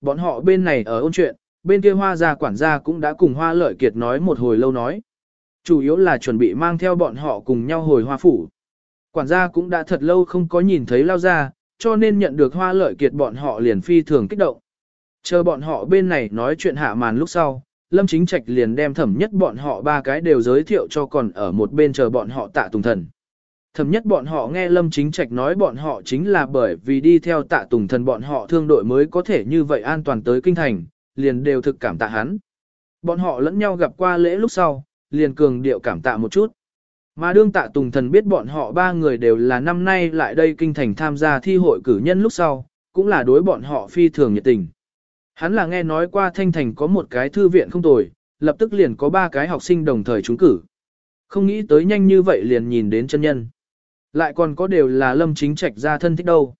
Bọn họ bên này ở ôn chuyện, bên kia hoa gia quản gia cũng đã cùng hoa lợi kiệt nói một hồi lâu nói. Chủ yếu là chuẩn bị mang theo bọn họ cùng nhau hồi hoa phủ. Quản gia cũng đã thật lâu không có nhìn thấy lao ra, cho nên nhận được hoa lợi kiệt bọn họ liền phi thường kích động. Chờ bọn họ bên này nói chuyện hạ màn lúc sau, Lâm Chính Trạch liền đem thẩm nhất bọn họ ba cái đều giới thiệu cho còn ở một bên chờ bọn họ tạ tùng thần thậm nhất bọn họ nghe Lâm Chính Trạch nói bọn họ chính là bởi vì đi theo tạ tùng thần bọn họ thương đội mới có thể như vậy an toàn tới kinh thành, liền đều thực cảm tạ hắn. Bọn họ lẫn nhau gặp qua lễ lúc sau, liền cường điệu cảm tạ một chút. Mà đương tạ tùng thần biết bọn họ ba người đều là năm nay lại đây kinh thành tham gia thi hội cử nhân lúc sau, cũng là đối bọn họ phi thường nhiệt tình. Hắn là nghe nói qua thanh thành có một cái thư viện không tồi, lập tức liền có ba cái học sinh đồng thời trúng cử. Không nghĩ tới nhanh như vậy liền nhìn đến chân nhân. Lại còn có đều là lâm chính trạch ra thân thích đâu.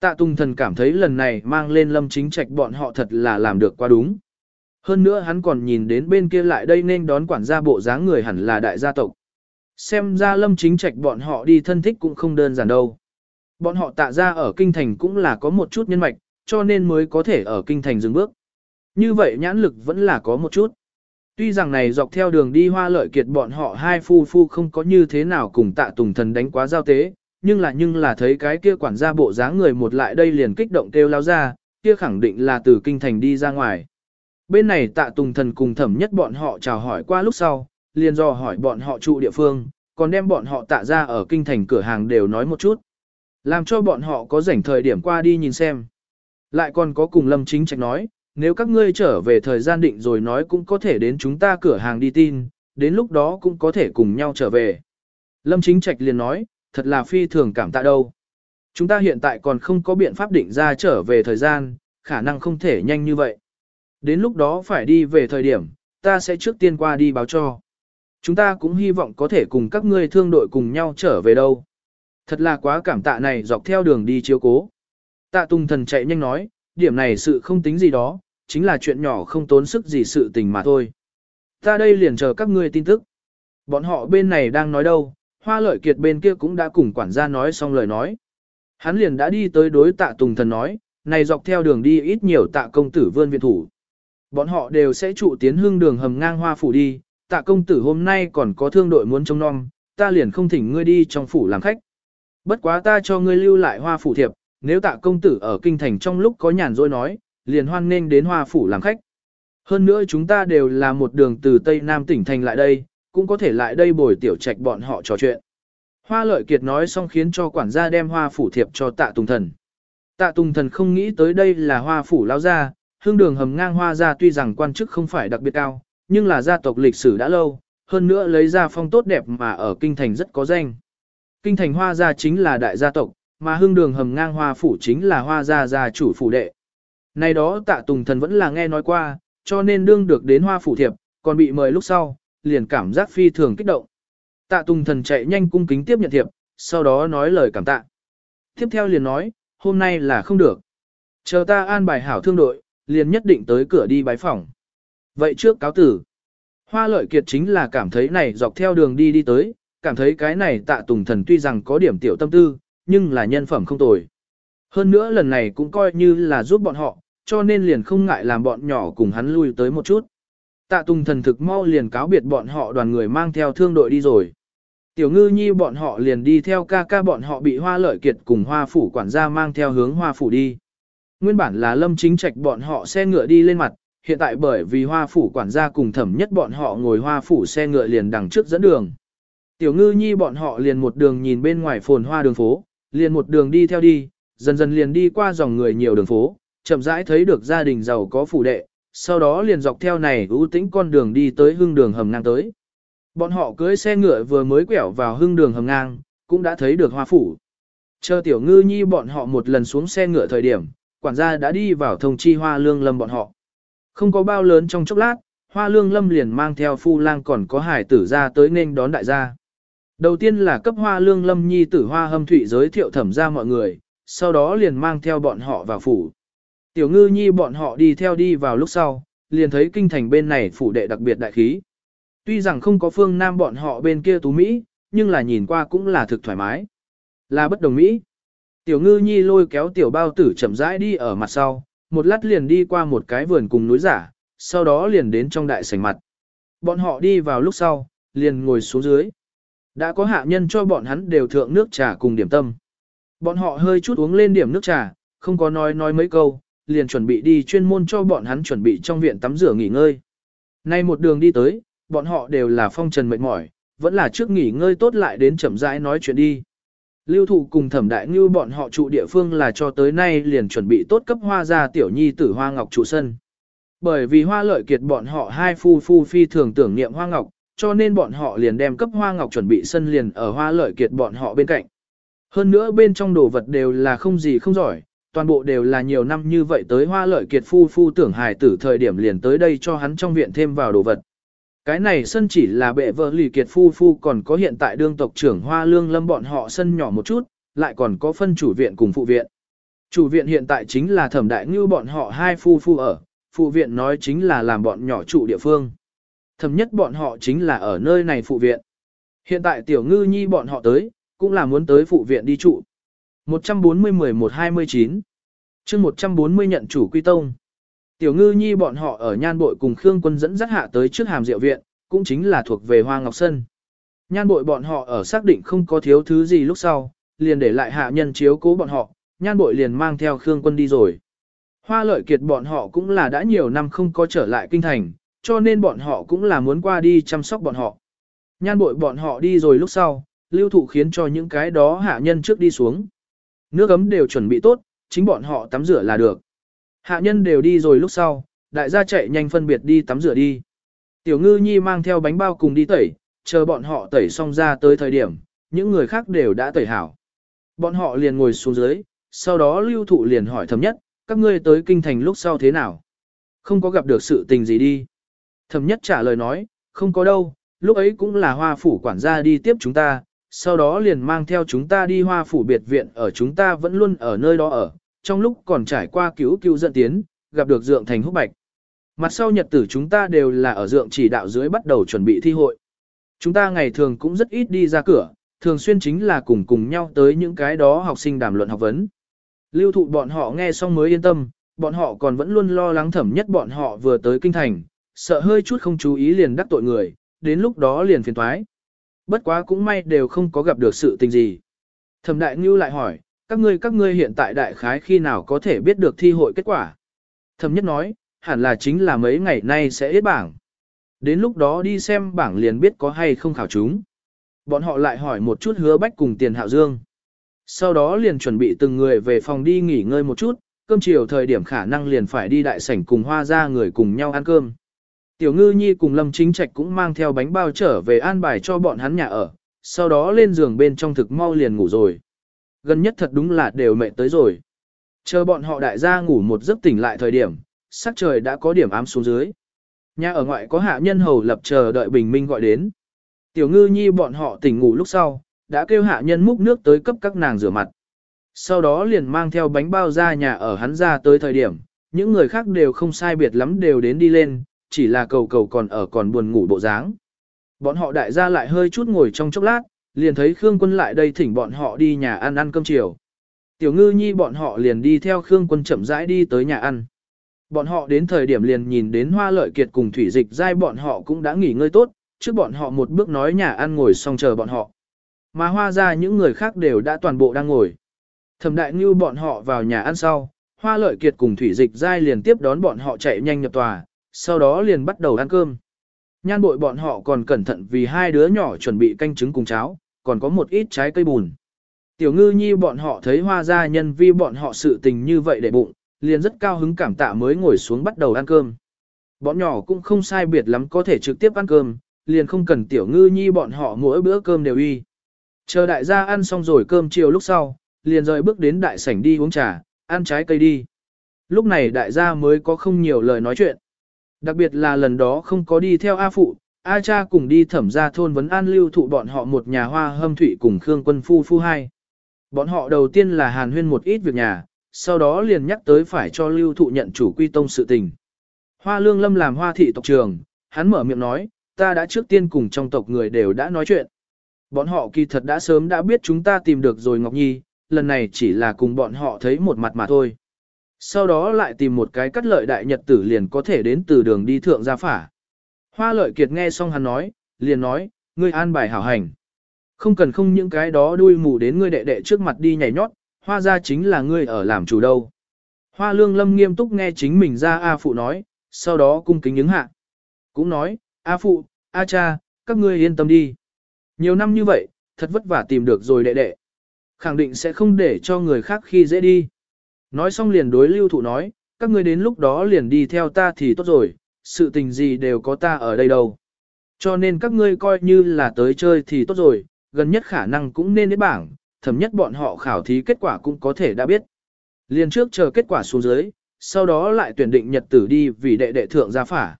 Tạ Tùng Thần cảm thấy lần này mang lên lâm chính trạch bọn họ thật là làm được quá đúng. Hơn nữa hắn còn nhìn đến bên kia lại đây nên đón quản gia bộ dáng người hẳn là đại gia tộc. Xem ra lâm chính trạch bọn họ đi thân thích cũng không đơn giản đâu. Bọn họ tạ ra ở kinh thành cũng là có một chút nhân mạch, cho nên mới có thể ở kinh thành dừng bước. Như vậy nhãn lực vẫn là có một chút. Tuy rằng này dọc theo đường đi hoa lợi kiệt bọn họ hai phu phu không có như thế nào cùng tạ tùng thần đánh quá giao tế, nhưng là nhưng là thấy cái kia quản gia bộ dáng người một lại đây liền kích động kêu lao ra, kia khẳng định là từ kinh thành đi ra ngoài. Bên này tạ tùng thần cùng thẩm nhất bọn họ chào hỏi qua lúc sau, liền dò hỏi bọn họ trụ địa phương, còn đem bọn họ tạ ra ở kinh thành cửa hàng đều nói một chút. Làm cho bọn họ có rảnh thời điểm qua đi nhìn xem. Lại còn có cùng Lâm Chính Trạch nói, nếu các ngươi trở về thời gian định rồi nói cũng có thể đến chúng ta cửa hàng đi tin, đến lúc đó cũng có thể cùng nhau trở về. Lâm Chính Trạch liền nói, thật là phi thường cảm tạ đâu. Chúng ta hiện tại còn không có biện pháp định ra trở về thời gian, khả năng không thể nhanh như vậy. Đến lúc đó phải đi về thời điểm, ta sẽ trước tiên qua đi báo cho. Chúng ta cũng hy vọng có thể cùng các ngươi thương đội cùng nhau trở về đâu. Thật là quá cảm tạ này dọc theo đường đi chiếu cố. Tạ Tùng Thần chạy nhanh nói, điểm này sự không tính gì đó, chính là chuyện nhỏ không tốn sức gì sự tình mà thôi. Ta đây liền chờ các ngươi tin tức. Bọn họ bên này đang nói đâu, hoa lợi kiệt bên kia cũng đã cùng quản gia nói xong lời nói. Hắn liền đã đi tới đối tạ Tùng Thần nói, này dọc theo đường đi ít nhiều tạ công tử vươn viện thủ. Bọn họ đều sẽ trụ tiến hương đường hầm ngang hoa phủ đi, tạ công tử hôm nay còn có thương đội muốn trông non, ta liền không thỉnh ngươi đi trong phủ làm khách. Bất quá ta cho ngươi lưu lại hoa phủ thiệp, nếu tạ công tử ở kinh thành trong lúc có nhàn rỗi nói, liền hoan nên đến hoa phủ làm khách. Hơn nữa chúng ta đều là một đường từ Tây Nam tỉnh thành lại đây, cũng có thể lại đây bồi tiểu trạch bọn họ trò chuyện. Hoa lợi kiệt nói xong khiến cho quản gia đem hoa phủ thiệp cho tạ tùng thần. Tạ tùng thần không nghĩ tới đây là hoa phủ lao gia, hương đường hầm ngang hoa gia tuy rằng quan chức không phải đặc biệt cao, nhưng là gia tộc lịch sử đã lâu, hơn nữa lấy ra phong tốt đẹp mà ở kinh thành rất có danh. Kinh thành hoa gia chính là đại gia tộc, mà hương đường hầm ngang hoa phủ chính là hoa gia gia chủ phủ đệ. Này đó tạ tùng thần vẫn là nghe nói qua, cho nên đương được đến hoa phủ thiệp, còn bị mời lúc sau, liền cảm giác phi thường kích động. Tạ tùng thần chạy nhanh cung kính tiếp nhận thiệp, sau đó nói lời cảm tạ. Tiếp theo liền nói, hôm nay là không được. Chờ ta an bài hảo thương đội, liền nhất định tới cửa đi bái phỏng. Vậy trước cáo tử. Hoa lợi kiệt chính là cảm thấy này dọc theo đường đi đi tới, cảm thấy cái này tạ tùng thần tuy rằng có điểm tiểu tâm tư, nhưng là nhân phẩm không tồi. Hơn nữa lần này cũng coi như là giúp bọn họ, cho nên liền không ngại làm bọn nhỏ cùng hắn lui tới một chút. Tạ Tùng thần thực mau liền cáo biệt bọn họ đoàn người mang theo thương đội đi rồi. Tiểu ngư nhi bọn họ liền đi theo ca ca bọn họ bị hoa lợi kiệt cùng hoa phủ quản gia mang theo hướng hoa phủ đi. Nguyên bản là lâm chính trạch bọn họ xe ngựa đi lên mặt, hiện tại bởi vì hoa phủ quản gia cùng thẩm nhất bọn họ ngồi hoa phủ xe ngựa liền đằng trước dẫn đường. Tiểu ngư nhi bọn họ liền một đường nhìn bên ngoài phồn hoa đường phố, liền một đường đi theo đi, dần dần liền đi qua dòng người nhiều đường phố, chậm rãi thấy được gia đình giàu có phủ đệ, sau đó liền dọc theo này ưu tĩnh con đường đi tới hưng đường hầm ngang tới. Bọn họ cưới xe ngựa vừa mới quẹo vào hưng đường hầm ngang, cũng đã thấy được hoa phủ. Chờ tiểu ngư nhi bọn họ một lần xuống xe ngựa thời điểm, quản gia đã đi vào thông chi hoa lương lâm bọn họ. Không có bao lớn trong chốc lát, hoa lương lâm liền mang theo phu lang còn có hải tử ra tới nên đón đại gia. Đầu tiên là cấp hoa lương lâm nhi tử hoa hâm thụy giới thiệu thẩm ra mọi người, sau đó liền mang theo bọn họ vào phủ. Tiểu ngư nhi bọn họ đi theo đi vào lúc sau, liền thấy kinh thành bên này phủ đệ đặc biệt đại khí. Tuy rằng không có phương nam bọn họ bên kia tú Mỹ, nhưng là nhìn qua cũng là thực thoải mái. Là bất đồng Mỹ. Tiểu ngư nhi lôi kéo tiểu bao tử chậm rãi đi ở mặt sau, một lát liền đi qua một cái vườn cùng núi giả, sau đó liền đến trong đại sảnh mặt. Bọn họ đi vào lúc sau, liền ngồi xuống dưới. Đã có hạ nhân cho bọn hắn đều thượng nước trà cùng điểm tâm. Bọn họ hơi chút uống lên điểm nước trà, không có nói nói mấy câu, liền chuẩn bị đi chuyên môn cho bọn hắn chuẩn bị trong viện tắm rửa nghỉ ngơi. Nay một đường đi tới, bọn họ đều là phong trần mệt mỏi, vẫn là trước nghỉ ngơi tốt lại đến chậm rãi nói chuyện đi. Lưu thụ cùng thẩm đại như bọn họ trụ địa phương là cho tới nay liền chuẩn bị tốt cấp hoa ra tiểu nhi tử hoa ngọc trụ sân. Bởi vì hoa lợi kiệt bọn họ hai phu phu phi thường tưởng niệm hoa ngọc, cho nên bọn họ liền đem cấp hoa ngọc chuẩn bị sân liền ở hoa lợi kiệt bọn họ bên cạnh. Hơn nữa bên trong đồ vật đều là không gì không giỏi, toàn bộ đều là nhiều năm như vậy tới hoa lợi kiệt phu phu tưởng hài tử thời điểm liền tới đây cho hắn trong viện thêm vào đồ vật. Cái này sân chỉ là bệ vợ lì kiệt phu phu còn có hiện tại đương tộc trưởng hoa lương lâm bọn họ sân nhỏ một chút, lại còn có phân chủ viện cùng phụ viện. Chủ viện hiện tại chính là thẩm đại như bọn họ hai phu phu ở, phụ viện nói chính là làm bọn nhỏ trụ địa phương. Thầm nhất bọn họ chính là ở nơi này phụ viện. Hiện tại tiểu ngư nhi bọn họ tới, cũng là muốn tới phụ viện đi trụ. 140-11-29 chương 140 nhận chủ quy tông. Tiểu ngư nhi bọn họ ở nhan bội cùng Khương quân dẫn dắt hạ tới trước hàm diệu viện, cũng chính là thuộc về Hoa Ngọc Sân. Nhan bội bọn họ ở xác định không có thiếu thứ gì lúc sau, liền để lại hạ nhân chiếu cố bọn họ, nhan bội liền mang theo Khương quân đi rồi. Hoa lợi kiệt bọn họ cũng là đã nhiều năm không có trở lại kinh thành, cho nên bọn họ cũng là muốn qua đi chăm sóc bọn họ. Nhan bội bọn họ đi rồi lúc sau, lưu thụ khiến cho những cái đó hạ nhân trước đi xuống. Nước ấm đều chuẩn bị tốt, chính bọn họ tắm rửa là được. Hạ nhân đều đi rồi lúc sau, đại gia chạy nhanh phân biệt đi tắm rửa đi. Tiểu ngư nhi mang theo bánh bao cùng đi tẩy, chờ bọn họ tẩy xong ra tới thời điểm, những người khác đều đã tẩy hảo. Bọn họ liền ngồi xuống dưới, sau đó lưu thụ liền hỏi thầm nhất, các ngươi tới kinh thành lúc sau thế nào? Không có gặp được sự tình gì đi. Thẩm nhất trả lời nói, không có đâu, lúc ấy cũng là hoa phủ quản gia đi tiếp chúng ta, sau đó liền mang theo chúng ta đi hoa phủ biệt viện ở chúng ta vẫn luôn ở nơi đó ở, trong lúc còn trải qua cứu cứu dẫn tiến, gặp được dượng thành húc bạch. Mặt sau nhật tử chúng ta đều là ở dượng chỉ đạo dưới bắt đầu chuẩn bị thi hội. Chúng ta ngày thường cũng rất ít đi ra cửa, thường xuyên chính là cùng cùng nhau tới những cái đó học sinh đàm luận học vấn. Lưu thụ bọn họ nghe xong mới yên tâm, bọn họ còn vẫn luôn lo lắng thẩm nhất bọn họ vừa tới kinh thành, sợ hơi chút không chú ý liền đắc tội người, đến lúc đó liền phiền thoái. Bất quá cũng may đều không có gặp được sự tình gì. Thẩm đại ngưu lại hỏi, các ngươi các ngươi hiện tại đại khái khi nào có thể biết được thi hội kết quả. Thẩm nhất nói, hẳn là chính là mấy ngày nay sẽ hết bảng. Đến lúc đó đi xem bảng liền biết có hay không khảo chúng. Bọn họ lại hỏi một chút hứa bách cùng tiền hạo dương. Sau đó liền chuẩn bị từng người về phòng đi nghỉ ngơi một chút, cơm chiều thời điểm khả năng liền phải đi đại sảnh cùng hoa ra người cùng nhau ăn cơm. Tiểu ngư nhi cùng lâm chính trạch cũng mang theo bánh bao trở về an bài cho bọn hắn nhà ở, sau đó lên giường bên trong thực mau liền ngủ rồi. Gần nhất thật đúng là đều mệt tới rồi. Chờ bọn họ đại gia ngủ một giấc tỉnh lại thời điểm, sắc trời đã có điểm ám xuống dưới. Nhà ở ngoại có hạ nhân hầu lập chờ đợi bình minh gọi đến. Tiểu ngư nhi bọn họ tỉnh ngủ lúc sau, đã kêu hạ nhân múc nước tới cấp các nàng rửa mặt. Sau đó liền mang theo bánh bao ra nhà ở hắn ra tới thời điểm, những người khác đều không sai biệt lắm đều đến đi lên, chỉ là cầu cầu còn ở còn buồn ngủ bộ dáng. Bọn họ đại gia lại hơi chút ngồi trong chốc lát, liền thấy Khương quân lại đây thỉnh bọn họ đi nhà ăn ăn cơm chiều. Tiểu ngư nhi bọn họ liền đi theo Khương quân chậm rãi đi tới nhà ăn. Bọn họ đến thời điểm liền nhìn đến hoa lợi kiệt cùng thủy dịch giai bọn họ cũng đã nghỉ ngơi tốt, trước bọn họ một bước nói nhà ăn ngồi xong chờ bọn họ. Mà hoa ra những người khác đều đã toàn bộ đang ngồi. Thẩm đại ngưu bọn họ vào nhà ăn sau, hoa lợi kiệt cùng thủy dịch giai liền tiếp đón bọn họ chạy nhanh nhập tòa, sau đó liền bắt đầu ăn cơm. Nhan bội bọn họ còn cẩn thận vì hai đứa nhỏ chuẩn bị canh trứng cùng cháo, còn có một ít trái cây bùn. Tiểu ngư nhi bọn họ thấy hoa gia nhân vi bọn họ sự tình như vậy để bụng, liền rất cao hứng cảm tạ mới ngồi xuống bắt đầu ăn cơm. Bọn nhỏ cũng không sai biệt lắm có thể trực tiếp ăn cơm, liền không cần tiểu ngư nhi bọn họ mỗi bữa cơm đều y. Chờ đại gia ăn xong rồi cơm chiều lúc sau, liền rời bước đến đại sảnh đi uống trà, ăn trái cây đi. Lúc này đại gia mới có không nhiều lời nói chuyện. Đặc biệt là lần đó không có đi theo A Phụ, A Cha cùng đi thẩm ra thôn vấn an lưu thụ bọn họ một nhà hoa hâm thủy cùng Khương quân phu phu hai. Bọn họ đầu tiên là hàn huyên một ít việc nhà, sau đó liền nhắc tới phải cho lưu thụ nhận chủ quy tông sự tình. Hoa lương lâm làm hoa thị tộc trường, hắn mở miệng nói, ta đã trước tiên cùng trong tộc người đều đã nói chuyện. Bọn họ kỳ thật đã sớm đã biết chúng ta tìm được rồi Ngọc Nhi, lần này chỉ là cùng bọn họ thấy một mặt mà thôi. Sau đó lại tìm một cái cắt lợi đại nhật tử liền có thể đến từ đường đi thượng gia phả. Hoa lợi kiệt nghe xong hắn nói, liền nói, ngươi an bài hảo hành. Không cần không những cái đó đuôi mù đến ngươi đệ đệ trước mặt đi nhảy nhót, hoa ra chính là ngươi ở làm chủ đâu. Hoa lương lâm nghiêm túc nghe chính mình ra A phụ nói, sau đó cung kính những hạ. Cũng nói, A phụ, A cha, các ngươi yên tâm đi. Nhiều năm như vậy, thật vất vả tìm được rồi đệ đệ. Khẳng định sẽ không để cho người khác khi dễ đi. Nói xong liền đối lưu thụ nói, các ngươi đến lúc đó liền đi theo ta thì tốt rồi, sự tình gì đều có ta ở đây đâu. Cho nên các ngươi coi như là tới chơi thì tốt rồi, gần nhất khả năng cũng nên đến bảng, thậm nhất bọn họ khảo thí kết quả cũng có thể đã biết. Liền trước chờ kết quả xuống dưới, sau đó lại tuyển định nhật tử đi vì đệ đệ thượng gia phả.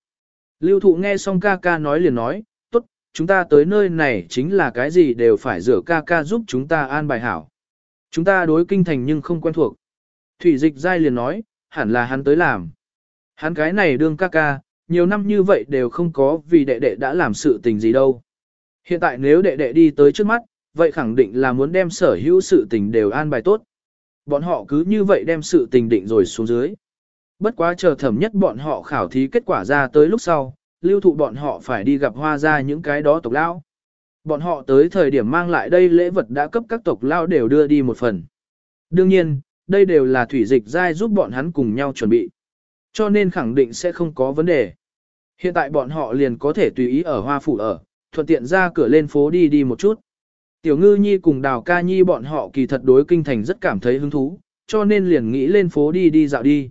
Lưu thụ nghe xong ca ca nói liền nói, tốt, chúng ta tới nơi này chính là cái gì đều phải rửa ca ca giúp chúng ta an bài hảo. Chúng ta đối kinh thành nhưng không quen thuộc. Thủy dịch dai liền nói, hẳn là hắn tới làm. Hắn cái này đương ca ca, nhiều năm như vậy đều không có vì đệ đệ đã làm sự tình gì đâu. Hiện tại nếu đệ đệ đi tới trước mắt, vậy khẳng định là muốn đem sở hữu sự tình đều an bài tốt. Bọn họ cứ như vậy đem sự tình định rồi xuống dưới. Bất quá chờ thẩm nhất bọn họ khảo thí kết quả ra tới lúc sau, lưu thụ bọn họ phải đi gặp hoa ra những cái đó tộc lao. Bọn họ tới thời điểm mang lại đây lễ vật đã cấp các tộc lao đều đưa đi một phần. Đương nhiên, đây đều là thủy dịch giai giúp bọn hắn cùng nhau chuẩn bị. Cho nên khẳng định sẽ không có vấn đề. Hiện tại bọn họ liền có thể tùy ý ở hoa phủ ở, thuận tiện ra cửa lên phố đi đi một chút. Tiểu ngư nhi cùng đào ca nhi bọn họ kỳ thật đối kinh thành rất cảm thấy hứng thú, cho nên liền nghĩ lên phố đi đi dạo đi.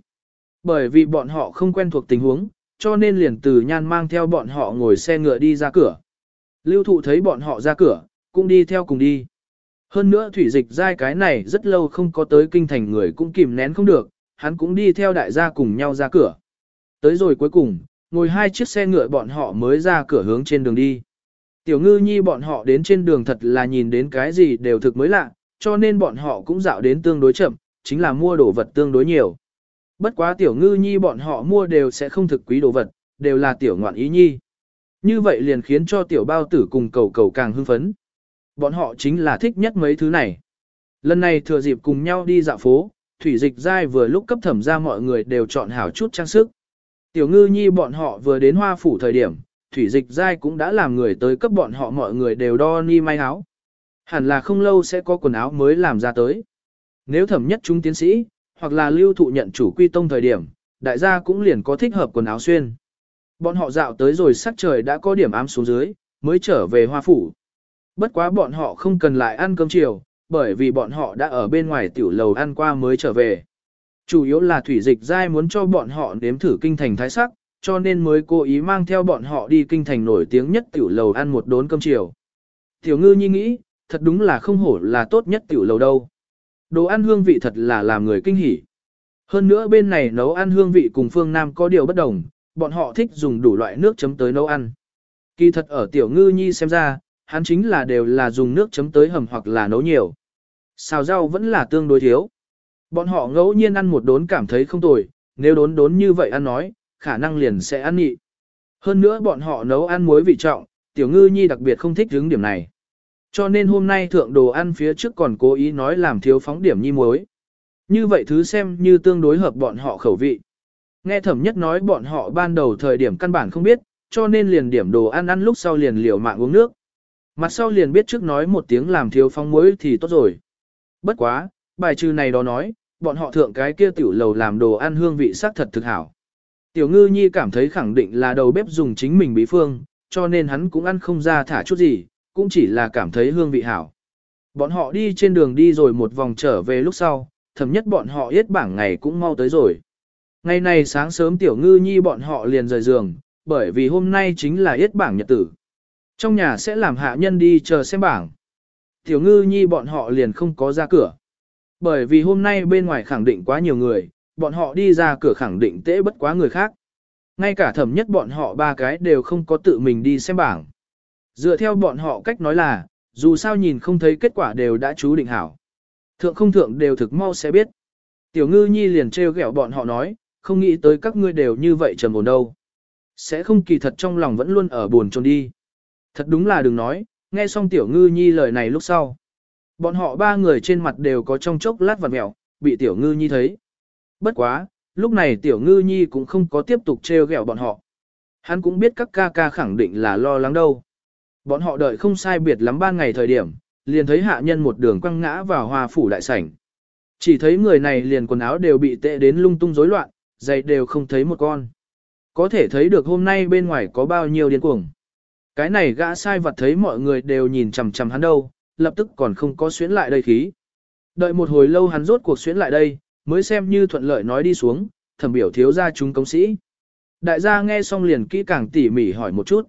Bởi vì bọn họ không quen thuộc tình huống, cho nên liền từ nhan mang theo bọn họ ngồi xe ngựa đi ra cửa. Lưu thụ thấy bọn họ ra cửa, cũng đi theo cùng đi. Hơn nữa thủy dịch giai cái này rất lâu không có tới kinh thành người cũng kìm nén không được, hắn cũng đi theo đại gia cùng nhau ra cửa. Tới rồi cuối cùng, ngồi hai chiếc xe ngựa bọn họ mới ra cửa hướng trên đường đi. Tiểu ngư nhi bọn họ đến trên đường thật là nhìn đến cái gì đều thực mới lạ, cho nên bọn họ cũng dạo đến tương đối chậm, chính là mua đồ vật tương đối nhiều. Bất quá tiểu ngư nhi bọn họ mua đều sẽ không thực quý đồ vật, đều là tiểu ngoạn ý nhi. Như vậy liền khiến cho tiểu bao tử cùng cầu cầu càng hưng phấn. Bọn họ chính là thích nhất mấy thứ này. Lần này thừa dịp cùng nhau đi dạo phố, thủy dịch giai vừa lúc cấp thẩm ra mọi người đều chọn hảo chút trang sức. Tiểu ngư nhi bọn họ vừa đến hoa phủ thời điểm, thủy dịch giai cũng đã làm người tới cấp bọn họ mọi người đều đo ni may áo. Hẳn là không lâu sẽ có quần áo mới làm ra tới. Nếu thẩm nhất chúng tiến sĩ, hoặc là lưu thụ nhận chủ quy tông thời điểm, đại gia cũng liền có thích hợp quần áo xuyên. Bọn họ dạo tới rồi sắc trời đã có điểm ám xuống dưới, mới trở về hoa phủ. Bất quá bọn họ không cần lại ăn cơm chiều, bởi vì bọn họ đã ở bên ngoài tiểu lầu ăn qua mới trở về. Chủ yếu là thủy dịch giai muốn cho bọn họ nếm thử kinh thành thái sắc, cho nên mới cố ý mang theo bọn họ đi kinh thành nổi tiếng nhất tiểu lầu ăn một đốn cơm chiều. Tiểu ngư nhi nghĩ, thật đúng là không hổ là tốt nhất tiểu lầu đâu. Đồ ăn hương vị thật là làm người kinh hỉ. Hơn nữa bên này nấu ăn hương vị cùng phương Nam có điều bất đồng, bọn họ thích dùng đủ loại nước chấm tới nấu ăn. Kỳ thật ở tiểu ngư nhi xem ra, hắn chính là đều là dùng nước chấm tới hầm hoặc là nấu nhiều. Xào rau vẫn là tương đối thiếu. Bọn họ ngẫu nhiên ăn một đốn cảm thấy không tồi, nếu đốn đốn như vậy ăn nói, khả năng liền sẽ ăn nhị. Hơn nữa bọn họ nấu ăn muối vị trọng, tiểu ngư nhi đặc biệt không thích hướng điểm này. Cho nên hôm nay thượng đồ ăn phía trước còn cố ý nói làm thiếu phóng điểm nhi muối. Như vậy thứ xem như tương đối hợp bọn họ khẩu vị. Nghe thẩm nhất nói bọn họ ban đầu thời điểm căn bản không biết, cho nên liền điểm đồ ăn ăn lúc sau liền liều mạng uống nước. Mặt sau liền biết trước nói một tiếng làm thiếu phong muối thì tốt rồi. Bất quá, bài trừ này đó nói, bọn họ thượng cái kia tiểu lầu làm đồ ăn hương vị sắc thật thực hảo. Tiểu ngư nhi cảm thấy khẳng định là đầu bếp dùng chính mình bí phương, cho nên hắn cũng ăn không ra thả chút gì, cũng chỉ là cảm thấy hương vị hảo. Bọn họ đi trên đường đi rồi một vòng trở về lúc sau, thầm nhất bọn họ yết bảng ngày cũng mau tới rồi. Ngày này sáng sớm tiểu ngư nhi bọn họ liền rời giường, bởi vì hôm nay chính là yết bảng nhật tử. Trong nhà sẽ làm hạ nhân đi chờ xem bảng. Tiểu ngư nhi bọn họ liền không có ra cửa. Bởi vì hôm nay bên ngoài khẳng định quá nhiều người, bọn họ đi ra cửa khẳng định tễ bất quá người khác. Ngay cả thẩm nhất bọn họ ba cái đều không có tự mình đi xem bảng. Dựa theo bọn họ cách nói là, dù sao nhìn không thấy kết quả đều đã chú định hảo. Thượng không thượng đều thực mau sẽ biết. Tiểu ngư nhi liền trêu ghẹo bọn họ nói, không nghĩ tới các ngươi đều như vậy trầm ổn đâu. Sẽ không kỳ thật trong lòng vẫn luôn ở buồn trồn đi. Thật đúng là đừng nói, nghe xong tiểu ngư nhi lời này lúc sau. Bọn họ ba người trên mặt đều có trong chốc lát vặt mẹo, bị tiểu ngư nhi thấy. Bất quá, lúc này tiểu ngư nhi cũng không có tiếp tục trêu ghẹo bọn họ. Hắn cũng biết các ca ca khẳng định là lo lắng đâu. Bọn họ đợi không sai biệt lắm ba ngày thời điểm, liền thấy hạ nhân một đường quăng ngã vào hoa phủ đại sảnh. Chỉ thấy người này liền quần áo đều bị tệ đến lung tung rối loạn, giày đều không thấy một con. Có thể thấy được hôm nay bên ngoài có bao nhiêu điên cuồng. Cái này gã sai vật thấy mọi người đều nhìn chằm chằm hắn đâu, lập tức còn không có xuyến lại đây khí. Đợi một hồi lâu hắn rốt cuộc xuyến lại đây, mới xem như thuận lợi nói đi xuống, thẩm biểu thiếu ra chúng công sĩ. Đại gia nghe xong liền kỹ càng tỉ mỉ hỏi một chút.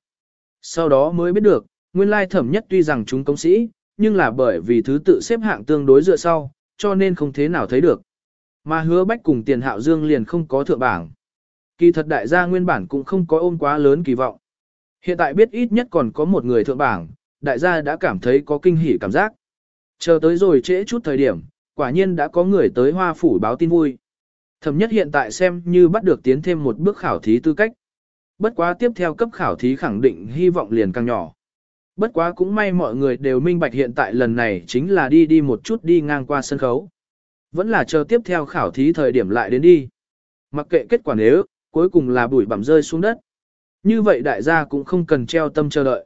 Sau đó mới biết được, nguyên lai thẩm nhất tuy rằng chúng công sĩ, nhưng là bởi vì thứ tự xếp hạng tương đối dựa sau, cho nên không thế nào thấy được. Mà hứa bách cùng tiền hạo dương liền không có thượng bảng. Kỳ thật đại gia nguyên bản cũng không có ôm quá lớn kỳ vọng. Hiện tại biết ít nhất còn có một người thượng bảng, đại gia đã cảm thấy có kinh hỉ cảm giác. Chờ tới rồi trễ chút thời điểm, quả nhiên đã có người tới hoa phủ báo tin vui. Thẩm nhất hiện tại xem như bắt được tiến thêm một bước khảo thí tư cách. Bất quá tiếp theo cấp khảo thí khẳng định hy vọng liền càng nhỏ. Bất quá cũng may mọi người đều minh bạch hiện tại lần này chính là đi đi một chút đi ngang qua sân khấu. Vẫn là chờ tiếp theo khảo thí thời điểm lại đến đi. Mặc kệ kết quả nếu, cuối cùng là bụi bặm rơi xuống đất. Như vậy đại gia cũng không cần treo tâm chờ đợi.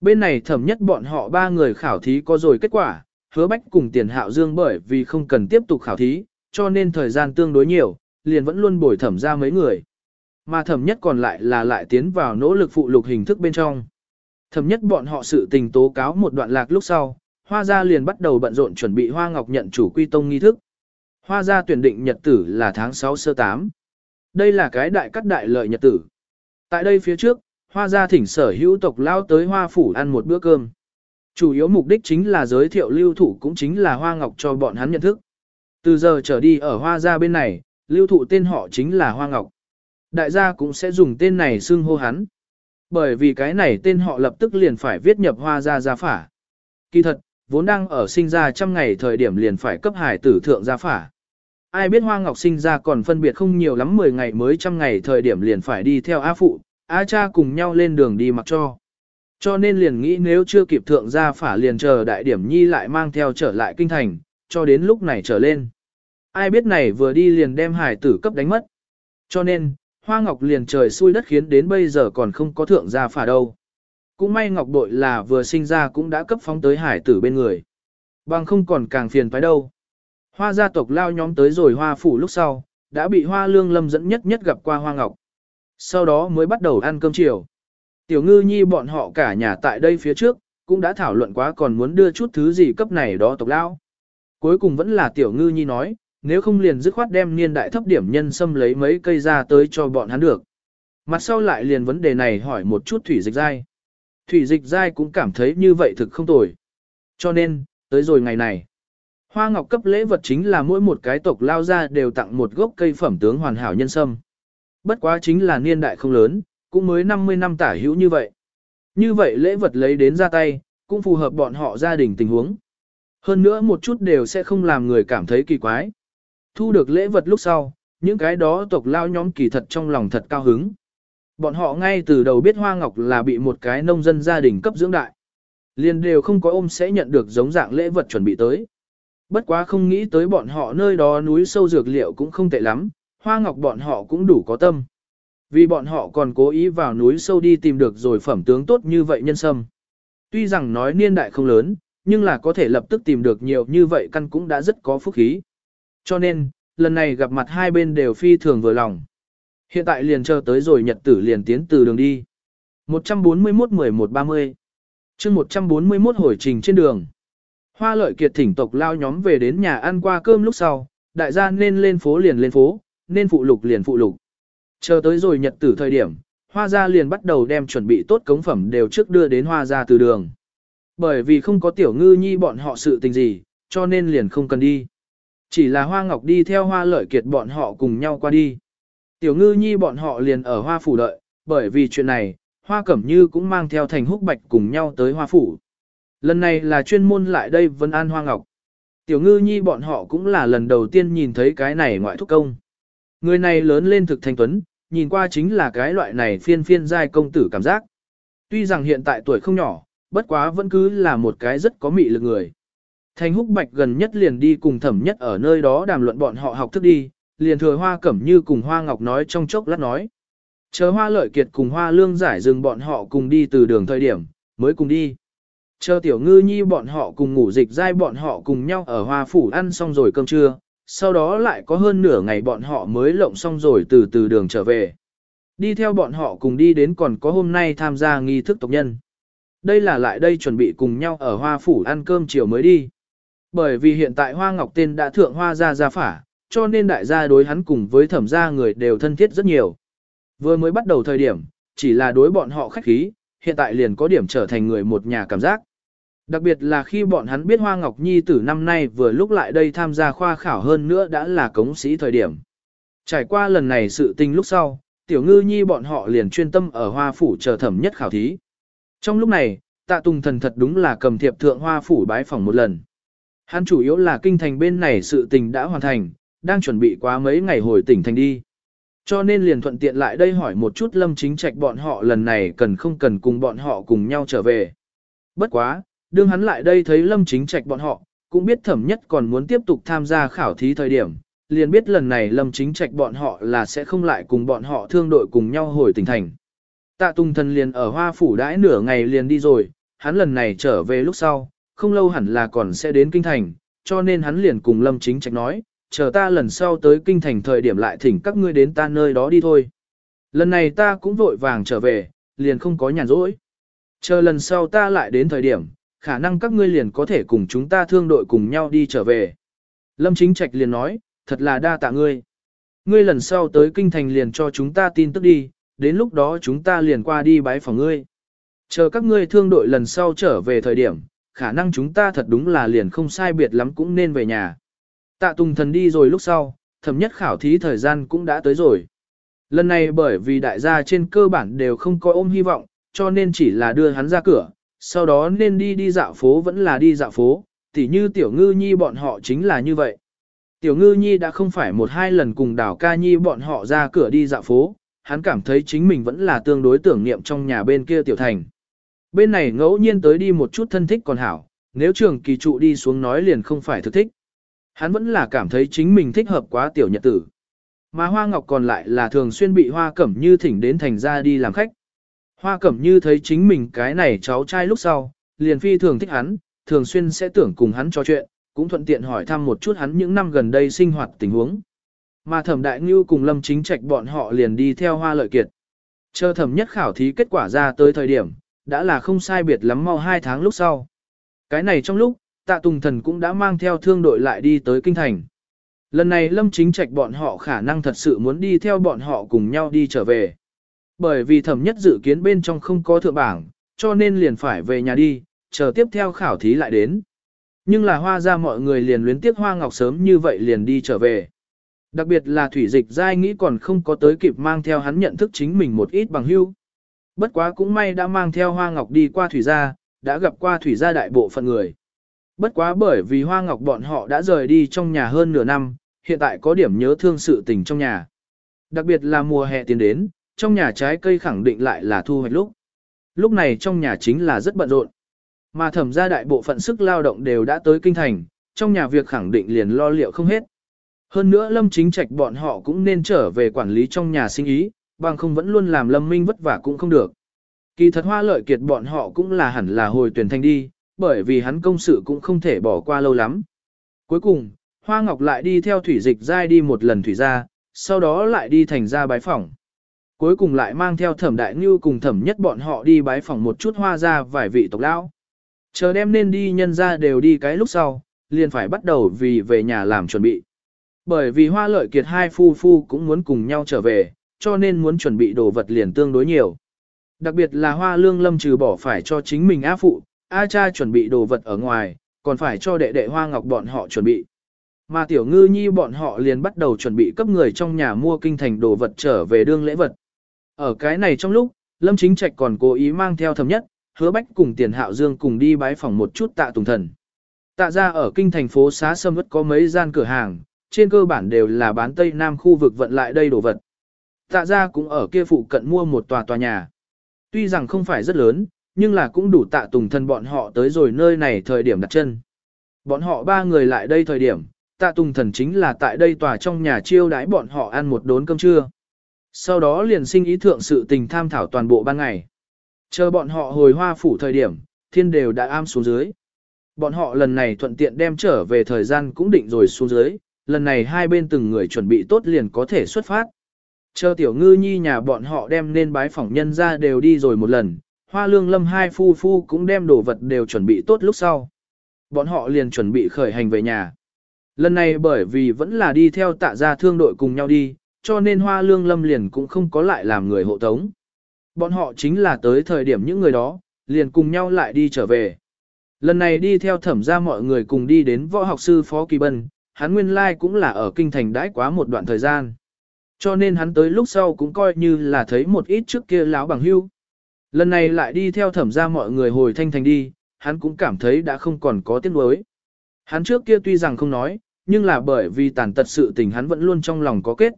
Bên này thẩm nhất bọn họ ba người khảo thí có rồi kết quả, hứa bách cùng tiền hạo dương bởi vì không cần tiếp tục khảo thí, cho nên thời gian tương đối nhiều, liền vẫn luôn bồi thẩm ra mấy người. Mà thẩm nhất còn lại là lại tiến vào nỗ lực phụ lục hình thức bên trong. Thẩm nhất bọn họ sự tình tố cáo một đoạn lạc lúc sau, hoa gia liền bắt đầu bận rộn chuẩn bị hoa ngọc nhận chủ quy tông nghi thức. Hoa gia tuyển định nhật tử là tháng 6 sơ 8. Đây là cái đại cắt đại lợi nhật tử. Tại đây phía trước, hoa gia thỉnh sở hữu tộc lao tới hoa phủ ăn một bữa cơm. Chủ yếu mục đích chính là giới thiệu lưu thủ cũng chính là hoa ngọc cho bọn hắn nhận thức. Từ giờ trở đi ở hoa gia bên này, lưu thụ tên họ chính là hoa ngọc. Đại gia cũng sẽ dùng tên này xưng hô hắn. Bởi vì cái này tên họ lập tức liền phải viết nhập hoa gia gia phả. Kỳ thật, vốn đang ở sinh ra trăm ngày thời điểm liền phải cấp hải tử thượng gia phả. Ai biết hoa ngọc sinh ra còn phân biệt không nhiều lắm 10 ngày mới trăm ngày thời điểm liền phải đi theo A phụ, A cha cùng nhau lên đường đi mặc cho. Cho nên liền nghĩ nếu chưa kịp thượng gia phả liền chờ đại điểm nhi lại mang theo trở lại kinh thành, cho đến lúc này trở lên. Ai biết này vừa đi liền đem hải tử cấp đánh mất. Cho nên, Hoa Ngọc liền trời xui đất khiến đến bây giờ còn không có thượng gia phả đâu. Cũng may Ngọc đội là vừa sinh ra cũng đã cấp phóng tới hải tử bên người. Bằng không còn càng phiền phải đâu. Hoa gia tộc lao nhóm tới rồi hoa phủ lúc sau, đã bị hoa lương lâm dẫn nhất nhất gặp qua hoa ngọc. Sau đó mới bắt đầu ăn cơm chiều. Tiểu ngư nhi bọn họ cả nhà tại đây phía trước, cũng đã thảo luận quá còn muốn đưa chút thứ gì cấp này đó tộc lao. Cuối cùng vẫn là tiểu ngư nhi nói, nếu không liền dứt khoát đem niên đại thấp điểm nhân xâm lấy mấy cây ra tới cho bọn hắn được. Mặt sau lại liền vấn đề này hỏi một chút thủy dịch dai. Thủy dịch dai cũng cảm thấy như vậy thực không tồi. Cho nên, tới rồi ngày này, hoa ngọc cấp lễ vật chính là mỗi một cái tộc lao ra đều tặng một gốc cây phẩm tướng hoàn hảo nhân sâm. Bất quá chính là niên đại không lớn, cũng mới 50 năm tả hữu như vậy. Như vậy lễ vật lấy đến ra tay, cũng phù hợp bọn họ gia đình tình huống. Hơn nữa một chút đều sẽ không làm người cảm thấy kỳ quái. Thu được lễ vật lúc sau, những cái đó tộc lao nhóm kỳ thật trong lòng thật cao hứng. Bọn họ ngay từ đầu biết Hoa Ngọc là bị một cái nông dân gia đình cấp dưỡng đại. Liền đều không có ôm sẽ nhận được giống dạng lễ vật chuẩn bị tới. Bất quá không nghĩ tới bọn họ nơi đó núi sâu dược liệu cũng không tệ lắm, Hoa Ngọc bọn họ cũng đủ có tâm. Vì bọn họ còn cố ý vào núi sâu đi tìm được rồi phẩm tướng tốt như vậy nhân sâm. Tuy rằng nói niên đại không lớn, nhưng là có thể lập tức tìm được nhiều như vậy căn cũng đã rất có phúc khí. Cho nên, lần này gặp mặt hai bên đều phi thường vừa lòng. Hiện tại liền chờ tới rồi nhật tử liền tiến từ đường đi. 141-11-30 chương 141 hồi trình trên đường. Hoa lợi kiệt thỉnh tộc lao nhóm về đến nhà ăn qua cơm lúc sau, đại gia nên lên phố liền lên phố, nên phụ lục liền phụ lục. Chờ tới rồi nhật tử thời điểm, hoa gia liền bắt đầu đem chuẩn bị tốt cống phẩm đều trước đưa đến hoa gia từ đường. Bởi vì không có tiểu ngư nhi bọn họ sự tình gì, cho nên liền không cần đi. Chỉ là hoa ngọc đi theo hoa lợi kiệt bọn họ cùng nhau qua đi. Tiểu ngư nhi bọn họ liền ở hoa phủ đợi, bởi vì chuyện này, hoa cẩm như cũng mang theo thành húc bạch cùng nhau tới hoa phủ. Lần này là chuyên môn lại đây vân an hoa ngọc. Tiểu ngư nhi bọn họ cũng là lần đầu tiên nhìn thấy cái này ngoại thúc công. Người này lớn lên thực thanh tuấn, nhìn qua chính là cái loại này phiên phiên giai công tử cảm giác. Tuy rằng hiện tại tuổi không nhỏ, bất quá vẫn cứ là một cái rất có mị lực người. Thanh húc bạch gần nhất liền đi cùng thẩm nhất ở nơi đó đàm luận bọn họ học thức đi, liền thừa hoa cẩm như cùng hoa ngọc nói trong chốc lát nói. Chờ hoa lợi kiệt cùng hoa lương giải dừng bọn họ cùng đi từ đường thời điểm, mới cùng đi. Chờ tiểu ngư nhi bọn họ cùng ngủ dịch dai bọn họ cùng nhau ở hoa phủ ăn xong rồi cơm trưa, sau đó lại có hơn nửa ngày bọn họ mới lộng xong rồi từ từ đường trở về. Đi theo bọn họ cùng đi đến còn có hôm nay tham gia nghi thức tộc nhân. Đây là lại đây chuẩn bị cùng nhau ở hoa phủ ăn cơm chiều mới đi. Bởi vì hiện tại hoa ngọc tên đã thượng hoa gia gia phả, cho nên đại gia đối hắn cùng với thẩm gia người đều thân thiết rất nhiều. Vừa mới bắt đầu thời điểm, chỉ là đối bọn họ khách khí, hiện tại liền có điểm trở thành người một nhà cảm giác. Đặc biệt là khi bọn hắn biết Hoa Ngọc Nhi tử năm nay vừa lúc lại đây tham gia khoa khảo hơn nữa đã là cống sĩ thời điểm. Trải qua lần này sự tình lúc sau, tiểu ngư nhi bọn họ liền chuyên tâm ở hoa phủ chờ thẩm nhất khảo thí. Trong lúc này, tạ tùng thần thật đúng là cầm thiệp thượng hoa phủ bái phòng một lần. Hắn chủ yếu là kinh thành bên này sự tình đã hoàn thành, đang chuẩn bị quá mấy ngày hồi tỉnh thành đi. Cho nên liền thuận tiện lại đây hỏi một chút lâm chính trạch bọn họ lần này cần không cần cùng bọn họ cùng nhau trở về. Bất quá, đương hắn lại đây thấy lâm chính trạch bọn họ, cũng biết thẩm nhất còn muốn tiếp tục tham gia khảo thí thời điểm, liền biết lần này lâm chính trạch bọn họ là sẽ không lại cùng bọn họ thương đội cùng nhau hồi tỉnh thành. Tạ Tùng Thần liền ở Hoa Phủ đãi nửa ngày liền đi rồi, hắn lần này trở về lúc sau, không lâu hẳn là còn sẽ đến Kinh Thành, cho nên hắn liền cùng Lâm Chính Trạch nói, chờ ta lần sau tới Kinh Thành thời điểm lại thỉnh các ngươi đến ta nơi đó đi thôi. Lần này ta cũng vội vàng trở về, liền không có nhàn rỗi. Chờ lần sau ta lại đến thời điểm, khả năng các ngươi liền có thể cùng chúng ta thương đội cùng nhau đi trở về. Lâm Chính Trạch liền nói, thật là đa tạ ngươi. Ngươi lần sau tới Kinh Thành liền cho chúng ta tin tức đi, đến lúc đó chúng ta liền qua đi bái phòng ngươi. Chờ các ngươi thương đội lần sau trở về thời điểm, khả năng chúng ta thật đúng là liền không sai biệt lắm cũng nên về nhà. Tạ Tùng Thần đi rồi lúc sau, thẩm nhất khảo thí thời gian cũng đã tới rồi. Lần này bởi vì đại gia trên cơ bản đều không có ôm hy vọng, cho nên chỉ là đưa hắn ra cửa, sau đó nên đi đi dạo phố vẫn là đi dạo phố, tỉ như tiểu ngư nhi bọn họ chính là như vậy. Tiểu ngư nhi đã không phải một hai lần cùng đảo ca nhi bọn họ ra cửa đi dạo phố, hắn cảm thấy chính mình vẫn là tương đối tưởng niệm trong nhà bên kia tiểu thành. Bên này ngẫu nhiên tới đi một chút thân thích còn hảo, nếu trường kỳ trụ đi xuống nói liền không phải thực thích. Hắn vẫn là cảm thấy chính mình thích hợp quá tiểu nhật tử. Mà Hoa Ngọc còn lại là thường xuyên bị Hoa Cẩm Như thỉnh đến thành ra đi làm khách. Hoa Cẩm Như thấy chính mình cái này cháu trai lúc sau, liền phi thường thích hắn, thường xuyên sẽ tưởng cùng hắn trò chuyện, cũng thuận tiện hỏi thăm một chút hắn những năm gần đây sinh hoạt tình huống. Mà thẩm đại ngưu cùng lâm chính trạch bọn họ liền đi theo hoa lợi kiệt. Chờ thẩm nhất khảo thí kết quả ra tới thời điểm, đã là không sai biệt lắm mau hai tháng lúc sau. Cái này trong lúc, tạ tùng thần cũng đã mang theo thương đội lại đi tới kinh thành. Lần này lâm chính trạch bọn họ khả năng thật sự muốn đi theo bọn họ cùng nhau đi trở về. Bởi vì thẩm nhất dự kiến bên trong không có thượng bảng, cho nên liền phải về nhà đi, chờ tiếp theo khảo thí lại đến. Nhưng là hoa ra mọi người liền luyến tiếc hoa ngọc sớm như vậy liền đi trở về. Đặc biệt là thủy dịch giai nghĩ còn không có tới kịp mang theo hắn nhận thức chính mình một ít bằng hưu. Bất quá cũng may đã mang theo hoa ngọc đi qua thủy gia, đã gặp qua thủy gia đại bộ phận người. Bất quá bởi vì hoa ngọc bọn họ đã rời đi trong nhà hơn nửa năm, hiện tại có điểm nhớ thương sự tình trong nhà. Đặc biệt là mùa hè tiến đến, trong nhà trái cây khẳng định lại là thu hoạch lúc. Lúc này trong nhà chính là rất bận rộn. Mà thẩm gia đại bộ phận sức lao động đều đã tới kinh thành, trong nhà việc khẳng định liền lo liệu không hết. Hơn nữa Lâm Chính Trạch bọn họ cũng nên trở về quản lý trong nhà sinh ý, bằng không vẫn luôn làm Lâm Minh vất vả cũng không được. Kỳ thật hoa lợi kiệt bọn họ cũng là hẳn là hồi tuyển thanh đi, bởi vì hắn công sự cũng không thể bỏ qua lâu lắm. Cuối cùng, Hoa Ngọc lại đi theo thủy dịch giai đi một lần thủy ra, sau đó lại đi thành ra bái phỏng. Cuối cùng lại mang theo thẩm đại ngưu cùng thẩm nhất bọn họ đi bái phỏng một chút hoa ra vài vị tộc lão. Chờ đem nên đi nhân ra đều đi cái lúc sau, liền phải bắt đầu vì về nhà làm chuẩn bị. Bởi vì hoa lợi kiệt hai phu phu cũng muốn cùng nhau trở về, cho nên muốn chuẩn bị đồ vật liền tương đối nhiều. Đặc biệt là hoa lương lâm trừ bỏ phải cho chính mình á phụ, A cha chuẩn bị đồ vật ở ngoài, còn phải cho đệ đệ hoa ngọc bọn họ chuẩn bị. Mà tiểu ngư nhi bọn họ liền bắt đầu chuẩn bị cấp người trong nhà mua kinh thành đồ vật trở về đương lễ vật. Ở cái này trong lúc, Lâm Chính Trạch còn cố ý mang theo thầm nhất, hứa bách cùng tiền hạo dương cùng đi bái phòng một chút tạ tùng thần. Tạ ra ở kinh thành phố xá sâm vất có mấy gian cửa hàng, trên cơ bản đều là bán Tây Nam khu vực vận lại đây đồ vật. Tạ ra cũng ở kia phụ cận mua một tòa tòa nhà. Tuy rằng không phải rất lớn, nhưng là cũng đủ tạ tùng thân bọn họ tới rồi nơi này thời điểm đặt chân. Bọn họ ba người lại đây thời điểm, tạ tùng thần chính là tại đây tòa trong nhà chiêu đãi bọn họ ăn một đốn cơm trưa. Sau đó liền sinh ý thượng sự tình tham thảo toàn bộ ban ngày. Chờ bọn họ hồi hoa phủ thời điểm, thiên đều đã am xuống dưới. Bọn họ lần này thuận tiện đem trở về thời gian cũng định rồi xuống dưới, lần này hai bên từng người chuẩn bị tốt liền có thể xuất phát. Chờ tiểu ngư nhi nhà bọn họ đem nên bái phỏng nhân ra đều đi rồi một lần, hoa lương lâm hai phu phu cũng đem đồ vật đều chuẩn bị tốt lúc sau. Bọn họ liền chuẩn bị khởi hành về nhà. Lần này bởi vì vẫn là đi theo tạ gia thương đội cùng nhau đi, cho nên hoa lương lâm liền cũng không có lại làm người hộ tống. Bọn họ chính là tới thời điểm những người đó, liền cùng nhau lại đi trở về. Lần này đi theo thẩm ra mọi người cùng đi đến võ học sư Phó Kỳ Bân, hắn nguyên lai cũng là ở kinh thành đãi quá một đoạn thời gian. Cho nên hắn tới lúc sau cũng coi như là thấy một ít trước kia láo bằng hưu. Lần này lại đi theo thẩm ra mọi người hồi thanh thành đi, hắn cũng cảm thấy đã không còn có tiếc nuối. Hắn trước kia tuy rằng không nói, nhưng là bởi vì tàn tật sự tình hắn vẫn luôn trong lòng có kết.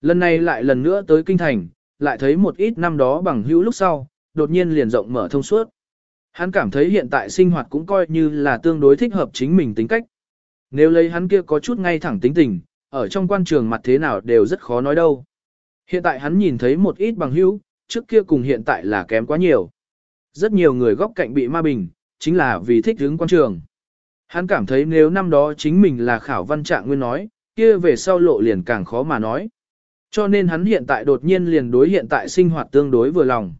Lần này lại lần nữa tới kinh thành, lại thấy một ít năm đó bằng hữu lúc sau, đột nhiên liền rộng mở thông suốt. Hắn cảm thấy hiện tại sinh hoạt cũng coi như là tương đối thích hợp chính mình tính cách. Nếu lấy hắn kia có chút ngay thẳng tính tình, ở trong quan trường mặt thế nào đều rất khó nói đâu. Hiện tại hắn nhìn thấy một ít bằng hữu, trước kia cùng hiện tại là kém quá nhiều. Rất nhiều người góc cạnh bị ma bình, chính là vì thích hướng quan trường. Hắn cảm thấy nếu năm đó chính mình là khảo văn trạng nguyên nói, kia về sau lộ liền càng khó mà nói. Cho nên hắn hiện tại đột nhiên liền đối hiện tại sinh hoạt tương đối vừa lòng.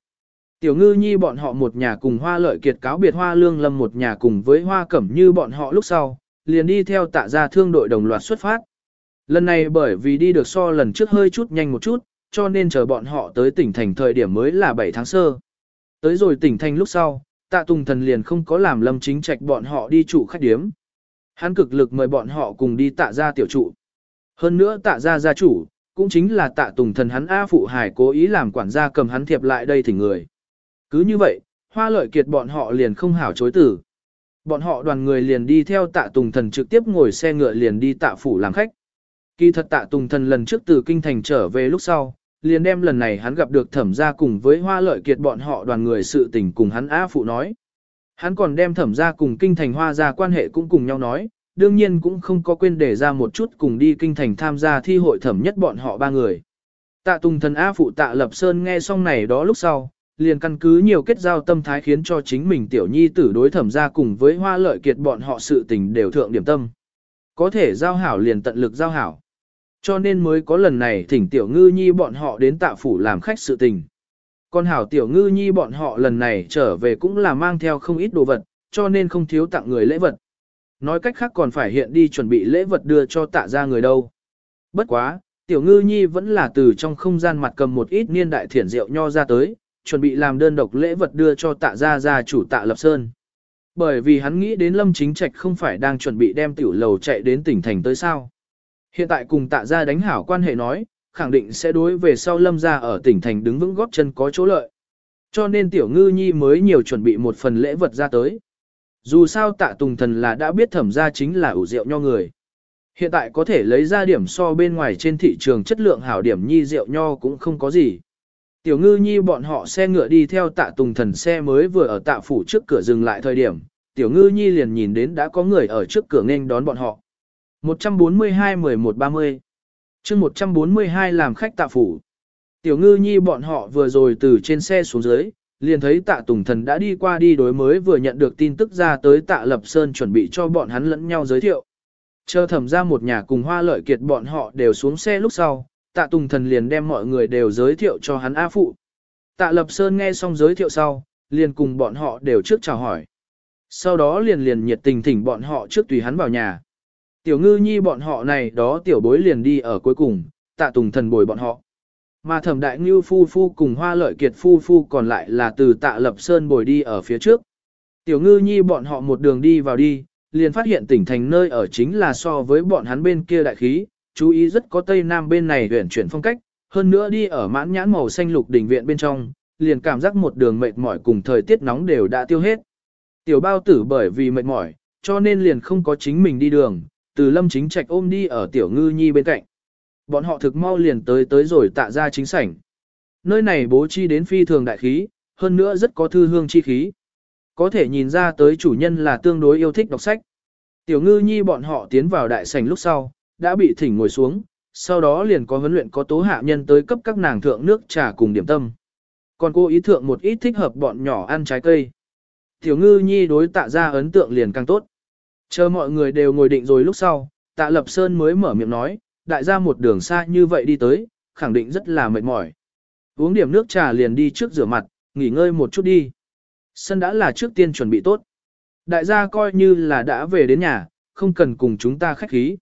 Tiểu ngư nhi bọn họ một nhà cùng hoa lợi kiệt cáo biệt hoa lương lâm một nhà cùng với hoa cẩm như bọn họ lúc sau, liền đi theo tạ gia thương đội đồng loạt xuất phát. Lần này bởi vì đi được so lần trước hơi chút nhanh một chút, cho nên chờ bọn họ tới tỉnh thành thời điểm mới là 7 tháng sơ. Tới rồi tỉnh thành lúc sau, tạ tùng thần liền không có làm lâm chính trạch bọn họ đi trụ khách điếm. Hắn cực lực mời bọn họ cùng đi tạ gia tiểu trụ. Hơn nữa tạ gia gia chủ, cũng chính là tạ tùng thần hắn A Phụ Hải cố ý làm quản gia cầm hắn thiệp lại đây thỉnh người. Cứ như vậy, hoa lợi kiệt bọn họ liền không hảo chối tử. Bọn họ đoàn người liền đi theo tạ tùng thần trực tiếp ngồi xe ngựa liền đi tạ phủ làm khách. Kỳ thật tạ tùng thần lần trước từ kinh thành trở về lúc sau, liền đem lần này hắn gặp được thẩm gia cùng với hoa lợi kiệt bọn họ đoàn người sự tình cùng hắn A Phụ nói. Hắn còn đem thẩm gia cùng kinh thành hoa gia quan hệ cũng cùng nhau nói, đương nhiên cũng không có quên để ra một chút cùng đi kinh thành tham gia thi hội thẩm nhất bọn họ ba người. Tạ Tùng thần A phụ Tạ Lập Sơn nghe xong này đó lúc sau, liền căn cứ nhiều kết giao tâm thái khiến cho chính mình tiểu nhi tử đối thẩm ra cùng với hoa lợi kiệt bọn họ sự tình đều thượng điểm tâm. Có thể giao hảo liền tận lực giao hảo. Cho nên mới có lần này thỉnh tiểu ngư nhi bọn họ đến tạ phủ làm khách sự tình. Còn hảo tiểu ngư nhi bọn họ lần này trở về cũng là mang theo không ít đồ vật, cho nên không thiếu tặng người lễ vật. Nói cách khác còn phải hiện đi chuẩn bị lễ vật đưa cho tạ ra người đâu. Bất quá, tiểu ngư nhi vẫn là từ trong không gian mặt cầm một ít niên đại thiển rượu nho ra tới, chuẩn bị làm đơn độc lễ vật đưa cho tạ gia gia chủ tạ lập sơn. Bởi vì hắn nghĩ đến lâm chính trạch không phải đang chuẩn bị đem tiểu lầu chạy đến tỉnh thành tới sao. Hiện tại cùng tạ gia đánh hảo quan hệ nói, khẳng định sẽ đối về sau lâm gia ở tỉnh thành đứng vững góp chân có chỗ lợi. Cho nên tiểu ngư nhi mới nhiều chuẩn bị một phần lễ vật ra tới. Dù sao tạ tùng thần là đã biết thẩm ra chính là ủ rượu nho người. Hiện tại có thể lấy ra điểm so bên ngoài trên thị trường chất lượng hảo điểm nhi rượu nho cũng không có gì. Tiểu ngư nhi bọn họ xe ngựa đi theo tạ tùng thần xe mới vừa ở tạ phủ trước cửa dừng lại thời điểm, tiểu ngư nhi liền nhìn đến đã có người ở trước cửa nghênh đón bọn họ. 142-11-30 chương 142 làm khách tạ phủ. Tiểu ngư nhi bọn họ vừa rồi từ trên xe xuống dưới, liền thấy tạ tùng thần đã đi qua đi đối mới vừa nhận được tin tức ra tới tạ lập sơn chuẩn bị cho bọn hắn lẫn nhau giới thiệu. Chờ thẩm ra một nhà cùng hoa lợi kiệt bọn họ đều xuống xe lúc sau, tạ tùng thần liền đem mọi người đều giới thiệu cho hắn A Phụ. Tạ Lập Sơn nghe xong giới thiệu sau, liền cùng bọn họ đều trước chào hỏi. Sau đó liền liền nhiệt tình thỉnh bọn họ trước tùy hắn vào nhà. Tiểu ngư nhi bọn họ này đó tiểu bối liền đi ở cuối cùng, tạ tùng thần bồi bọn họ. Mà thẩm đại ngưu phu phu cùng hoa lợi kiệt phu phu còn lại là từ tạ lập sơn bồi đi ở phía trước. Tiểu ngư nhi bọn họ một đường đi vào đi, liền phát hiện tỉnh thành nơi ở chính là so với bọn hắn bên kia đại khí, chú ý rất có tây nam bên này huyển chuyển phong cách, hơn nữa đi ở mãn nhãn màu xanh lục đỉnh viện bên trong, liền cảm giác một đường mệt mỏi cùng thời tiết nóng đều đã tiêu hết. Tiểu bao tử bởi vì mệt mỏi, cho nên liền không có chính mình đi đường, từ lâm chính trạch ôm đi ở tiểu ngư nhi bên cạnh. Bọn họ thực mau liền tới tới rồi tạ ra chính sảnh. Nơi này bố trí đến phi thường đại khí, hơn nữa rất có thư hương chi khí. Có thể nhìn ra tới chủ nhân là tương đối yêu thích đọc sách. Tiểu ngư nhi bọn họ tiến vào đại sảnh lúc sau, đã bị thỉnh ngồi xuống, sau đó liền có huấn luyện có tố hạ nhân tới cấp các nàng thượng nước trà cùng điểm tâm. Còn cô ý thượng một ít thích hợp bọn nhỏ ăn trái cây. Tiểu ngư nhi đối tạ ra ấn tượng liền càng tốt. Chờ mọi người đều ngồi định rồi lúc sau, tạ lập sơn mới mở miệng nói, đại gia một đường xa như vậy đi tới, khẳng định rất là mệt mỏi. Uống điểm nước trà liền đi trước rửa mặt, nghỉ ngơi một chút đi. Sân đã là trước tiên chuẩn bị tốt. Đại gia coi như là đã về đến nhà, không cần cùng chúng ta khách khí.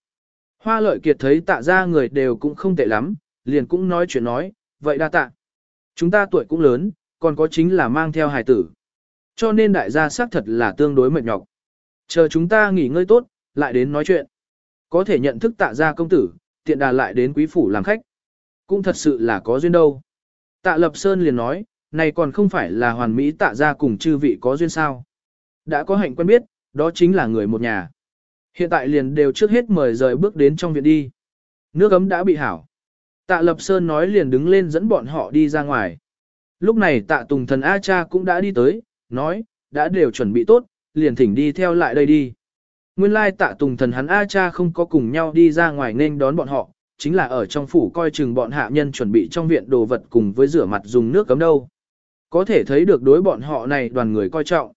Hoa lợi kiệt thấy tạ ra người đều cũng không tệ lắm, liền cũng nói chuyện nói, vậy đa tạ. Chúng ta tuổi cũng lớn, còn có chính là mang theo hài tử. Cho nên đại gia xác thật là tương đối mệt nhọc. Chờ chúng ta nghỉ ngơi tốt, lại đến nói chuyện. Có thể nhận thức tạ ra công tử, tiện đà lại đến quý phủ làm khách. Cũng thật sự là có duyên đâu. Tạ Lập Sơn liền nói, này còn không phải là hoàn mỹ tạ ra cùng chư vị có duyên sao. Đã có hạnh quen biết, đó chính là người một nhà. Hiện tại liền đều trước hết mời rời bước đến trong viện đi. Nước ấm đã bị hảo. Tạ Lập Sơn nói liền đứng lên dẫn bọn họ đi ra ngoài. Lúc này tạ Tùng Thần A Cha cũng đã đi tới, nói, đã đều chuẩn bị tốt, liền thỉnh đi theo lại đây đi. Nguyên lai tạ Tùng Thần hắn A Cha không có cùng nhau đi ra ngoài nên đón bọn họ, chính là ở trong phủ coi chừng bọn hạ nhân chuẩn bị trong viện đồ vật cùng với rửa mặt dùng nước cấm đâu. Có thể thấy được đối bọn họ này đoàn người coi trọng.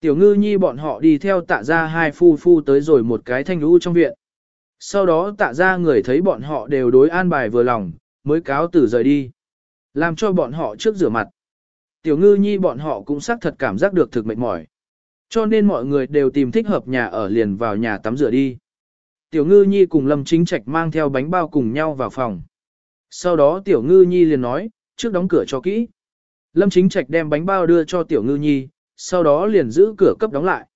Tiểu ngư nhi bọn họ đi theo tạ ra hai phu phu tới rồi một cái thanh lũ trong viện. Sau đó tạ ra người thấy bọn họ đều đối an bài vừa lòng, mới cáo tử rời đi. Làm cho bọn họ trước rửa mặt. Tiểu ngư nhi bọn họ cũng xác thật cảm giác được thực mệt mỏi. Cho nên mọi người đều tìm thích hợp nhà ở liền vào nhà tắm rửa đi. Tiểu ngư nhi cùng Lâm Chính Trạch mang theo bánh bao cùng nhau vào phòng. Sau đó Tiểu ngư nhi liền nói, trước đóng cửa cho kỹ. Lâm Chính Trạch đem bánh bao đưa cho Tiểu ngư nhi, sau đó liền giữ cửa cấp đóng lại.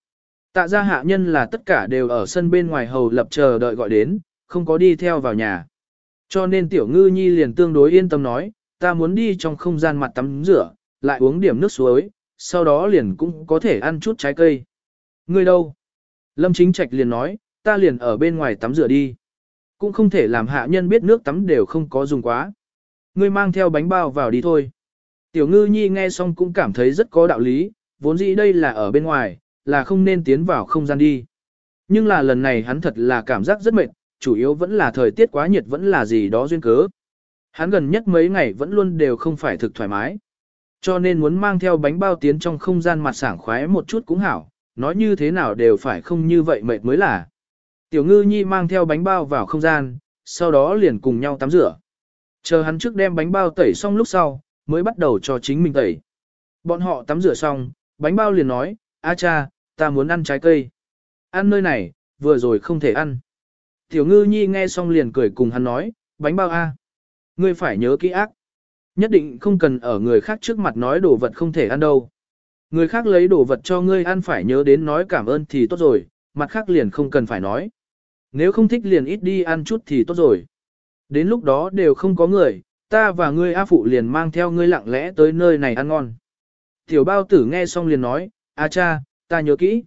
Tạ gia hạ nhân là tất cả đều ở sân bên ngoài hầu lập chờ đợi gọi đến, không có đi theo vào nhà. Cho nên Tiểu ngư nhi liền tương đối yên tâm nói, ta muốn đi trong không gian mặt tắm rửa, lại uống điểm nước suối, sau đó liền cũng có thể ăn chút trái cây. Ngươi đâu? Lâm Chính Trạch liền nói, ta liền ở bên ngoài tắm rửa đi. Cũng không thể làm hạ nhân biết nước tắm đều không có dùng quá. Ngươi mang theo bánh bao vào đi thôi. Tiểu ngư nhi nghe xong cũng cảm thấy rất có đạo lý, vốn dĩ đây là ở bên ngoài, là không nên tiến vào không gian đi. Nhưng là lần này hắn thật là cảm giác rất mệt, chủ yếu vẫn là thời tiết quá nhiệt vẫn là gì đó duyên cớ. Hắn gần nhất mấy ngày vẫn luôn đều không phải thực thoải mái. Cho nên muốn mang theo bánh bao tiến trong không gian mặt sảng khoái một chút cũng hảo, nói như thế nào đều phải không như vậy mệt mới là. Tiểu ngư nhi mang theo bánh bao vào không gian, sau đó liền cùng nhau tắm rửa. Chờ hắn trước đem bánh bao tẩy xong lúc sau, mới bắt đầu cho chính mình tẩy. Bọn họ tắm rửa xong, bánh bao liền nói, a cha, ta muốn ăn trái cây. Ăn nơi này, vừa rồi không thể ăn. Tiểu ngư nhi nghe xong liền cười cùng hắn nói, bánh bao a, ngươi phải nhớ kỹ ác. Nhất định không cần ở người khác trước mặt nói đồ vật không thể ăn đâu. Người khác lấy đồ vật cho ngươi ăn phải nhớ đến nói cảm ơn thì tốt rồi, mặt khác liền không cần phải nói. Nếu không thích liền ít đi ăn chút thì tốt rồi. Đến lúc đó đều không có người, ta và ngươi A Phụ liền mang theo ngươi lặng lẽ tới nơi này ăn ngon. Tiểu bao tử nghe xong liền nói, A cha, ta nhớ kỹ.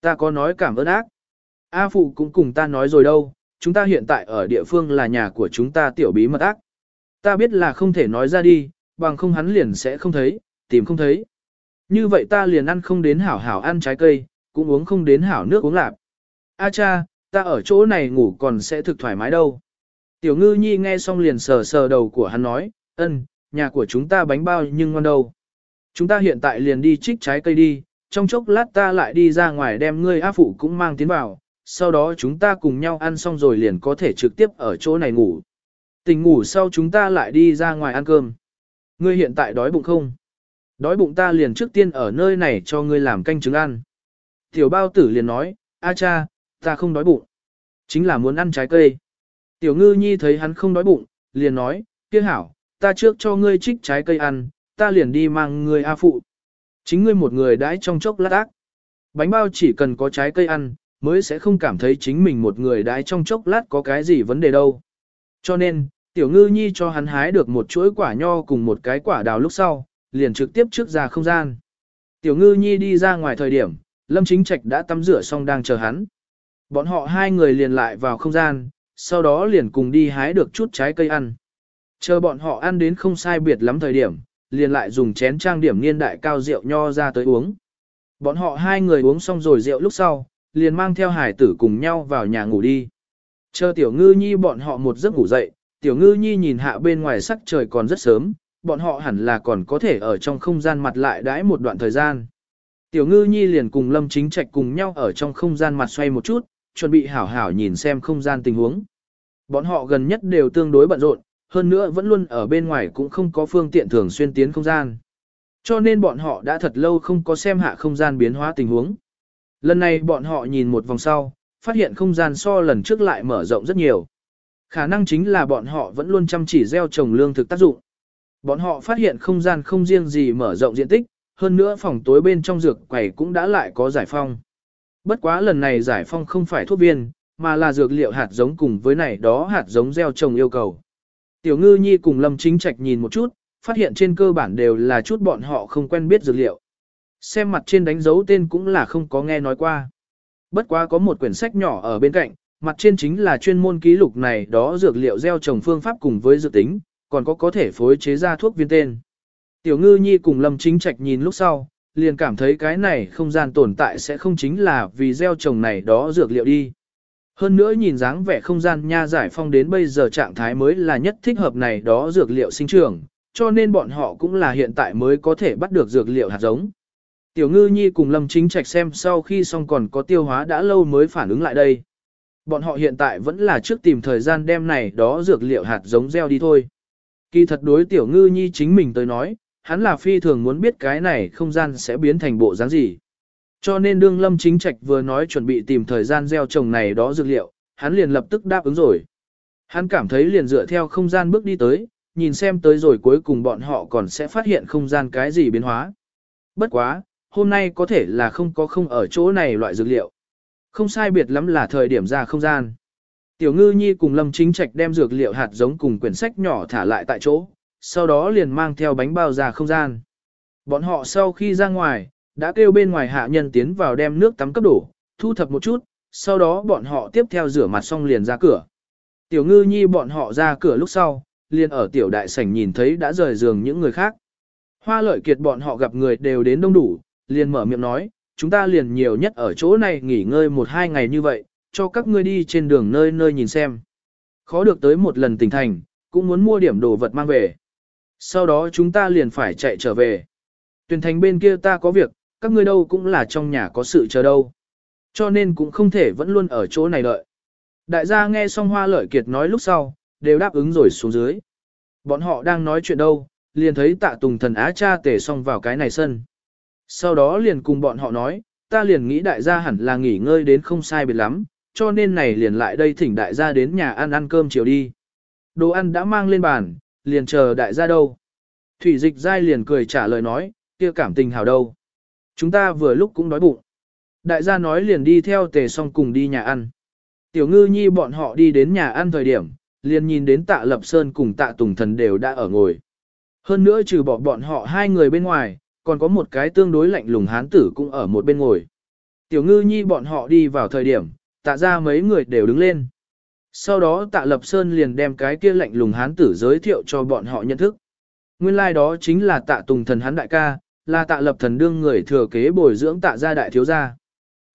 Ta có nói cảm ơn ác. A Phụ cũng cùng ta nói rồi đâu, chúng ta hiện tại ở địa phương là nhà của chúng ta tiểu bí mật ác. Ta biết là không thể nói ra đi, bằng không hắn liền sẽ không thấy, tìm không thấy. Như vậy ta liền ăn không đến hảo hảo ăn trái cây, cũng uống không đến hảo nước uống lạp. A cha, ta ở chỗ này ngủ còn sẽ thực thoải mái đâu. Tiểu ngư nhi nghe xong liền sờ sờ đầu của hắn nói, ân, nhà của chúng ta bánh bao nhưng ngon đâu. Chúng ta hiện tại liền đi trích trái cây đi, trong chốc lát ta lại đi ra ngoài đem ngươi á phụ cũng mang tiến vào, sau đó chúng ta cùng nhau ăn xong rồi liền có thể trực tiếp ở chỗ này ngủ. Tỉnh ngủ sau chúng ta lại đi ra ngoài ăn cơm. Ngươi hiện tại đói bụng không? Đói bụng ta liền trước tiên ở nơi này cho ngươi làm canh trứng ăn. Tiểu bao tử liền nói, a cha, ta không đói bụng. Chính là muốn ăn trái cây. Tiểu ngư nhi thấy hắn không đói bụng, liền nói, kia hảo, ta trước cho ngươi trích trái cây ăn, ta liền đi mang ngươi A phụ. Chính ngươi một người đãi trong chốc lát ác. Bánh bao chỉ cần có trái cây ăn, mới sẽ không cảm thấy chính mình một người đãi trong chốc lát có cái gì vấn đề đâu. Cho nên, tiểu ngư nhi cho hắn hái được một chuỗi quả nho cùng một cái quả đào lúc sau, liền trực tiếp trước ra không gian. Tiểu ngư nhi đi ra ngoài thời điểm, Lâm Chính Trạch đã tắm rửa xong đang chờ hắn. Bọn họ hai người liền lại vào không gian, sau đó liền cùng đi hái được chút trái cây ăn. Chờ bọn họ ăn đến không sai biệt lắm thời điểm, liền lại dùng chén trang điểm niên đại cao rượu nho ra tới uống. Bọn họ hai người uống xong rồi rượu lúc sau, liền mang theo hải tử cùng nhau vào nhà ngủ đi. Chờ tiểu ngư nhi bọn họ một giấc ngủ dậy, tiểu ngư nhi nhìn hạ bên ngoài sắc trời còn rất sớm, bọn họ hẳn là còn có thể ở trong không gian mặt lại đãi một đoạn thời gian. Tiểu ngư nhi liền cùng lâm chính trạch cùng nhau ở trong không gian mặt xoay một chút, chuẩn bị hảo hảo nhìn xem không gian tình huống. Bọn họ gần nhất đều tương đối bận rộn, hơn nữa vẫn luôn ở bên ngoài cũng không có phương tiện thường xuyên tiến không gian. Cho nên bọn họ đã thật lâu không có xem hạ không gian biến hóa tình huống. Lần này bọn họ nhìn một vòng sau, phát hiện không gian so lần trước lại mở rộng rất nhiều. Khả năng chính là bọn họ vẫn luôn chăm chỉ gieo trồng lương thực tác dụng. Bọn họ phát hiện không gian không riêng gì mở rộng diện tích, hơn nữa phòng tối bên trong dược quầy cũng đã lại có giải phong. Bất quá lần này giải phong không phải thuốc viên, mà là dược liệu hạt giống cùng với này đó hạt giống gieo trồng yêu cầu. Tiểu ngư nhi cùng Lâm Chính Trạch nhìn một chút, phát hiện trên cơ bản đều là chút bọn họ không quen biết dược liệu. Xem mặt trên đánh dấu tên cũng là không có nghe nói qua. Bất quá có một quyển sách nhỏ ở bên cạnh, mặt trên chính là chuyên môn ký lục này đó dược liệu gieo trồng phương pháp cùng với dự tính, còn có có thể phối chế ra thuốc viên tên. Tiểu ngư nhi cùng Lâm Chính Trạch nhìn lúc sau, liền cảm thấy cái này không gian tồn tại sẽ không chính là vì gieo trồng này đó dược liệu đi. Hơn nữa nhìn dáng vẻ không gian nha giải phong đến bây giờ trạng thái mới là nhất thích hợp này đó dược liệu sinh trưởng, cho nên bọn họ cũng là hiện tại mới có thể bắt được dược liệu hạt giống. Tiểu ngư nhi cùng Lâm Chính Trạch xem sau khi xong còn có tiêu hóa đã lâu mới phản ứng lại đây. Bọn họ hiện tại vẫn là trước tìm thời gian đem này đó dược liệu hạt giống gieo đi thôi. Kỳ thật đối tiểu ngư nhi chính mình tới nói, hắn là phi thường muốn biết cái này không gian sẽ biến thành bộ dáng gì. Cho nên đương lâm chính trạch vừa nói chuẩn bị tìm thời gian gieo trồng này đó dược liệu, hắn liền lập tức đáp ứng rồi. Hắn cảm thấy liền dựa theo không gian bước đi tới, nhìn xem tới rồi cuối cùng bọn họ còn sẽ phát hiện không gian cái gì biến hóa. Bất quá, hôm nay có thể là không có không ở chỗ này loại dược liệu. Không sai biệt lắm là thời điểm ra không gian. Tiểu ngư nhi cùng lâm chính trạch đem dược liệu hạt giống cùng quyển sách nhỏ thả lại tại chỗ, sau đó liền mang theo bánh bao ra không gian. Bọn họ sau khi ra ngoài, đã kêu bên ngoài hạ nhân tiến vào đem nước tắm cấp đổ, thu thập một chút, sau đó bọn họ tiếp theo rửa mặt xong liền ra cửa. Tiểu ngư nhi bọn họ ra cửa lúc sau, liền ở tiểu đại sảnh nhìn thấy đã rời giường những người khác. Hoa lợi kiệt bọn họ gặp người đều đến đông đủ, liền mở miệng nói, chúng ta liền nhiều nhất ở chỗ này nghỉ ngơi một hai ngày như vậy, cho các ngươi đi trên đường nơi nơi nhìn xem. Khó được tới một lần tỉnh thành, cũng muốn mua điểm đồ vật mang về. Sau đó chúng ta liền phải chạy trở về. Tuyển thành bên kia ta có việc, các ngươi đâu cũng là trong nhà có sự chờ đâu. Cho nên cũng không thể vẫn luôn ở chỗ này đợi. Đại gia nghe xong hoa lợi kiệt nói lúc sau, đều đáp ứng rồi xuống dưới. Bọn họ đang nói chuyện đâu, liền thấy tạ tùng thần á cha tể xong vào cái này sân. Sau đó liền cùng bọn họ nói, ta liền nghĩ đại gia hẳn là nghỉ ngơi đến không sai biệt lắm, cho nên này liền lại đây thỉnh đại gia đến nhà ăn ăn cơm chiều đi. Đồ ăn đã mang lên bàn, liền chờ đại gia đâu. Thủy dịch dai liền cười trả lời nói, kia cảm tình hào đâu. Chúng ta vừa lúc cũng đói bụng. Đại gia nói liền đi theo tề song cùng đi nhà ăn. Tiểu ngư nhi bọn họ đi đến nhà ăn thời điểm, liền nhìn đến tạ lập sơn cùng tạ tùng thần đều đã ở ngồi. Hơn nữa trừ bỏ bọn họ hai người bên ngoài, còn có một cái tương đối lạnh lùng hán tử cũng ở một bên ngồi. Tiểu ngư nhi bọn họ đi vào thời điểm, tạ ra mấy người đều đứng lên. Sau đó tạ lập sơn liền đem cái kia lạnh lùng hán tử giới thiệu cho bọn họ nhận thức. Nguyên lai like đó chính là tạ tùng thần hán đại ca, là tạ lập thần đương người thừa kế bồi dưỡng tạ gia đại thiếu gia.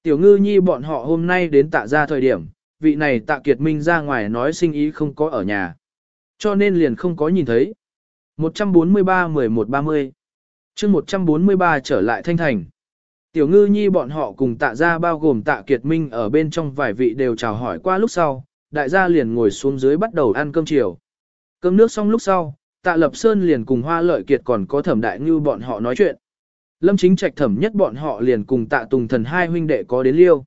Tiểu ngư nhi bọn họ hôm nay đến tạ gia thời điểm, vị này tạ kiệt minh ra ngoài nói sinh ý không có ở nhà. Cho nên liền không có nhìn thấy. 143-11-30 chương 143 trở lại thanh thành. Tiểu ngư nhi bọn họ cùng tạ gia bao gồm tạ kiệt minh ở bên trong vài vị đều chào hỏi qua lúc sau, đại gia liền ngồi xuống dưới bắt đầu ăn cơm chiều. Cơm nước xong lúc sau, tạ lập sơn liền cùng hoa lợi kiệt còn có thẩm đại ngư bọn họ nói chuyện. Lâm chính trạch thẩm nhất bọn họ liền cùng tạ tùng thần hai huynh đệ có đến liêu.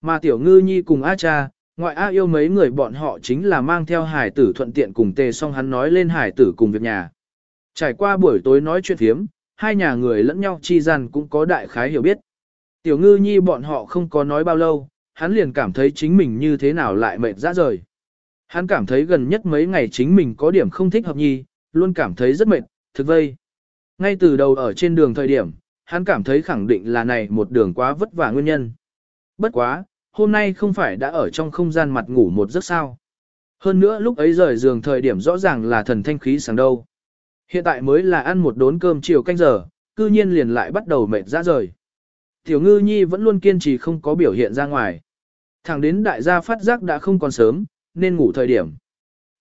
Mà tiểu ngư nhi cùng A cha, ngoại A yêu mấy người bọn họ chính là mang theo hải tử thuận tiện cùng tề xong hắn nói lên hải tử cùng việc nhà. Trải qua buổi tối nói chuyện thiếm, hai nhà người lẫn nhau chi gian cũng có đại khái hiểu biết. Tiểu ngư nhi bọn họ không có nói bao lâu, hắn liền cảm thấy chính mình như thế nào lại mệt ra rời. Hắn cảm thấy gần nhất mấy ngày chính mình có điểm không thích hợp nhi, luôn cảm thấy rất mệt, thực vây. Ngay từ đầu ở trên đường thời điểm, hắn cảm thấy khẳng định là này một đường quá vất vả nguyên nhân. Bất quá, hôm nay không phải đã ở trong không gian mặt ngủ một giấc sao. Hơn nữa lúc ấy rời giường thời điểm rõ ràng là thần thanh khí sáng đâu. Hiện tại mới là ăn một đốn cơm chiều canh giờ, cư nhiên liền lại bắt đầu mệt ra rời. Tiểu ngư nhi vẫn luôn kiên trì không có biểu hiện ra ngoài. Thẳng đến đại gia phát giác đã không còn sớm, nên ngủ thời điểm.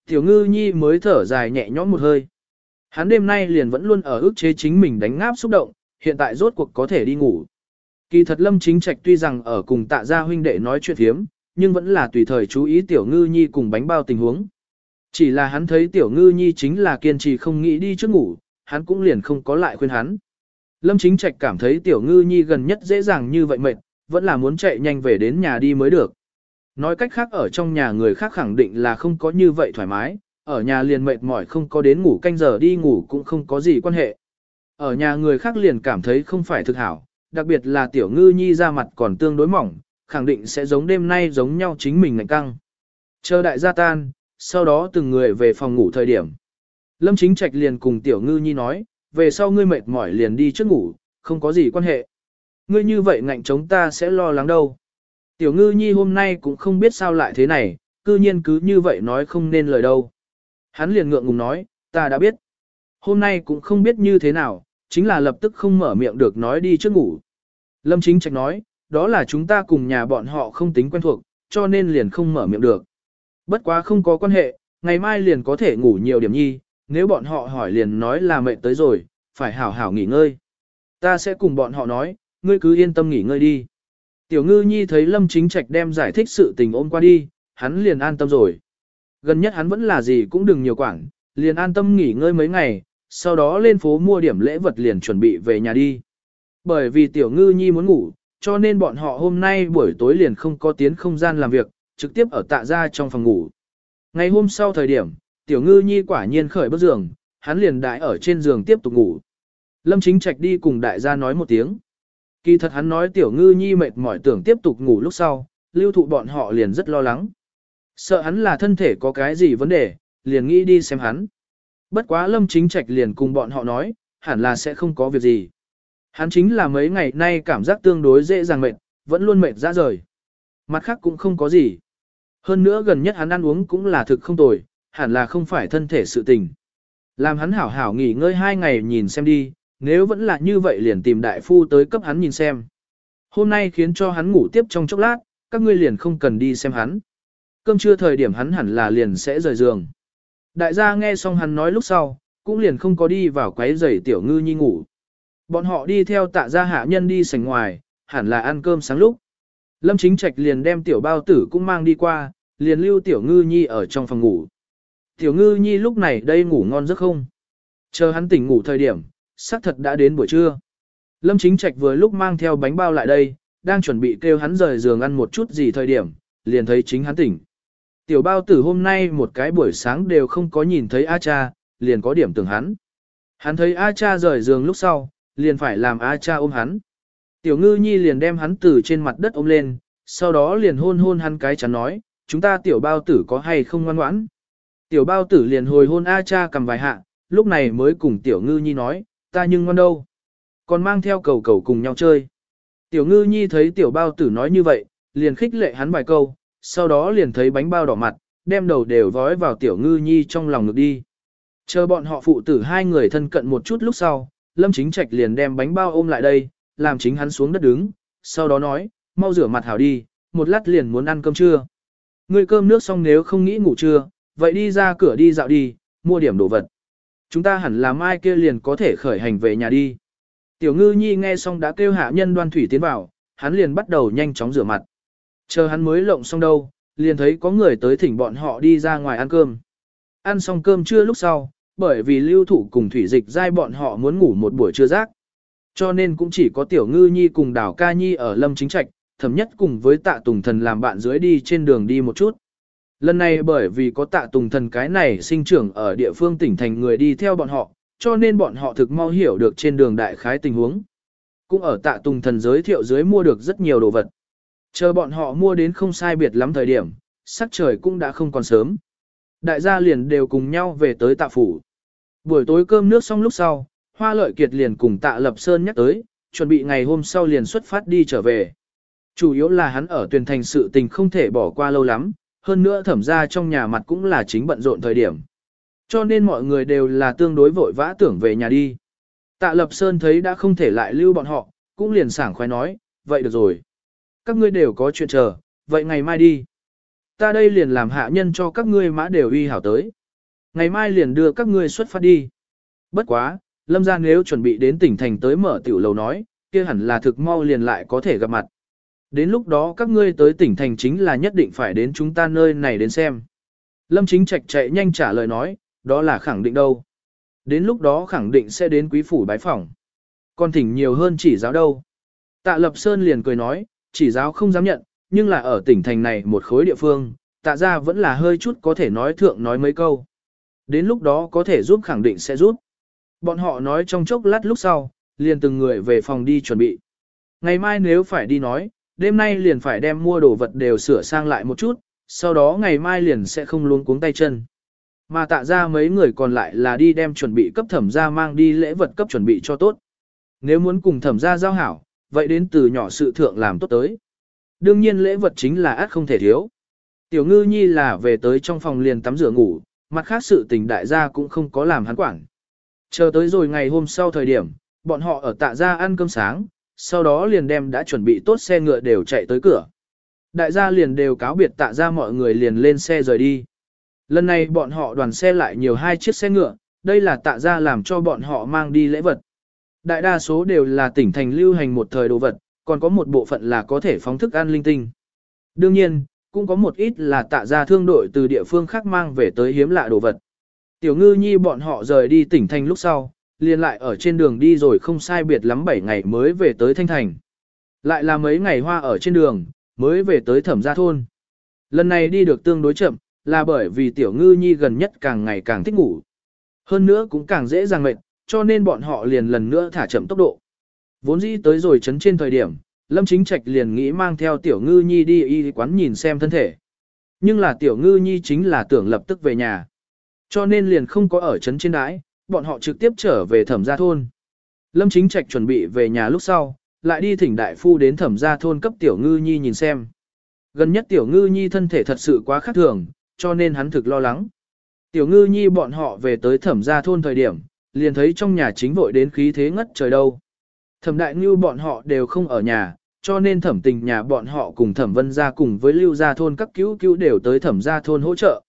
Tiểu ngư nhi mới thở dài nhẹ nhõm một hơi. Hắn đêm nay liền vẫn luôn ở ức chế chính mình đánh ngáp xúc động, hiện tại rốt cuộc có thể đi ngủ. Kỳ thật lâm chính trạch tuy rằng ở cùng tạ gia huynh đệ nói chuyện hiếm, nhưng vẫn là tùy thời chú ý tiểu ngư nhi cùng bánh bao tình huống. Chỉ là hắn thấy tiểu ngư nhi chính là kiên trì không nghĩ đi trước ngủ, hắn cũng liền không có lại khuyên hắn. Lâm chính trạch cảm thấy tiểu ngư nhi gần nhất dễ dàng như vậy mệt, vẫn là muốn chạy nhanh về đến nhà đi mới được. Nói cách khác ở trong nhà người khác khẳng định là không có như vậy thoải mái, ở nhà liền mệt mỏi không có đến ngủ canh giờ đi ngủ cũng không có gì quan hệ. Ở nhà người khác liền cảm thấy không phải thực hảo, đặc biệt là tiểu ngư nhi ra mặt còn tương đối mỏng, khẳng định sẽ giống đêm nay giống nhau chính mình ngạnh căng. Chờ đại gia tan, sau đó từng người về phòng ngủ thời điểm. Lâm Chính Trạch liền cùng Tiểu Ngư Nhi nói, về sau ngươi mệt mỏi liền đi trước ngủ, không có gì quan hệ. Ngươi như vậy ngạnh chống ta sẽ lo lắng đâu. Tiểu Ngư Nhi hôm nay cũng không biết sao lại thế này, cư nhiên cứ như vậy nói không nên lời đâu. Hắn liền ngượng ngùng nói, ta đã biết. Hôm nay cũng không biết như thế nào, chính là lập tức không mở miệng được nói đi trước ngủ. Lâm Chính Trạch nói, đó là chúng ta cùng nhà bọn họ không tính quen thuộc, cho nên liền không mở miệng được. Bất quá không có quan hệ, ngày mai liền có thể ngủ nhiều điểm nhi, nếu bọn họ hỏi liền nói là mệt tới rồi, phải hảo hảo nghỉ ngơi. Ta sẽ cùng bọn họ nói, ngươi cứ yên tâm nghỉ ngơi đi. Tiểu ngư nhi thấy Lâm Chính Trạch đem giải thích sự tình ôm qua đi, hắn liền an tâm rồi. Gần nhất hắn vẫn là gì cũng đừng nhiều quảng, liền an tâm nghỉ ngơi mấy ngày, sau đó lên phố mua điểm lễ vật liền chuẩn bị về nhà đi. Bởi vì tiểu ngư nhi muốn ngủ, cho nên bọn họ hôm nay buổi tối liền không có tiến không gian làm việc, trực tiếp ở tạ ra trong phòng ngủ. Ngày hôm sau thời điểm, tiểu ngư nhi quả nhiên khởi bước giường, hắn liền đại ở trên giường tiếp tục ngủ. Lâm chính trạch đi cùng đại gia nói một tiếng. Kỳ thật hắn nói tiểu ngư nhi mệt mỏi tưởng tiếp tục ngủ lúc sau, lưu thụ bọn họ liền rất lo lắng. Sợ hắn là thân thể có cái gì vấn đề, liền nghĩ đi xem hắn. Bất quá lâm chính trạch liền cùng bọn họ nói, hẳn là sẽ không có việc gì. Hắn chính là mấy ngày nay cảm giác tương đối dễ dàng mệt, vẫn luôn mệt ra rời. Mặt khác cũng không có gì. Hơn nữa gần nhất hắn ăn uống cũng là thực không tồi, hẳn là không phải thân thể sự tình. Làm hắn hảo hảo nghỉ ngơi hai ngày nhìn xem đi, nếu vẫn là như vậy liền tìm đại phu tới cấp hắn nhìn xem. Hôm nay khiến cho hắn ngủ tiếp trong chốc lát, các ngươi liền không cần đi xem hắn. Cơm trưa thời điểm hắn hẳn là liền sẽ rời giường. Đại gia nghe xong hắn nói lúc sau, cũng liền không có đi vào quấy giày tiểu ngư nhi ngủ. Bọn họ đi theo tạ gia hạ nhân đi sảnh ngoài, hẳn là ăn cơm sáng lúc. Lâm Chính Trạch liền đem tiểu bao tử cũng mang đi qua, liền lưu tiểu ngư nhi ở trong phòng ngủ. Tiểu ngư nhi lúc này đây ngủ ngon giấc không? Chờ hắn tỉnh ngủ thời điểm, xác thật đã đến buổi trưa. Lâm Chính Trạch vừa lúc mang theo bánh bao lại đây, đang chuẩn bị kêu hắn rời giường ăn một chút gì thời điểm, liền thấy chính hắn tỉnh. Tiểu bao tử hôm nay một cái buổi sáng đều không có nhìn thấy A cha, liền có điểm tưởng hắn. Hắn thấy A cha rời giường lúc sau, liền phải làm A cha ôm hắn. Tiểu ngư nhi liền đem hắn từ trên mặt đất ôm lên, sau đó liền hôn hôn hắn cái chắn nói, chúng ta tiểu bao tử có hay không ngoan ngoãn. Tiểu bao tử liền hồi hôn A cha cầm vài hạ, lúc này mới cùng tiểu ngư nhi nói, ta nhưng ngoan đâu. Còn mang theo cầu cầu cùng nhau chơi. Tiểu ngư nhi thấy tiểu bao tử nói như vậy, liền khích lệ hắn vài câu, sau đó liền thấy bánh bao đỏ mặt, đem đầu đều vói vào tiểu ngư nhi trong lòng ngực đi. Chờ bọn họ phụ tử hai người thân cận một chút lúc sau, Lâm Chính Trạch liền đem bánh bao ôm lại đây, làm chính hắn xuống đất đứng, sau đó nói, mau rửa mặt hảo đi, một lát liền muốn ăn cơm trưa. Ngươi cơm nước xong nếu không nghĩ ngủ trưa, vậy đi ra cửa đi dạo đi, mua điểm đồ vật. Chúng ta hẳn là mai kia liền có thể khởi hành về nhà đi. Tiểu ngư nhi nghe xong đã kêu hạ nhân đoan thủy tiến vào, hắn liền bắt đầu nhanh chóng rửa mặt. Chờ hắn mới lộng xong đâu, liền thấy có người tới thỉnh bọn họ đi ra ngoài ăn cơm. Ăn xong cơm trưa lúc sau, bởi vì lưu thủ cùng thủy dịch dai bọn họ muốn ngủ một buổi trưa rác. Cho nên cũng chỉ có tiểu ngư nhi cùng đảo ca nhi ở lâm chính trạch, thẩm nhất cùng với tạ tùng thần làm bạn dưới đi trên đường đi một chút. Lần này bởi vì có tạ tùng thần cái này sinh trưởng ở địa phương tỉnh thành người đi theo bọn họ, cho nên bọn họ thực mau hiểu được trên đường đại khái tình huống. Cũng ở tạ tùng thần giới thiệu dưới mua được rất nhiều đồ vật. Chờ bọn họ mua đến không sai biệt lắm thời điểm, sắc trời cũng đã không còn sớm. Đại gia liền đều cùng nhau về tới tạ phủ. Buổi tối cơm nước xong lúc sau, Hoa Lợi Kiệt liền cùng tạ Lập Sơn nhắc tới, chuẩn bị ngày hôm sau liền xuất phát đi trở về. Chủ yếu là hắn ở tuyển thành sự tình không thể bỏ qua lâu lắm, hơn nữa thẩm ra trong nhà mặt cũng là chính bận rộn thời điểm. Cho nên mọi người đều là tương đối vội vã tưởng về nhà đi. Tạ Lập Sơn thấy đã không thể lại lưu bọn họ, cũng liền sảng khoái nói, vậy được rồi. Các ngươi đều có chuyện chờ, vậy ngày mai đi. Ta đây liền làm hạ nhân cho các ngươi mã đều uy hảo tới. Ngày mai liền đưa các ngươi xuất phát đi. Bất quá, lâm gia nếu chuẩn bị đến tỉnh thành tới mở tiểu lầu nói, kia hẳn là thực mau liền lại có thể gặp mặt. Đến lúc đó các ngươi tới tỉnh thành chính là nhất định phải đến chúng ta nơi này đến xem. Lâm chính trạch chạy nhanh trả lời nói, đó là khẳng định đâu. Đến lúc đó khẳng định sẽ đến quý phủ bái phỏng. Còn thỉnh nhiều hơn chỉ giáo đâu. Tạ Lập Sơn liền cười nói, chỉ giáo không dám nhận, nhưng là ở tỉnh thành này một khối địa phương, tạ ra vẫn là hơi chút có thể nói thượng nói mấy câu. Đến lúc đó có thể giúp khẳng định sẽ giúp. Bọn họ nói trong chốc lát lúc sau, liền từng người về phòng đi chuẩn bị. Ngày mai nếu phải đi nói, đêm nay liền phải đem mua đồ vật đều sửa sang lại một chút, sau đó ngày mai liền sẽ không luôn cuống tay chân. Mà tạ ra mấy người còn lại là đi đem chuẩn bị cấp thẩm ra mang đi lễ vật cấp chuẩn bị cho tốt. Nếu muốn cùng thẩm ra giao hảo, vậy đến từ nhỏ sự thượng làm tốt tới. Đương nhiên lễ vật chính là át không thể thiếu. Tiểu ngư nhi là về tới trong phòng liền tắm rửa ngủ, mặt khác sự tình đại gia cũng không có làm hắn quản. Chờ tới rồi ngày hôm sau thời điểm, bọn họ ở tạ gia ăn cơm sáng, sau đó liền đem đã chuẩn bị tốt xe ngựa đều chạy tới cửa. Đại gia liền đều cáo biệt tạ gia mọi người liền lên xe rời đi. Lần này bọn họ đoàn xe lại nhiều hai chiếc xe ngựa, đây là tạ gia làm cho bọn họ mang đi lễ vật. Đại đa số đều là tỉnh thành lưu hành một thời đồ vật, còn có một bộ phận là có thể phóng thức ăn linh tinh. Đương nhiên, cũng có một ít là tạ gia thương đội từ địa phương khác mang về tới hiếm lạ đồ vật. Tiểu ngư nhi bọn họ rời đi tỉnh thành lúc sau, liền lại ở trên đường đi rồi không sai biệt lắm 7 ngày mới về tới Thanh Thành. Lại là mấy ngày hoa ở trên đường, mới về tới thẩm gia thôn. Lần này đi được tương đối chậm, là bởi vì tiểu ngư nhi gần nhất càng ngày càng thích ngủ. Hơn nữa cũng càng dễ dàng mệt, cho nên bọn họ liền lần nữa thả chậm tốc độ. Vốn dĩ tới rồi chấn trên thời điểm, Lâm Chính Trạch liền nghĩ mang theo tiểu ngư nhi đi y quán nhìn xem thân thể. Nhưng là tiểu ngư nhi chính là tưởng lập tức về nhà. Cho nên liền không có ở chấn trên đái, bọn họ trực tiếp trở về thẩm gia thôn. Lâm Chính Trạch chuẩn bị về nhà lúc sau, lại đi thỉnh đại phu đến thẩm gia thôn cấp tiểu ngư nhi nhìn xem. Gần nhất tiểu ngư nhi thân thể thật sự quá khác thường, cho nên hắn thực lo lắng. Tiểu ngư nhi bọn họ về tới thẩm gia thôn thời điểm, liền thấy trong nhà chính vội đến khí thế ngất trời đâu. Thẩm đại ngư bọn họ đều không ở nhà, cho nên thẩm tình nhà bọn họ cùng thẩm vân gia cùng với lưu gia thôn các cứu cứu đều tới thẩm gia thôn hỗ trợ.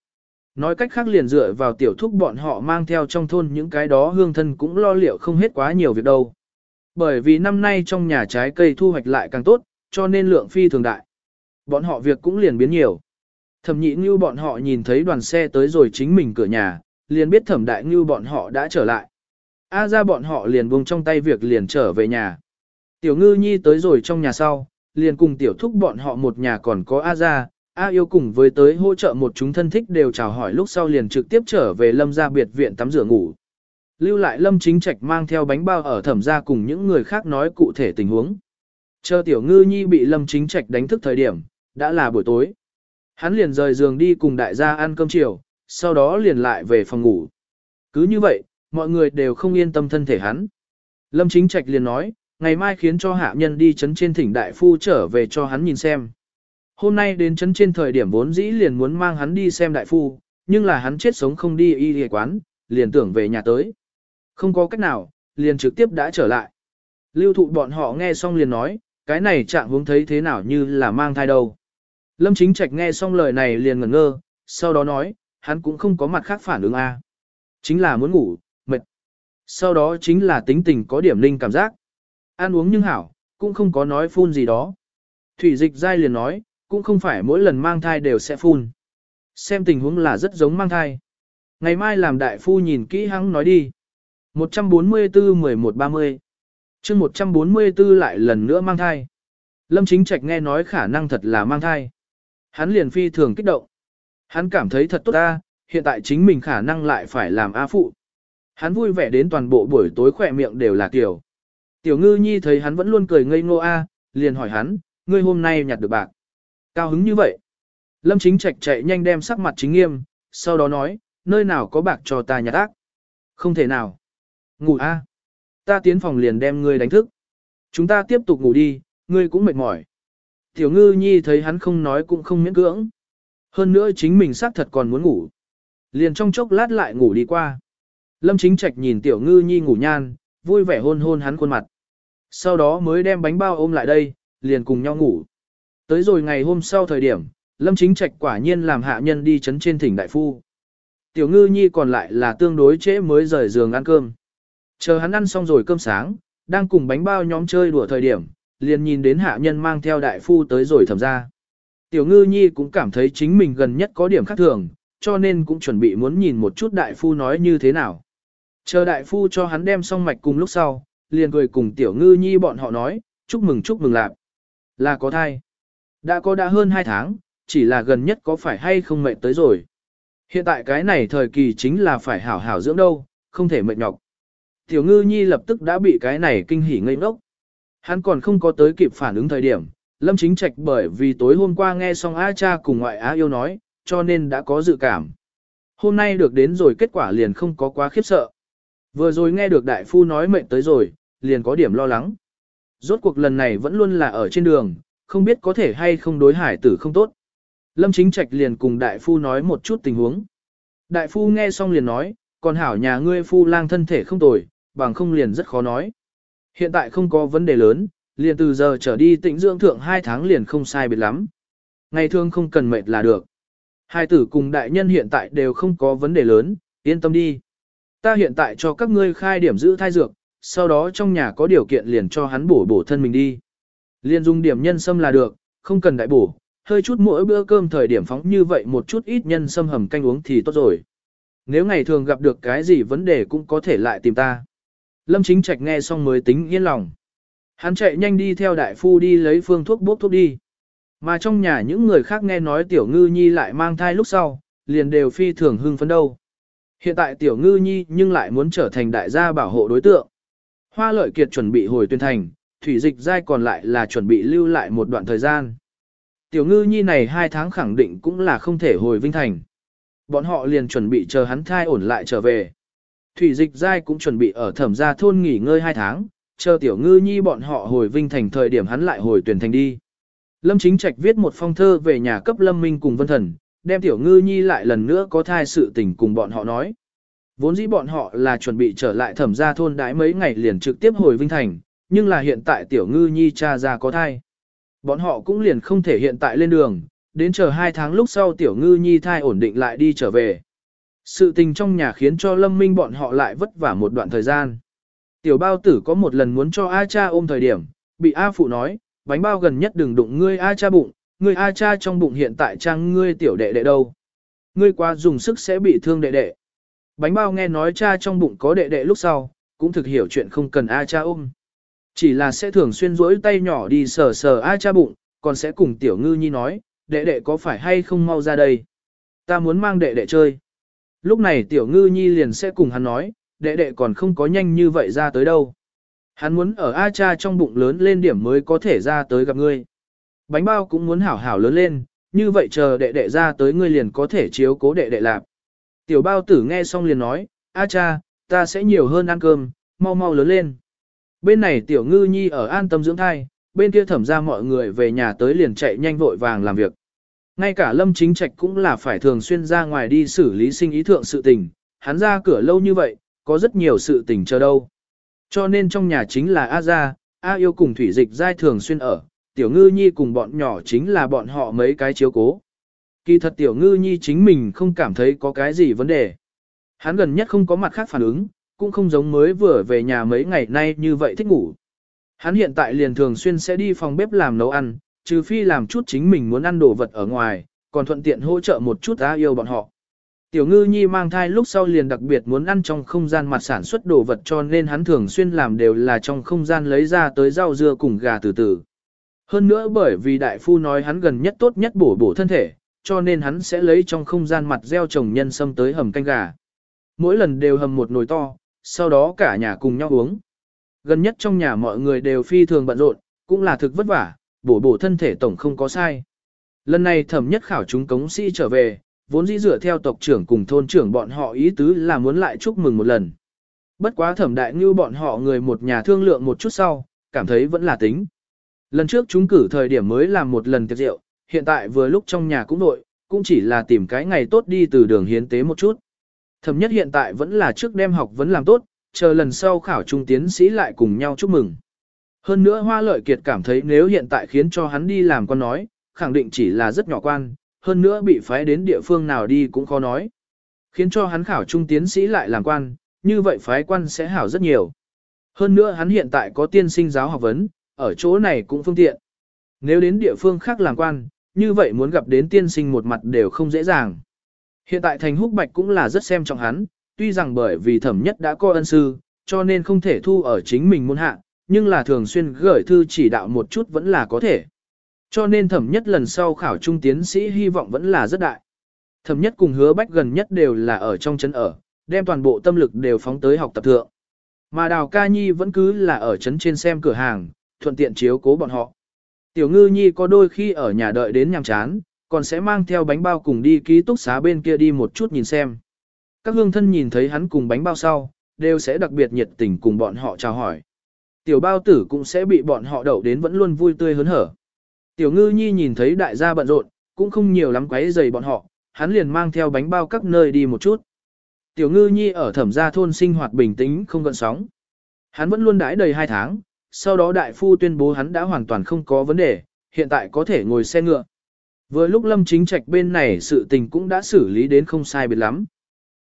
Nói cách khác liền dựa vào tiểu thúc bọn họ mang theo trong thôn những cái đó hương thân cũng lo liệu không hết quá nhiều việc đâu. Bởi vì năm nay trong nhà trái cây thu hoạch lại càng tốt, cho nên lượng phi thường đại. Bọn họ việc cũng liền biến nhiều. Thẩm nhị như bọn họ nhìn thấy đoàn xe tới rồi chính mình cửa nhà, liền biết thẩm đại như bọn họ đã trở lại. A ra bọn họ liền buông trong tay việc liền trở về nhà. Tiểu ngư nhi tới rồi trong nhà sau, liền cùng tiểu thúc bọn họ một nhà còn có A ra, A yêu cùng với tới hỗ trợ một chúng thân thích đều chào hỏi lúc sau liền trực tiếp trở về lâm gia biệt viện tắm rửa ngủ. Lưu lại lâm chính trạch mang theo bánh bao ở thẩm gia cùng những người khác nói cụ thể tình huống. Chờ tiểu ngư nhi bị lâm chính trạch đánh thức thời điểm, đã là buổi tối. Hắn liền rời giường đi cùng đại gia ăn cơm chiều, sau đó liền lại về phòng ngủ. Cứ như vậy, mọi người đều không yên tâm thân thể hắn. Lâm chính trạch liền nói, ngày mai khiến cho hạ nhân đi chấn trên thỉnh đại phu trở về cho hắn nhìn xem. Hôm nay đến chấn trên thời điểm vốn dĩ liền muốn mang hắn đi xem đại phu, nhưng là hắn chết sống không đi y y quán, liền tưởng về nhà tới. Không có cách nào, liền trực tiếp đã trở lại. Lưu thụ bọn họ nghe xong liền nói, cái này trạng hướng thấy thế nào như là mang thai đâu. Lâm Chính Trạch nghe xong lời này liền ngẩn ngơ, sau đó nói, hắn cũng không có mặt khác phản ứng a, Chính là muốn ngủ, mệt. Sau đó chính là tính tình có điểm linh cảm giác. Ăn uống nhưng hảo, cũng không có nói phun gì đó. Thủy dịch dai liền nói, cũng không phải mỗi lần mang thai đều sẽ phun. Xem tình huống là rất giống mang thai. Ngày mai làm đại phu nhìn kỹ hắn nói đi. 144-11-30 chương 144 lại lần nữa mang thai. Lâm Chính Trạch nghe nói khả năng thật là mang thai. Hắn liền phi thường kích động. Hắn cảm thấy thật tốt ta, hiện tại chính mình khả năng lại phải làm A phụ. Hắn vui vẻ đến toàn bộ buổi tối khỏe miệng đều là kiểu. Tiểu ngư nhi thấy hắn vẫn luôn cười ngây ngô A, liền hỏi hắn, ngươi hôm nay nhặt được bạc. Cao hứng như vậy. Lâm chính trạch chạy nhanh đem sắc mặt chính nghiêm, sau đó nói, nơi nào có bạc cho ta nhặt ác. Không thể nào. Ngủ A. Ta tiến phòng liền đem ngươi đánh thức. Chúng ta tiếp tục ngủ đi, ngươi cũng mệt mỏi. Tiểu ngư nhi thấy hắn không nói cũng không miễn cưỡng. Hơn nữa chính mình xác thật còn muốn ngủ. Liền trong chốc lát lại ngủ đi qua. Lâm chính trạch nhìn tiểu ngư nhi ngủ nhan, vui vẻ hôn hôn hắn khuôn mặt. Sau đó mới đem bánh bao ôm lại đây, liền cùng nhau ngủ. Tới rồi ngày hôm sau thời điểm, Lâm Chính Trạch quả nhiên làm hạ nhân đi chấn trên thỉnh đại phu. Tiểu ngư nhi còn lại là tương đối trễ mới rời giường ăn cơm. Chờ hắn ăn xong rồi cơm sáng, đang cùng bánh bao nhóm chơi đùa thời điểm, liền nhìn đến hạ nhân mang theo đại phu tới rồi thẩm ra. Tiểu ngư nhi cũng cảm thấy chính mình gần nhất có điểm khác thường, cho nên cũng chuẩn bị muốn nhìn một chút đại phu nói như thế nào. Chờ đại phu cho hắn đem xong mạch cùng lúc sau, liền cười cùng tiểu ngư nhi bọn họ nói, chúc mừng chúc mừng lạc. Là có thai. Đã có đã hơn 2 tháng, chỉ là gần nhất có phải hay không mệt tới rồi. Hiện tại cái này thời kỳ chính là phải hảo hảo dưỡng đâu, không thể mệt nhọc. Tiểu ngư nhi lập tức đã bị cái này kinh hỉ ngây ngốc. Hắn còn không có tới kịp phản ứng thời điểm, Lâm Chính Trạch bởi vì tối hôm qua nghe xong A cha cùng ngoại Á yêu nói, cho nên đã có dự cảm. Hôm nay được đến rồi kết quả liền không có quá khiếp sợ. Vừa rồi nghe được đại phu nói mệnh tới rồi, liền có điểm lo lắng. Rốt cuộc lần này vẫn luôn là ở trên đường, không biết có thể hay không đối hải tử không tốt. Lâm Chính Trạch liền cùng đại phu nói một chút tình huống. Đại phu nghe xong liền nói, còn hảo nhà ngươi phu lang thân thể không tồi, bằng không liền rất khó nói. Hiện tại không có vấn đề lớn, liền từ giờ trở đi tĩnh dưỡng thượng 2 tháng liền không sai biệt lắm. Ngày thường không cần mệt là được. Hai tử cùng đại nhân hiện tại đều không có vấn đề lớn, yên tâm đi. Ta hiện tại cho các ngươi khai điểm giữ thai dược, sau đó trong nhà có điều kiện liền cho hắn bổ bổ thân mình đi. Liên dùng điểm nhân sâm là được, không cần đại bổ, hơi chút mỗi bữa cơm thời điểm phóng như vậy một chút ít nhân sâm hầm canh uống thì tốt rồi. Nếu ngày thường gặp được cái gì vấn đề cũng có thể lại tìm ta. Lâm Chính Trạch nghe xong mới tính yên lòng. Hắn chạy nhanh đi theo đại phu đi lấy phương thuốc bốc thuốc đi. Mà trong nhà những người khác nghe nói tiểu ngư nhi lại mang thai lúc sau, liền đều phi thường hưng phấn đâu. Hiện tại tiểu ngư nhi nhưng lại muốn trở thành đại gia bảo hộ đối tượng. Hoa lợi kiệt chuẩn bị hồi tuyên thành, thủy dịch giai còn lại là chuẩn bị lưu lại một đoạn thời gian. Tiểu ngư nhi này hai tháng khẳng định cũng là không thể hồi vinh thành. Bọn họ liền chuẩn bị chờ hắn thai ổn lại trở về. Thủy dịch giai cũng chuẩn bị ở thẩm gia thôn nghỉ ngơi hai tháng, chờ tiểu ngư nhi bọn họ hồi vinh thành thời điểm hắn lại hồi tuyển thành đi. Lâm Chính Trạch viết một phong thơ về nhà cấp Lâm Minh cùng Vân Thần, đem tiểu ngư nhi lại lần nữa có thai sự tình cùng bọn họ nói. Vốn dĩ bọn họ là chuẩn bị trở lại thẩm gia thôn đãi mấy ngày liền trực tiếp hồi Vinh Thành, nhưng là hiện tại tiểu ngư nhi cha ra có thai. Bọn họ cũng liền không thể hiện tại lên đường, đến chờ hai tháng lúc sau tiểu ngư nhi thai ổn định lại đi trở về. Sự tình trong nhà khiến cho Lâm Minh bọn họ lại vất vả một đoạn thời gian. Tiểu bao tử có một lần muốn cho A cha ôm thời điểm, bị A phụ nói, bánh bao gần nhất đừng đụng ngươi A cha bụng, ngươi A cha trong bụng hiện tại trang ngươi tiểu đệ đệ đâu. Ngươi qua dùng sức sẽ bị thương đệ đệ. Bánh bao nghe nói cha trong bụng có đệ đệ lúc sau, cũng thực hiểu chuyện không cần A cha ôm. Chỉ là sẽ thường xuyên rỗi tay nhỏ đi sờ sờ A cha bụng, còn sẽ cùng tiểu ngư nhi nói, đệ đệ có phải hay không mau ra đây. Ta muốn mang đệ đệ chơi. Lúc này tiểu ngư nhi liền sẽ cùng hắn nói, đệ đệ còn không có nhanh như vậy ra tới đâu. Hắn muốn ở A cha trong bụng lớn lên điểm mới có thể ra tới gặp ngươi. Bánh bao cũng muốn hảo hảo lớn lên, như vậy chờ đệ đệ ra tới ngươi liền có thể chiếu cố đệ đệ lạp. Tiểu bao tử nghe xong liền nói, A cha, ta sẽ nhiều hơn ăn cơm, mau mau lớn lên. Bên này tiểu ngư nhi ở an tâm dưỡng thai, bên kia thẩm ra mọi người về nhà tới liền chạy nhanh vội vàng làm việc. Ngay cả lâm chính trạch cũng là phải thường xuyên ra ngoài đi xử lý sinh ý thượng sự tình, hắn ra cửa lâu như vậy, có rất nhiều sự tình chờ đâu. Cho nên trong nhà chính là A Gia, A yêu cùng thủy dịch giai thường xuyên ở, tiểu ngư nhi cùng bọn nhỏ chính là bọn họ mấy cái chiếu cố. Kỳ thật tiểu ngư nhi chính mình không cảm thấy có cái gì vấn đề. Hắn gần nhất không có mặt khác phản ứng, cũng không giống mới vừa về nhà mấy ngày nay như vậy thích ngủ. Hắn hiện tại liền thường xuyên sẽ đi phòng bếp làm nấu ăn, trừ phi làm chút chính mình muốn ăn đồ vật ở ngoài, còn thuận tiện hỗ trợ một chút á yêu bọn họ. Tiểu ngư nhi mang thai lúc sau liền đặc biệt muốn ăn trong không gian mặt sản xuất đồ vật cho nên hắn thường xuyên làm đều là trong không gian lấy ra tới rau dưa cùng gà từ từ. Hơn nữa bởi vì đại phu nói hắn gần nhất tốt nhất bổ bổ thân thể, cho nên hắn sẽ lấy trong không gian mặt gieo trồng nhân sâm tới hầm canh gà. Mỗi lần đều hầm một nồi to, sau đó cả nhà cùng nhau uống. Gần nhất trong nhà mọi người đều phi thường bận rộn, cũng là thực vất vả, bổ bổ thân thể tổng không có sai. Lần này thẩm nhất khảo chúng cống sĩ trở về, vốn dĩ dựa theo tộc trưởng cùng thôn trưởng bọn họ ý tứ là muốn lại chúc mừng một lần. Bất quá thẩm đại như bọn họ người một nhà thương lượng một chút sau, cảm thấy vẫn là tính. Lần trước chúng cử thời điểm mới làm một lần tiệc rượu, hiện tại vừa lúc trong nhà cũng nội, cũng chỉ là tìm cái ngày tốt đi từ đường hiến tế một chút. Thẩm nhất hiện tại vẫn là trước đem học vẫn làm tốt, chờ lần sau khảo trung tiến sĩ lại cùng nhau chúc mừng. Hơn nữa Hoa Lợi Kiệt cảm thấy nếu hiện tại khiến cho hắn đi làm con nói, khẳng định chỉ là rất nhỏ quan, hơn nữa bị phái đến địa phương nào đi cũng khó nói. Khiến cho hắn khảo trung tiến sĩ lại làm quan, như vậy phái quan sẽ hảo rất nhiều. Hơn nữa hắn hiện tại có tiên sinh giáo học vấn, ở chỗ này cũng phương tiện. Nếu đến địa phương khác làm quan, như vậy muốn gặp đến tiên sinh một mặt đều không dễ dàng. Hiện tại thành húc bạch cũng là rất xem trọng hắn, tuy rằng bởi vì thẩm nhất đã có ân sư, cho nên không thể thu ở chính mình môn hạ, nhưng là thường xuyên gửi thư chỉ đạo một chút vẫn là có thể. Cho nên thẩm nhất lần sau khảo trung tiến sĩ hy vọng vẫn là rất đại. Thẩm nhất cùng hứa bách gần nhất đều là ở trong trấn ở, đem toàn bộ tâm lực đều phóng tới học tập thượng. Mà đào ca nhi vẫn cứ là ở trấn trên xem cửa hàng, thuận tiện chiếu cố bọn họ. Tiểu ngư nhi có đôi khi ở nhà đợi đến nhàm chán, còn sẽ mang theo bánh bao cùng đi ký túc xá bên kia đi một chút nhìn xem. Các hương thân nhìn thấy hắn cùng bánh bao sau, đều sẽ đặc biệt nhiệt tình cùng bọn họ chào hỏi. Tiểu bao tử cũng sẽ bị bọn họ đậu đến vẫn luôn vui tươi hớn hở. Tiểu ngư nhi nhìn thấy đại gia bận rộn, cũng không nhiều lắm quấy giày bọn họ, hắn liền mang theo bánh bao các nơi đi một chút. Tiểu ngư nhi ở thẩm gia thôn sinh hoạt bình tĩnh không gợn sóng. Hắn vẫn luôn đãi đầy hai tháng, sau đó đại phu tuyên bố hắn đã hoàn toàn không có vấn đề, hiện tại có thể ngồi xe ngựa. Vừa lúc lâm chính trạch bên này sự tình cũng đã xử lý đến không sai biệt lắm.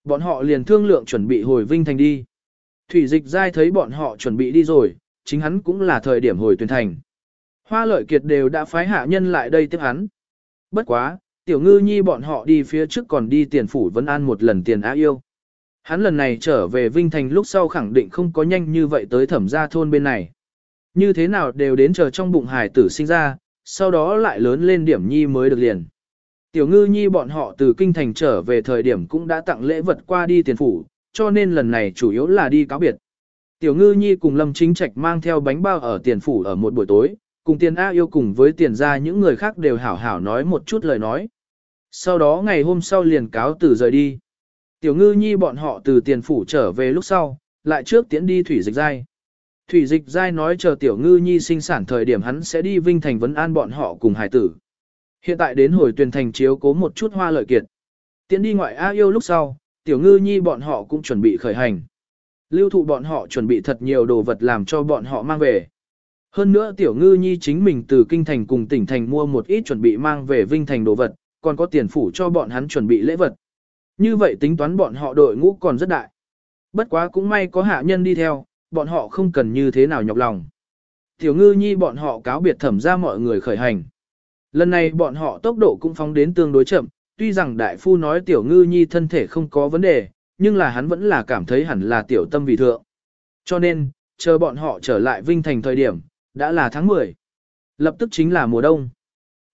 Bọn họ liền thương lượng chuẩn bị hồi Vinh Thành đi. Thủy dịch giai thấy bọn họ chuẩn bị đi rồi, chính hắn cũng là thời điểm hồi tuyển thành. Hoa lợi kiệt đều đã phái hạ nhân lại đây tiếp hắn. Bất quá, tiểu ngư nhi bọn họ đi phía trước còn đi tiền phủ vẫn an một lần tiền á yêu. Hắn lần này trở về Vinh Thành lúc sau khẳng định không có nhanh như vậy tới thẩm gia thôn bên này. Như thế nào đều đến chờ trong bụng hải tử sinh ra, sau đó lại lớn lên điểm nhi mới được liền. Tiểu ngư nhi bọn họ từ kinh thành trở về thời điểm cũng đã tặng lễ vật qua đi tiền phủ, cho nên lần này chủ yếu là đi cáo biệt. Tiểu ngư nhi cùng Lâm Chính Trạch mang theo bánh bao ở tiền phủ ở một buổi tối, cùng tiền A yêu cùng với tiền ra những người khác đều hảo hảo nói một chút lời nói. Sau đó ngày hôm sau liền cáo từ rời đi. Tiểu ngư nhi bọn họ từ tiền phủ trở về lúc sau, lại trước tiến đi thủy dịch dai. Thủy dịch dai nói chờ tiểu ngư nhi sinh sản thời điểm hắn sẽ đi vinh thành vấn an bọn họ cùng hải tử. Hiện tại đến hồi tuyển thành chiếu cố một chút hoa lợi kiệt. Tiến đi ngoại A yêu lúc sau, tiểu ngư nhi bọn họ cũng chuẩn bị khởi hành. Lưu thụ bọn họ chuẩn bị thật nhiều đồ vật làm cho bọn họ mang về. Hơn nữa tiểu ngư nhi chính mình từ kinh thành cùng tỉnh thành mua một ít chuẩn bị mang về vinh thành đồ vật, còn có tiền phủ cho bọn hắn chuẩn bị lễ vật. Như vậy tính toán bọn họ đội ngũ còn rất đại. Bất quá cũng may có hạ nhân đi theo, bọn họ không cần như thế nào nhọc lòng. Tiểu ngư nhi bọn họ cáo biệt thẩm ra mọi người khởi hành. Lần này bọn họ tốc độ cũng phóng đến tương đối chậm, tuy rằng đại phu nói tiểu ngư nhi thân thể không có vấn đề, nhưng là hắn vẫn là cảm thấy hẳn là tiểu tâm vì thượng. Cho nên, chờ bọn họ trở lại Vinh Thành thời điểm, đã là tháng 10. Lập tức chính là mùa đông.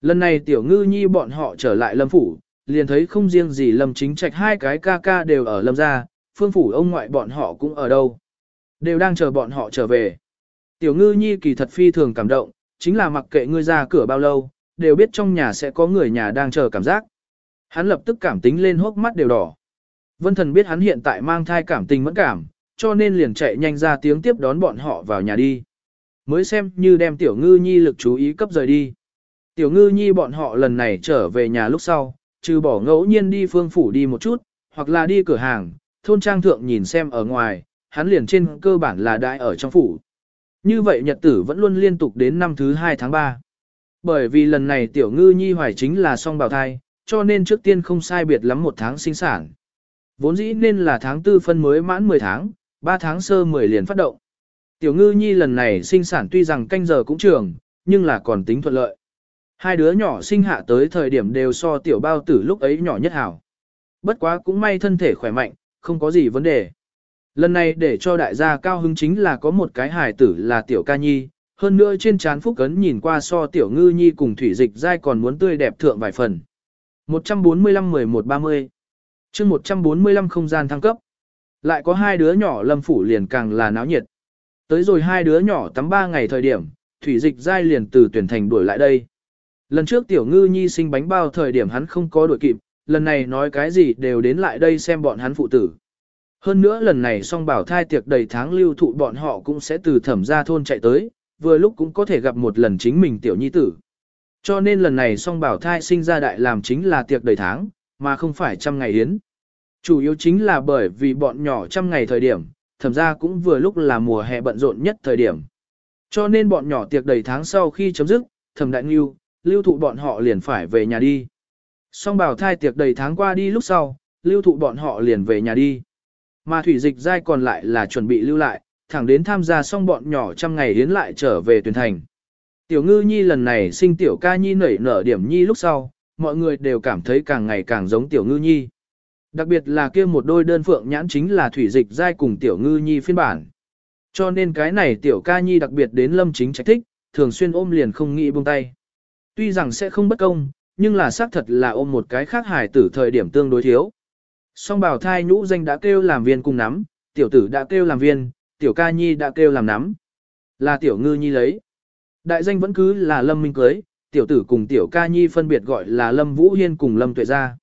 Lần này tiểu ngư nhi bọn họ trở lại lâm phủ, liền thấy không riêng gì lâm chính trạch hai cái ca ca đều ở lâm gia, phương phủ ông ngoại bọn họ cũng ở đâu. Đều đang chờ bọn họ trở về. Tiểu ngư nhi kỳ thật phi thường cảm động, chính là mặc kệ ngươi ra cửa bao lâu, đều biết trong nhà sẽ có người nhà đang chờ cảm giác. Hắn lập tức cảm tính lên hốc mắt đều đỏ. Vân thần biết hắn hiện tại mang thai cảm tình mẫn cảm, cho nên liền chạy nhanh ra tiếng tiếp đón bọn họ vào nhà đi. Mới xem như đem tiểu ngư nhi lực chú ý cấp rời đi. Tiểu ngư nhi bọn họ lần này trở về nhà lúc sau, trừ bỏ ngẫu nhiên đi phương phủ đi một chút, hoặc là đi cửa hàng, thôn trang thượng nhìn xem ở ngoài, hắn liền trên cơ bản là đại ở trong phủ. Như vậy nhật tử vẫn luôn liên tục đến năm thứ 2 tháng 3. Bởi vì lần này tiểu ngư nhi hoài chính là song bào thai, cho nên trước tiên không sai biệt lắm một tháng sinh sản. Vốn dĩ nên là tháng tư phân mới mãn 10 tháng, 3 tháng sơ 10 liền phát động. Tiểu ngư nhi lần này sinh sản tuy rằng canh giờ cũng trường, nhưng là còn tính thuận lợi. Hai đứa nhỏ sinh hạ tới thời điểm đều so tiểu bao tử lúc ấy nhỏ nhất hảo. Bất quá cũng may thân thể khỏe mạnh, không có gì vấn đề. Lần này để cho đại gia cao hứng chính là có một cái hài tử là tiểu ca nhi, hơn nữa trên trán phúc cấn nhìn qua so tiểu ngư nhi cùng thủy dịch dai còn muốn tươi đẹp thượng vài phần. 145-11-30 chương 145 không gian thăng cấp. Lại có hai đứa nhỏ lâm phủ liền càng là náo nhiệt. Tới rồi hai đứa nhỏ tắm ba ngày thời điểm, thủy dịch dai liền từ tuyển thành đuổi lại đây. Lần trước tiểu ngư nhi sinh bánh bao thời điểm hắn không có đuổi kịp, lần này nói cái gì đều đến lại đây xem bọn hắn phụ tử. Hơn nữa lần này song bảo thai tiệc đầy tháng lưu thụ bọn họ cũng sẽ từ thẩm ra thôn chạy tới, vừa lúc cũng có thể gặp một lần chính mình tiểu nhi tử. Cho nên lần này song bảo thai sinh ra đại làm chính là tiệc đầy tháng, mà không phải trăm ngày yến. Chủ yếu chính là bởi vì bọn nhỏ trăm ngày thời điểm, thẩm ra cũng vừa lúc là mùa hè bận rộn nhất thời điểm. Cho nên bọn nhỏ tiệc đầy tháng sau khi chấm dứt, thẩm đại nghiêu, lưu thụ bọn họ liền phải về nhà đi. Song bảo thai tiệc đầy tháng qua đi lúc sau, lưu thụ bọn họ liền về nhà đi. Mà thủy dịch giai còn lại là chuẩn bị lưu lại, thẳng đến tham gia xong bọn nhỏ trăm ngày đến lại trở về tuyển thành. Tiểu ngư nhi lần này sinh tiểu ca nhi nảy nở điểm nhi lúc sau, mọi người đều cảm thấy càng ngày càng giống tiểu ngư nhi. Đặc biệt là kia một đôi đơn phượng nhãn chính là thủy dịch giai cùng tiểu ngư nhi phiên bản. Cho nên cái này tiểu ca nhi đặc biệt đến lâm chính trách thích, thường xuyên ôm liền không nghĩ buông tay. Tuy rằng sẽ không bất công, nhưng là xác thật là ôm một cái khác hài tử thời điểm tương đối thiếu. Song bảo thai nhũ danh đã kêu làm viên cùng nắm, tiểu tử đã kêu làm viên, tiểu ca nhi đã kêu làm nắm. Là tiểu ngư nhi lấy. Đại danh vẫn cứ là lâm minh cưới, tiểu tử cùng tiểu ca nhi phân biệt gọi là lâm vũ hiên cùng lâm tuệ gia.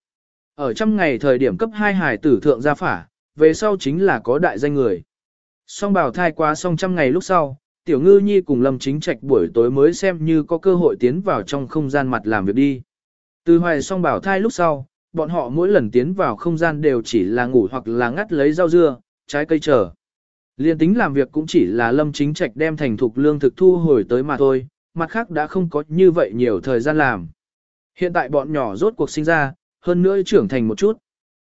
Ở trăm ngày thời điểm cấp hai hải tử thượng gia phả, về sau chính là có đại danh người. Song bảo thai qua xong trăm ngày lúc sau, tiểu ngư nhi cùng lâm chính trạch buổi tối mới xem như có cơ hội tiến vào trong không gian mặt làm việc đi. Từ hoài song bảo thai lúc sau, bọn họ mỗi lần tiến vào không gian đều chỉ là ngủ hoặc là ngắt lấy rau dưa, trái cây chờ. Liên tính làm việc cũng chỉ là lâm chính trạch đem thành thục lương thực thu hồi tới mà thôi, mặt khác đã không có như vậy nhiều thời gian làm. Hiện tại bọn nhỏ rốt cuộc sinh ra, hơn nữa trưởng thành một chút.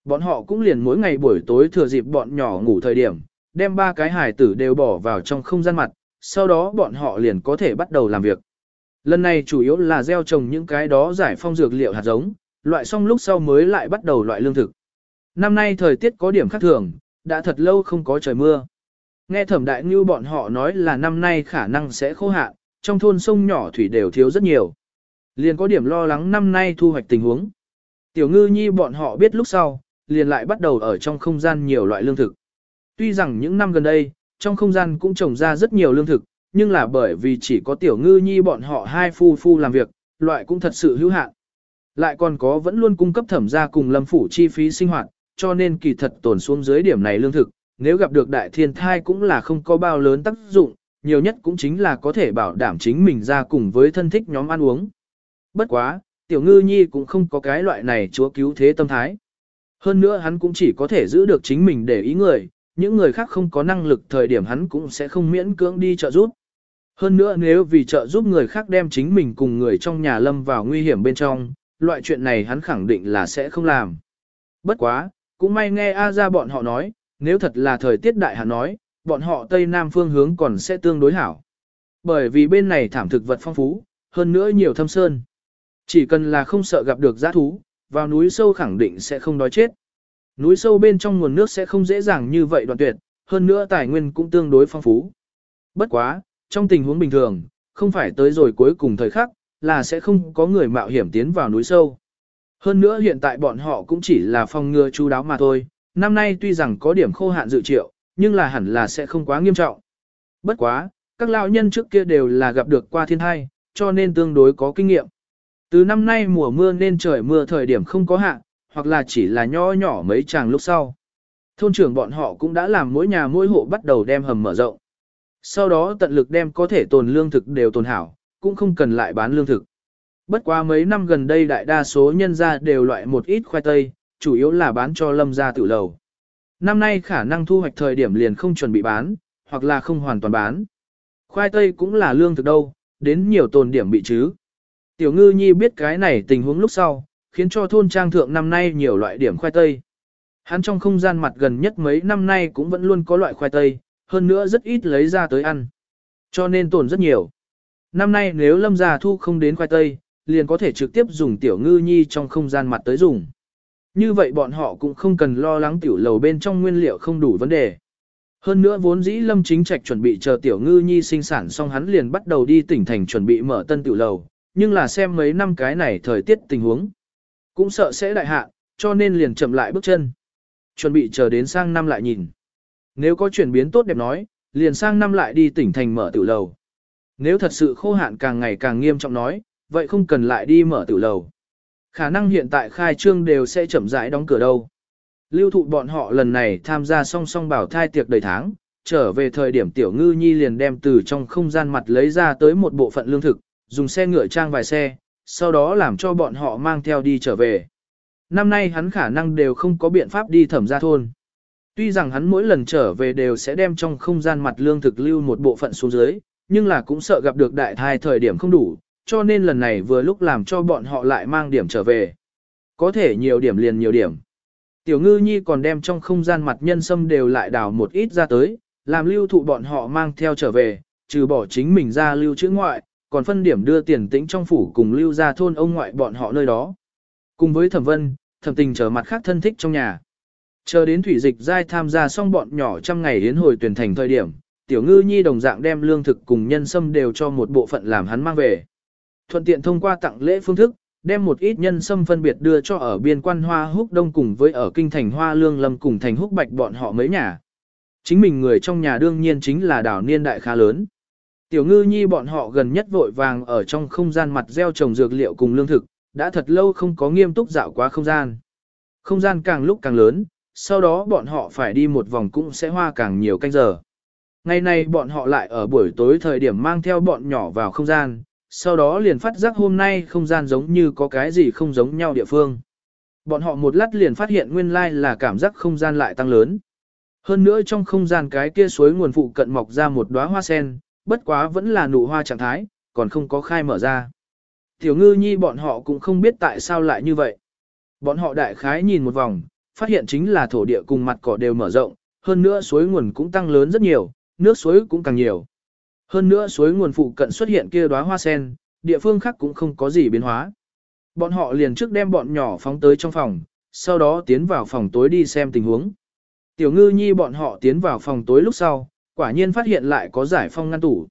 Bọn họ cũng liền mỗi ngày buổi tối thừa dịp bọn nhỏ ngủ thời điểm, đem ba cái hải tử đều bỏ vào trong không gian mặt, sau đó bọn họ liền có thể bắt đầu làm việc. Lần này chủ yếu là gieo trồng những cái đó giải phong dược liệu hạt giống, loại xong lúc sau mới lại bắt đầu loại lương thực. Năm nay thời tiết có điểm khác thường, đã thật lâu không có trời mưa. Nghe thẩm đại như bọn họ nói là năm nay khả năng sẽ khô hạn, trong thôn sông nhỏ thủy đều thiếu rất nhiều. Liền có điểm lo lắng năm nay thu hoạch tình huống. Tiểu ngư nhi bọn họ biết lúc sau, liền lại bắt đầu ở trong không gian nhiều loại lương thực. Tuy rằng những năm gần đây, trong không gian cũng trồng ra rất nhiều lương thực, nhưng là bởi vì chỉ có tiểu ngư nhi bọn họ hai phu phu làm việc, loại cũng thật sự hữu hạn. Lại còn có vẫn luôn cung cấp thẩm gia cùng lâm phủ chi phí sinh hoạt, cho nên kỳ thật tổn xuống dưới điểm này lương thực, nếu gặp được đại thiên thai cũng là không có bao lớn tác dụng, nhiều nhất cũng chính là có thể bảo đảm chính mình ra cùng với thân thích nhóm ăn uống. Bất quá, tiểu ngư nhi cũng không có cái loại này chúa cứu thế tâm thái. Hơn nữa hắn cũng chỉ có thể giữ được chính mình để ý người, những người khác không có năng lực thời điểm hắn cũng sẽ không miễn cưỡng đi trợ giúp. Hơn nữa nếu vì trợ giúp người khác đem chính mình cùng người trong nhà lâm vào nguy hiểm bên trong, loại chuyện này hắn khẳng định là sẽ không làm. Bất quá, cũng may nghe A ra bọn họ nói, nếu thật là thời tiết đại hạn nói, bọn họ Tây Nam phương hướng còn sẽ tương đối hảo. Bởi vì bên này thảm thực vật phong phú, hơn nữa nhiều thâm sơn. Chỉ cần là không sợ gặp được giã thú, vào núi sâu khẳng định sẽ không đói chết. Núi sâu bên trong nguồn nước sẽ không dễ dàng như vậy đoạn tuyệt, hơn nữa tài nguyên cũng tương đối phong phú. Bất quá, trong tình huống bình thường, không phải tới rồi cuối cùng thời khắc, là sẽ không có người mạo hiểm tiến vào núi sâu. Hơn nữa hiện tại bọn họ cũng chỉ là phòng ngừa chú đáo mà thôi, năm nay tuy rằng có điểm khô hạn dự triệu, nhưng là hẳn là sẽ không quá nghiêm trọng. Bất quá, các lão nhân trước kia đều là gặp được qua thiên thai, cho nên tương đối có kinh nghiệm. Từ năm nay mùa mưa nên trời mưa thời điểm không có hạn, hoặc là chỉ là nho nhỏ mấy chàng lúc sau. Thôn trưởng bọn họ cũng đã làm mỗi nhà mỗi hộ bắt đầu đem hầm mở rộng. Sau đó tận lực đem có thể tồn lương thực đều tồn hảo, cũng không cần lại bán lương thực. Bất quá mấy năm gần đây đại đa số nhân gia đều loại một ít khoai tây, chủ yếu là bán cho lâm gia tự lầu. Năm nay khả năng thu hoạch thời điểm liền không chuẩn bị bán, hoặc là không hoàn toàn bán. Khoai tây cũng là lương thực đâu, đến nhiều tồn điểm bị chứ. Tiểu ngư nhi biết cái này tình huống lúc sau, khiến cho thôn trang thượng năm nay nhiều loại điểm khoai tây. Hắn trong không gian mặt gần nhất mấy năm nay cũng vẫn luôn có loại khoai tây, hơn nữa rất ít lấy ra tới ăn. Cho nên tồn rất nhiều. Năm nay nếu lâm gia thu không đến khoai tây, liền có thể trực tiếp dùng tiểu ngư nhi trong không gian mặt tới dùng. Như vậy bọn họ cũng không cần lo lắng tiểu lầu bên trong nguyên liệu không đủ vấn đề. Hơn nữa vốn dĩ lâm chính trạch chuẩn bị chờ tiểu ngư nhi sinh sản xong hắn liền bắt đầu đi tỉnh thành chuẩn bị mở tân tiểu lầu, nhưng là xem mấy năm cái này thời tiết tình huống. Cũng sợ sẽ đại hạ, cho nên liền chậm lại bước chân. Chuẩn bị chờ đến sang năm lại nhìn. Nếu có chuyển biến tốt đẹp nói, liền sang năm lại đi tỉnh thành mở tiểu lầu. Nếu thật sự khô hạn càng ngày càng nghiêm trọng nói, vậy không cần lại đi mở tử lầu. Khả năng hiện tại khai trương đều sẽ chậm rãi đóng cửa đâu. Lưu thụ bọn họ lần này tham gia song song bảo thai tiệc đầy tháng, trở về thời điểm tiểu ngư nhi liền đem từ trong không gian mặt lấy ra tới một bộ phận lương thực, dùng xe ngựa trang vài xe, sau đó làm cho bọn họ mang theo đi trở về. Năm nay hắn khả năng đều không có biện pháp đi thẩm ra thôn. Tuy rằng hắn mỗi lần trở về đều sẽ đem trong không gian mặt lương thực lưu một bộ phận xuống dưới, nhưng là cũng sợ gặp được đại thai thời điểm không đủ, cho nên lần này vừa lúc làm cho bọn họ lại mang điểm trở về. Có thể nhiều điểm liền nhiều điểm. Tiểu ngư nhi còn đem trong không gian mặt nhân sâm đều lại đào một ít ra tới, làm lưu thụ bọn họ mang theo trở về, trừ bỏ chính mình ra lưu chữ ngoại, còn phân điểm đưa tiền tĩnh trong phủ cùng lưu ra thôn ông ngoại bọn họ nơi đó. Cùng với thẩm vân, thẩm tình trở mặt khác thân thích trong nhà. Chờ đến thủy dịch giai tham gia xong bọn nhỏ trăm ngày đến hồi tuyển thành thời điểm, tiểu ngư nhi đồng dạng đem lương thực cùng nhân sâm đều cho một bộ phận làm hắn mang về. Thuận tiện thông qua tặng lễ phương thức, đem một ít nhân sâm phân biệt đưa cho ở biên quan hoa húc đông cùng với ở kinh thành hoa lương lâm cùng thành húc bạch bọn họ mấy nhà. Chính mình người trong nhà đương nhiên chính là đảo niên đại khá lớn. Tiểu ngư nhi bọn họ gần nhất vội vàng ở trong không gian mặt gieo trồng dược liệu cùng lương thực, đã thật lâu không có nghiêm túc dạo quá không gian. Không gian càng lúc càng lớn, sau đó bọn họ phải đi một vòng cũng sẽ hoa càng nhiều canh giờ. Ngày nay bọn họ lại ở buổi tối thời điểm mang theo bọn nhỏ vào không gian, sau đó liền phát giác hôm nay không gian giống như có cái gì không giống nhau địa phương. Bọn họ một lát liền phát hiện nguyên lai là cảm giác không gian lại tăng lớn. Hơn nữa trong không gian cái kia suối nguồn phụ cận mọc ra một đóa hoa sen, bất quá vẫn là nụ hoa trạng thái, còn không có khai mở ra. Tiểu ngư nhi bọn họ cũng không biết tại sao lại như vậy. Bọn họ đại khái nhìn một vòng, phát hiện chính là thổ địa cùng mặt cỏ đều mở rộng, hơn nữa suối nguồn cũng tăng lớn rất nhiều, nước suối cũng càng nhiều. Hơn nữa suối nguồn phụ cận xuất hiện kia đóa hoa sen, địa phương khác cũng không có gì biến hóa. Bọn họ liền trước đem bọn nhỏ phóng tới trong phòng, sau đó tiến vào phòng tối đi xem tình huống. Tiểu ngư nhi bọn họ tiến vào phòng tối lúc sau, quả nhiên phát hiện lại có giải phong ngăn tủ.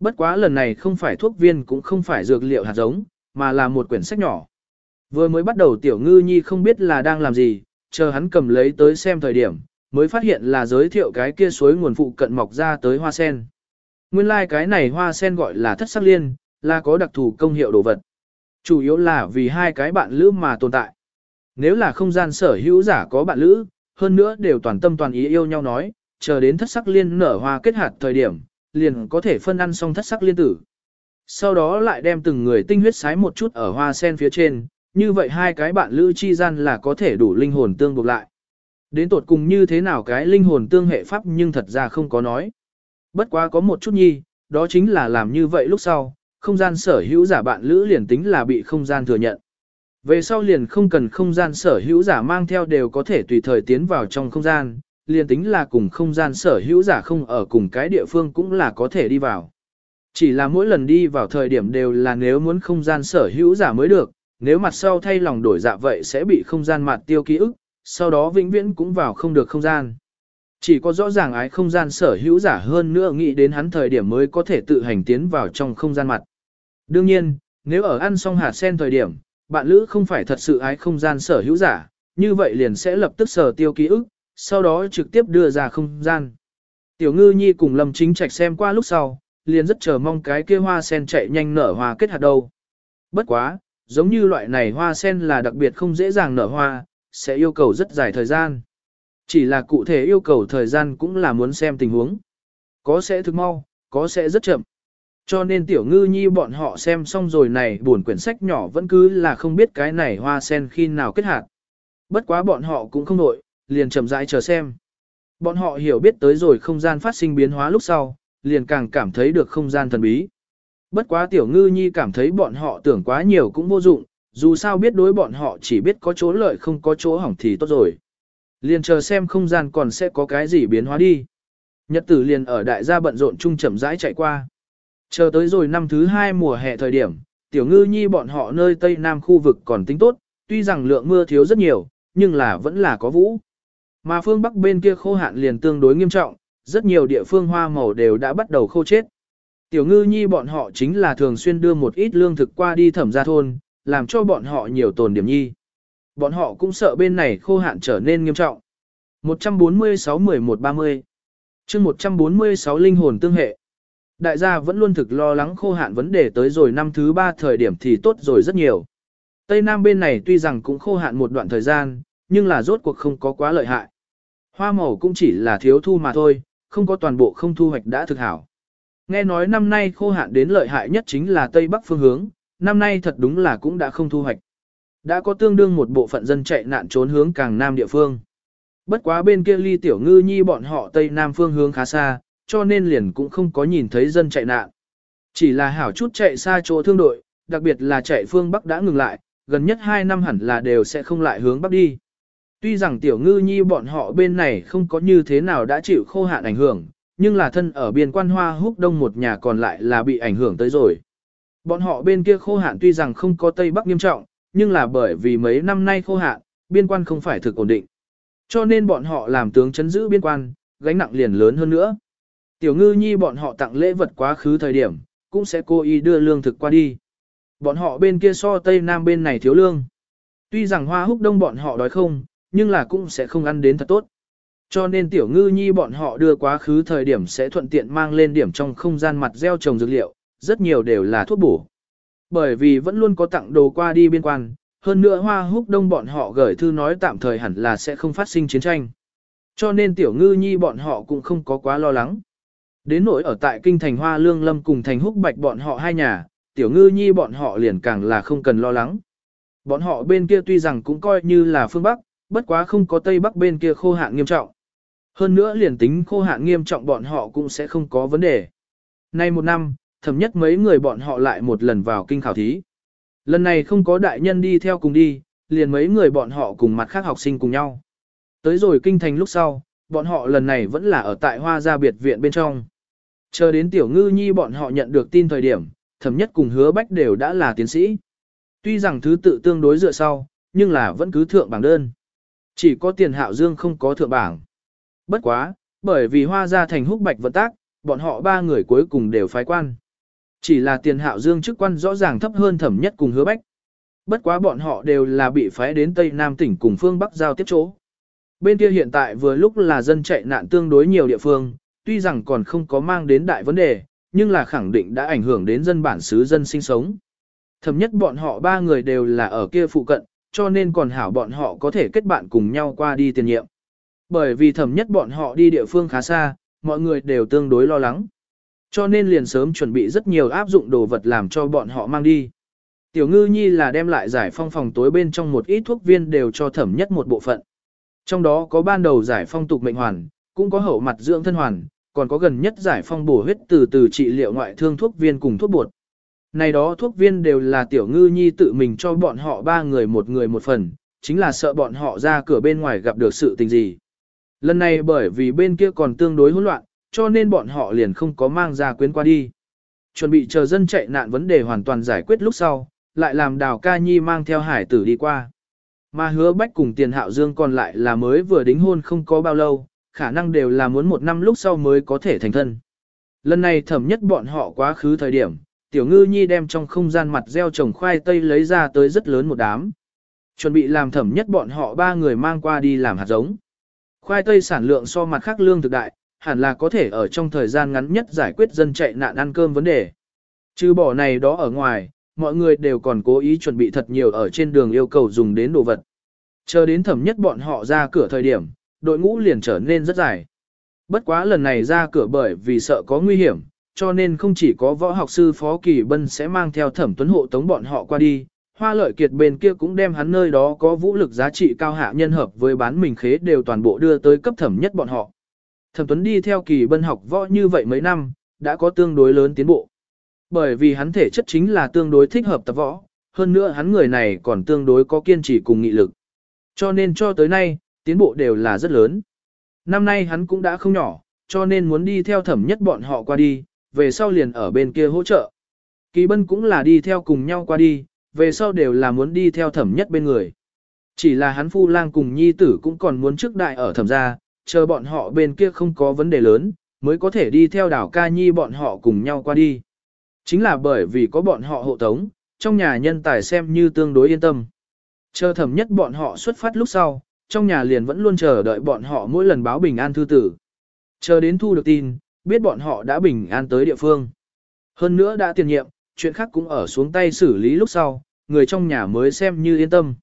Bất quá lần này không phải thuốc viên cũng không phải dược liệu hạt giống, mà là một quyển sách nhỏ. Vừa mới bắt đầu tiểu ngư nhi không biết là đang làm gì, chờ hắn cầm lấy tới xem thời điểm, mới phát hiện là giới thiệu cái kia suối nguồn phụ cận mọc ra tới hoa sen. Nguyên lai like cái này hoa sen gọi là thất sắc liên, là có đặc thù công hiệu đồ vật. Chủ yếu là vì hai cái bạn lữ mà tồn tại. Nếu là không gian sở hữu giả có bạn lữ, hơn nữa đều toàn tâm toàn ý yêu nhau nói, chờ đến thất sắc liên nở hoa kết hạt thời điểm, liền có thể phân ăn xong thất sắc liên tử. Sau đó lại đem từng người tinh huyết sái một chút ở hoa sen phía trên, như vậy hai cái bạn lữ chi gian là có thể đủ linh hồn tương buộc lại. Đến tột cùng như thế nào cái linh hồn tương hệ pháp nhưng thật ra không có nói. Bất quá có một chút nhi, đó chính là làm như vậy lúc sau, không gian sở hữu giả bạn lữ liền tính là bị không gian thừa nhận. Về sau liền không cần không gian sở hữu giả mang theo đều có thể tùy thời tiến vào trong không gian, liền tính là cùng không gian sở hữu giả không ở cùng cái địa phương cũng là có thể đi vào. Chỉ là mỗi lần đi vào thời điểm đều là nếu muốn không gian sở hữu giả mới được, nếu mặt sau thay lòng đổi dạ vậy sẽ bị không gian mặt tiêu ký ức, sau đó vĩnh viễn cũng vào không được không gian. Chỉ có rõ ràng ái không gian sở hữu giả hơn nữa nghĩ đến hắn thời điểm mới có thể tự hành tiến vào trong không gian mặt. Đương nhiên, nếu ở ăn xong hạt sen thời điểm, bạn lữ không phải thật sự ái không gian sở hữu giả, như vậy liền sẽ lập tức sở tiêu ký ức, sau đó trực tiếp đưa ra không gian. Tiểu ngư nhi cùng lâm chính trạch xem qua lúc sau, liền rất chờ mong cái kia hoa sen chạy nhanh nở hoa kết hạt đâu. Bất quá, giống như loại này hoa sen là đặc biệt không dễ dàng nở hoa, sẽ yêu cầu rất dài thời gian. Chỉ là cụ thể yêu cầu thời gian cũng là muốn xem tình huống. Có sẽ thực mau, có sẽ rất chậm. Cho nên tiểu ngư nhi bọn họ xem xong rồi này buồn quyển sách nhỏ vẫn cứ là không biết cái này hoa sen khi nào kết hạt. Bất quá bọn họ cũng không nội, liền chậm rãi chờ xem. Bọn họ hiểu biết tới rồi không gian phát sinh biến hóa lúc sau, liền càng cảm thấy được không gian thần bí. Bất quá tiểu ngư nhi cảm thấy bọn họ tưởng quá nhiều cũng vô dụng, dù sao biết đối bọn họ chỉ biết có chỗ lợi không có chỗ hỏng thì tốt rồi. Liền chờ xem không gian còn sẽ có cái gì biến hóa đi. Nhật tử liền ở đại gia bận rộn chung chậm rãi chạy qua. Chờ tới rồi năm thứ hai mùa hè thời điểm, tiểu ngư nhi bọn họ nơi tây nam khu vực còn tính tốt, tuy rằng lượng mưa thiếu rất nhiều, nhưng là vẫn là có vũ. Mà phương bắc bên kia khô hạn liền tương đối nghiêm trọng, rất nhiều địa phương hoa màu đều đã bắt đầu khô chết. Tiểu ngư nhi bọn họ chính là thường xuyên đưa một ít lương thực qua đi thẩm gia thôn, làm cho bọn họ nhiều tồn điểm nhi. Bọn họ cũng sợ bên này khô hạn trở nên nghiêm trọng. 146-11-30 chương 146 linh hồn tương hệ. Đại gia vẫn luôn thực lo lắng khô hạn vấn đề tới rồi năm thứ ba thời điểm thì tốt rồi rất nhiều. Tây Nam bên này tuy rằng cũng khô hạn một đoạn thời gian, nhưng là rốt cuộc không có quá lợi hại. Hoa màu cũng chỉ là thiếu thu mà thôi, không có toàn bộ không thu hoạch đã thực hảo. Nghe nói năm nay khô hạn đến lợi hại nhất chính là Tây Bắc phương hướng, năm nay thật đúng là cũng đã không thu hoạch. Đã có tương đương một bộ phận dân chạy nạn trốn hướng càng nam địa phương. Bất quá bên kia ly tiểu ngư nhi bọn họ Tây Nam phương hướng khá xa, cho nên liền cũng không có nhìn thấy dân chạy nạn. Chỉ là hảo chút chạy xa chỗ thương đội, đặc biệt là chạy phương Bắc đã ngừng lại, gần nhất 2 năm hẳn là đều sẽ không lại hướng Bắc đi. Tuy rằng tiểu ngư nhi bọn họ bên này không có như thế nào đã chịu khô hạn ảnh hưởng, nhưng là thân ở biên quan hoa húc đông một nhà còn lại là bị ảnh hưởng tới rồi. Bọn họ bên kia khô hạn tuy rằng không có Tây Bắc nghiêm trọng, nhưng là bởi vì mấy năm nay khô hạn, biên quan không phải thực ổn định. Cho nên bọn họ làm tướng chấn giữ biên quan, gánh nặng liền lớn hơn nữa. Tiểu ngư nhi bọn họ tặng lễ vật quá khứ thời điểm, cũng sẽ cố ý đưa lương thực qua đi. Bọn họ bên kia so Tây Nam bên này thiếu lương. Tuy rằng hoa húc đông bọn họ đói không, nhưng là cũng sẽ không ăn đến thật tốt. Cho nên tiểu ngư nhi bọn họ đưa quá khứ thời điểm sẽ thuận tiện mang lên điểm trong không gian mặt gieo trồng dược liệu, rất nhiều đều là thuốc bổ. Bởi vì vẫn luôn có tặng đồ qua đi biên quan, hơn nữa hoa húc đông bọn họ gửi thư nói tạm thời hẳn là sẽ không phát sinh chiến tranh. Cho nên tiểu ngư nhi bọn họ cũng không có quá lo lắng. Đến nỗi ở tại kinh thành hoa lương lâm cùng thành húc bạch bọn họ hai nhà, tiểu ngư nhi bọn họ liền càng là không cần lo lắng. Bọn họ bên kia tuy rằng cũng coi như là phương Bắc, bất quá không có Tây Bắc bên kia khô hạn nghiêm trọng. Hơn nữa liền tính khô hạn nghiêm trọng bọn họ cũng sẽ không có vấn đề. Nay một năm, thầm nhất mấy người bọn họ lại một lần vào kinh khảo thí. Lần này không có đại nhân đi theo cùng đi, liền mấy người bọn họ cùng mặt khác học sinh cùng nhau. Tới rồi kinh thành lúc sau, bọn họ lần này vẫn là ở tại hoa gia biệt viện bên trong. Chờ đến tiểu ngư nhi bọn họ nhận được tin thời điểm, thẩm nhất cùng hứa bách đều đã là tiến sĩ. Tuy rằng thứ tự tương đối dựa sau, nhưng là vẫn cứ thượng bảng đơn. Chỉ có tiền hạo dương không có thượng bảng. Bất quá, bởi vì hoa gia thành húc bạch vận tác, bọn họ ba người cuối cùng đều phái quan. Chỉ là tiền hạo dương chức quan rõ ràng thấp hơn thẩm nhất cùng hứa bách. Bất quá bọn họ đều là bị phái đến Tây Nam tỉnh cùng phương Bắc giao tiếp chỗ. Bên kia hiện tại vừa lúc là dân chạy nạn tương đối nhiều địa phương, tuy rằng còn không có mang đến đại vấn đề, nhưng là khẳng định đã ảnh hưởng đến dân bản xứ dân sinh sống. Thẩm nhất bọn họ ba người đều là ở kia phụ cận, cho nên còn hảo bọn họ có thể kết bạn cùng nhau qua đi tiền nhiệm. Bởi vì thẩm nhất bọn họ đi địa phương khá xa, mọi người đều tương đối lo lắng. Cho nên liền sớm chuẩn bị rất nhiều áp dụng đồ vật làm cho bọn họ mang đi. Tiểu ngư nhi là đem lại giải phong phòng tối bên trong một ít thuốc viên đều cho thẩm nhất một bộ phận. Trong đó có ban đầu giải phong tục mệnh hoàn, cũng có hậu mặt dưỡng thân hoàn, còn có gần nhất giải phong bổ huyết từ từ trị liệu ngoại thương thuốc viên cùng thuốc bột. Này đó thuốc viên đều là tiểu ngư nhi tự mình cho bọn họ ba người một người một phần, chính là sợ bọn họ ra cửa bên ngoài gặp được sự tình gì. Lần này bởi vì bên kia còn tương đối hỗn loạn, cho nên bọn họ liền không có mang ra quyến qua đi. Chuẩn bị chờ dân chạy nạn vấn đề hoàn toàn giải quyết lúc sau, lại làm đào ca nhi mang theo hải tử đi qua. Mà hứa bách cùng tiền hạo dương còn lại là mới vừa đính hôn không có bao lâu, khả năng đều là muốn một năm lúc sau mới có thể thành thân. Lần này thẩm nhất bọn họ quá khứ thời điểm, tiểu ngư nhi đem trong không gian mặt gieo trồng khoai tây lấy ra tới rất lớn một đám. Chuẩn bị làm thẩm nhất bọn họ ba người mang qua đi làm hạt giống. Khoai tây sản lượng so mặt khác lương thực đại, hẳn là có thể ở trong thời gian ngắn nhất giải quyết dân chạy nạn ăn cơm vấn đề. Trừ bỏ này đó ở ngoài, mọi người đều còn cố ý chuẩn bị thật nhiều ở trên đường yêu cầu dùng đến đồ vật. Chờ đến thẩm nhất bọn họ ra cửa thời điểm, đội ngũ liền trở nên rất dài. Bất quá lần này ra cửa bởi vì sợ có nguy hiểm, cho nên không chỉ có võ học sư Phó Kỳ Bân sẽ mang theo thẩm tuấn hộ tống bọn họ qua đi, hoa lợi kiệt bên kia cũng đem hắn nơi đó có vũ lực giá trị cao hạ nhân hợp với bán mình khế đều toàn bộ đưa tới cấp thẩm nhất bọn họ. Thẩm tuấn đi theo Kỳ Bân học võ như vậy mấy năm, đã có tương đối lớn tiến bộ. Bởi vì hắn thể chất chính là tương đối thích hợp tập võ, hơn nữa hắn người này còn tương đối có kiên trì cùng nghị lực. Cho nên cho tới nay, tiến bộ đều là rất lớn. Năm nay hắn cũng đã không nhỏ, cho nên muốn đi theo thẩm nhất bọn họ qua đi, về sau liền ở bên kia hỗ trợ. Kỳ bân cũng là đi theo cùng nhau qua đi, về sau đều là muốn đi theo thẩm nhất bên người. Chỉ là hắn phu lang cùng nhi tử cũng còn muốn trước đại ở thẩm gia, chờ bọn họ bên kia không có vấn đề lớn, mới có thể đi theo đảo ca nhi bọn họ cùng nhau qua đi. Chính là bởi vì có bọn họ hộ tống, trong nhà nhân tài xem như tương đối yên tâm. Chờ thẩm nhất bọn họ xuất phát lúc sau, trong nhà liền vẫn luôn chờ đợi bọn họ mỗi lần báo bình an thư tử. Chờ đến thu được tin, biết bọn họ đã bình an tới địa phương. Hơn nữa đã tiền nhiệm, chuyện khác cũng ở xuống tay xử lý lúc sau, người trong nhà mới xem như yên tâm.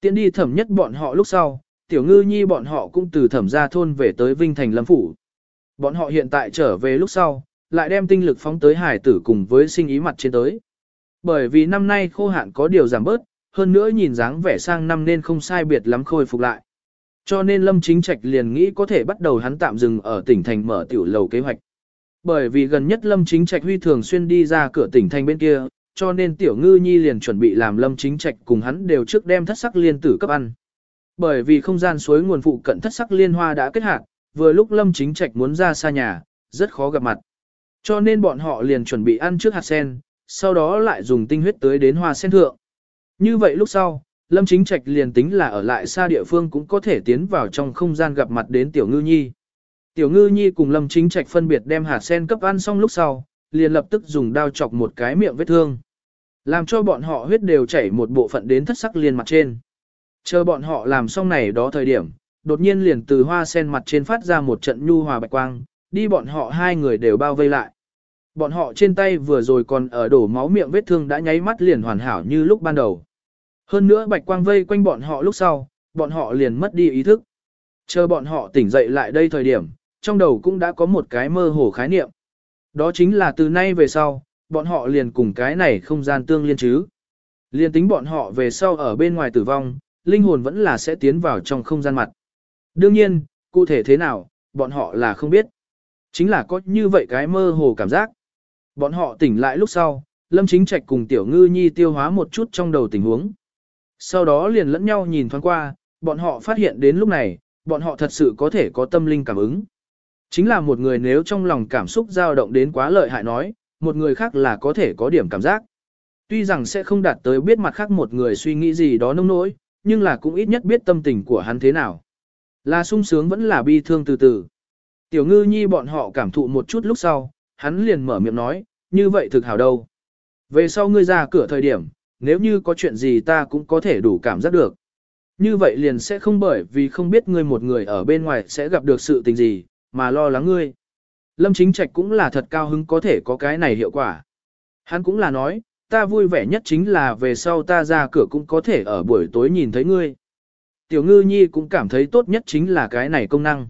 Tiến đi thẩm nhất bọn họ lúc sau, tiểu ngư nhi bọn họ cũng từ thẩm gia thôn về tới Vinh Thành Lâm Phủ. Bọn họ hiện tại trở về lúc sau, lại đem tinh lực phóng tới hải tử cùng với sinh ý mặt trên tới. Bởi vì năm nay khô hạn có điều giảm bớt, hơn nữa nhìn dáng vẻ sang năm nên không sai biệt lắm khôi phục lại. Cho nên Lâm Chính Trạch liền nghĩ có thể bắt đầu hắn tạm dừng ở tỉnh thành mở tiểu lầu kế hoạch. bởi vì gần nhất Lâm Chính Trạch Huy thường xuyên đi ra cửa tỉnh thành bên kia, cho nên Tiểu Ngư Nhi liền chuẩn bị làm Lâm Chính Trạch cùng hắn đều trước đem thất sắc liên tử cấp ăn. Bởi vì không gian suối nguồn phụ cận thất sắc liên hoa đã kết hạt, vừa lúc Lâm Chính Trạch muốn ra xa nhà, rất khó gặp mặt. Cho nên bọn họ liền chuẩn bị ăn trước hạt sen, sau đó lại dùng tinh huyết tới đến hoa sen thượng. Như vậy lúc sau, Lâm Chính Trạch liền tính là ở lại xa địa phương cũng có thể tiến vào trong không gian gặp mặt đến Tiểu Ngư Nhi. Tiểu Ngư Nhi cùng Lâm Chính Trạch phân biệt đem hạt sen cấp ăn xong lúc sau, liền lập tức dùng dao chọc một cái miệng vết thương. Làm cho bọn họ huyết đều chảy một bộ phận đến thất sắc liên mặt trên. Chờ bọn họ làm xong này đó thời điểm, đột nhiên liền từ hoa sen mặt trên phát ra một trận nhu hòa bạch quang, đi bọn họ hai người đều bao vây lại. Bọn họ trên tay vừa rồi còn ở đổ máu miệng vết thương đã nháy mắt liền hoàn hảo như lúc ban đầu. Hơn nữa bạch quang vây quanh bọn họ lúc sau, bọn họ liền mất đi ý thức. Chờ bọn họ tỉnh dậy lại đây thời điểm, trong đầu cũng đã có một cái mơ hồ khái niệm. Đó chính là từ nay về sau, bọn họ liền cùng cái này không gian tương liên chứ. Liên tính bọn họ về sau ở bên ngoài tử vong, linh hồn vẫn là sẽ tiến vào trong không gian mặt. Đương nhiên, cụ thể thế nào, bọn họ là không biết. Chính là có như vậy cái mơ hồ cảm giác. Bọn họ tỉnh lại lúc sau, Lâm Chính Trạch cùng Tiểu Ngư Nhi tiêu hóa một chút trong đầu tình huống. Sau đó liền lẫn nhau nhìn thoáng qua, bọn họ phát hiện đến lúc này, bọn họ thật sự có thể có tâm linh cảm ứng. Chính là một người nếu trong lòng cảm xúc dao động đến quá lợi hại nói, một người khác là có thể có điểm cảm giác. Tuy rằng sẽ không đạt tới biết mặt khác một người suy nghĩ gì đó nông nỗi, nhưng là cũng ít nhất biết tâm tình của hắn thế nào. Là sung sướng vẫn là bi thương từ từ. Tiểu ngư nhi bọn họ cảm thụ một chút lúc sau, hắn liền mở miệng nói, như vậy thực hảo đâu. Về sau ngươi ra cửa thời điểm, nếu như có chuyện gì ta cũng có thể đủ cảm giác được. Như vậy liền sẽ không bởi vì không biết ngươi một người ở bên ngoài sẽ gặp được sự tình gì, mà lo lắng ngươi. Lâm Chính Trạch cũng là thật cao hứng có thể có cái này hiệu quả. Hắn cũng là nói, ta vui vẻ nhất chính là về sau ta ra cửa cũng có thể ở buổi tối nhìn thấy ngươi. Tiểu ngư nhi cũng cảm thấy tốt nhất chính là cái này công năng.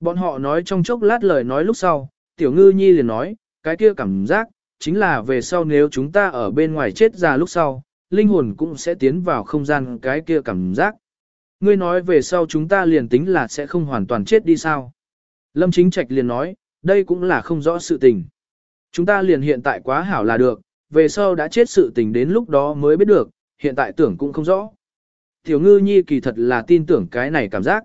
Bọn họ nói trong chốc lát lời nói lúc sau, tiểu ngư nhi liền nói, cái kia cảm giác, chính là về sau nếu chúng ta ở bên ngoài chết ra lúc sau, linh hồn cũng sẽ tiến vào không gian cái kia cảm giác. Ngươi nói về sau chúng ta liền tính là sẽ không hoàn toàn chết đi sao. Lâm Chính Trạch liền nói, đây cũng là không rõ sự tình. Chúng ta liền hiện tại quá hảo là được, về sau đã chết sự tình đến lúc đó mới biết được, hiện tại tưởng cũng không rõ. Tiểu ngư nhi kỳ thật là tin tưởng cái này cảm giác.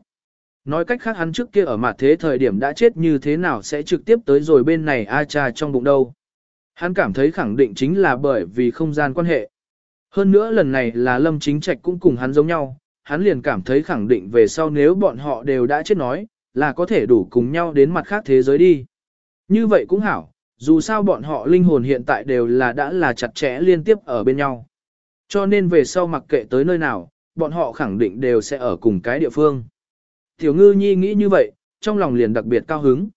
Nói cách khác hắn trước kia ở mặt thế thời điểm đã chết như thế nào sẽ trực tiếp tới rồi bên này a cha trong bụng đâu. Hắn cảm thấy khẳng định chính là bởi vì không gian quan hệ. Hơn nữa lần này là Lâm Chính Trạch cũng cùng hắn giống nhau, hắn liền cảm thấy khẳng định về sau nếu bọn họ đều đã chết nói, là có thể đủ cùng nhau đến mặt khác thế giới đi. Như vậy cũng hảo, dù sao bọn họ linh hồn hiện tại đều là đã là chặt chẽ liên tiếp ở bên nhau. Cho nên về sau mặc kệ tới nơi nào, bọn họ khẳng định đều sẽ ở cùng cái địa phương. Tiểu ngư nhi nghĩ như vậy, trong lòng liền đặc biệt cao hứng.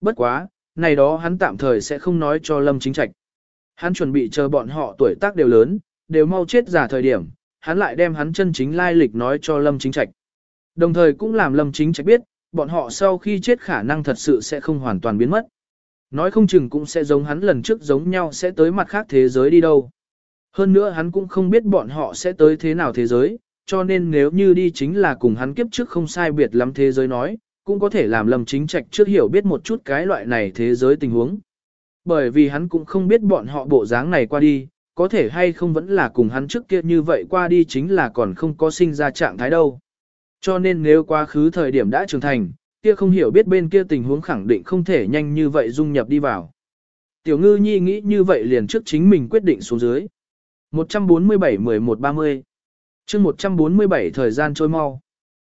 Bất quá, này đó hắn tạm thời sẽ không nói cho Lâm Chính Trạch. Hắn chuẩn bị chờ bọn họ tuổi tác đều lớn, đều mau chết giả thời điểm, hắn lại đem hắn chân chính lai lịch nói cho Lâm Chính Trạch. Đồng thời cũng làm Lâm Chính Trạch biết, bọn họ sau khi chết khả năng thật sự sẽ không hoàn toàn biến mất. Nói không chừng cũng sẽ giống hắn lần trước giống nhau sẽ tới mặt khác thế giới đi đâu. Hơn nữa hắn cũng không biết bọn họ sẽ tới thế nào thế giới, cho nên nếu như đi chính là cùng hắn kiếp trước không sai biệt lắm thế giới nói, cũng có thể làm lầm Chính Trạch trước hiểu biết một chút cái loại này thế giới tình huống. Bởi vì hắn cũng không biết bọn họ bộ dáng này qua đi, có thể hay không vẫn là cùng hắn trước kia như vậy qua đi chính là còn không có sinh ra trạng thái đâu. Cho nên nếu quá khứ thời điểm đã trưởng thành, kia không hiểu biết bên kia tình huống khẳng định không thể nhanh như vậy dung nhập đi vào. Tiểu ngư nhi nghĩ như vậy liền trước chính mình quyết định xuống dưới. 147-11-30 chương 147 thời gian trôi mau.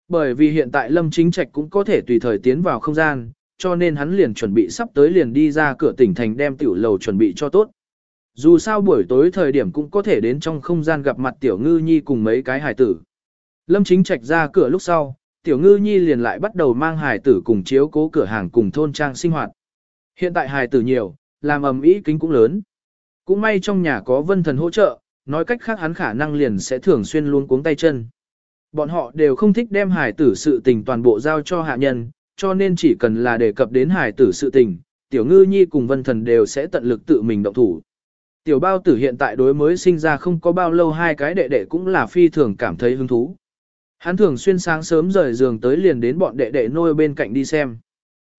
Bởi vì hiện tại Lâm Chính Trạch cũng có thể tùy thời tiến vào không gian, cho nên hắn liền chuẩn bị sắp tới liền đi ra cửa tỉnh thành đem tiểu lầu chuẩn bị cho tốt. Dù sao buổi tối thời điểm cũng có thể đến trong không gian gặp mặt tiểu ngư nhi cùng mấy cái hải tử. Lâm Chính Trạch ra cửa lúc sau, tiểu ngư nhi liền lại bắt đầu mang hài tử cùng chiếu cố cửa hàng cùng thôn trang sinh hoạt. Hiện tại hài tử nhiều, làm ầm ý kính cũng lớn. Cũng may trong nhà có vân thần hỗ trợ, nói cách khác hắn khả năng liền sẽ thường xuyên luôn cuống tay chân. Bọn họ đều không thích đem hài tử sự tình toàn bộ giao cho hạ nhân, cho nên chỉ cần là đề cập đến hài tử sự tình, tiểu ngư nhi cùng vân thần đều sẽ tận lực tự mình động thủ. Tiểu bao tử hiện tại đối mới sinh ra không có bao lâu hai cái đệ đệ cũng là phi thường cảm thấy hứng thú. Hắn thường xuyên sáng sớm rời giường tới liền đến bọn đệ đệ nôi bên cạnh đi xem.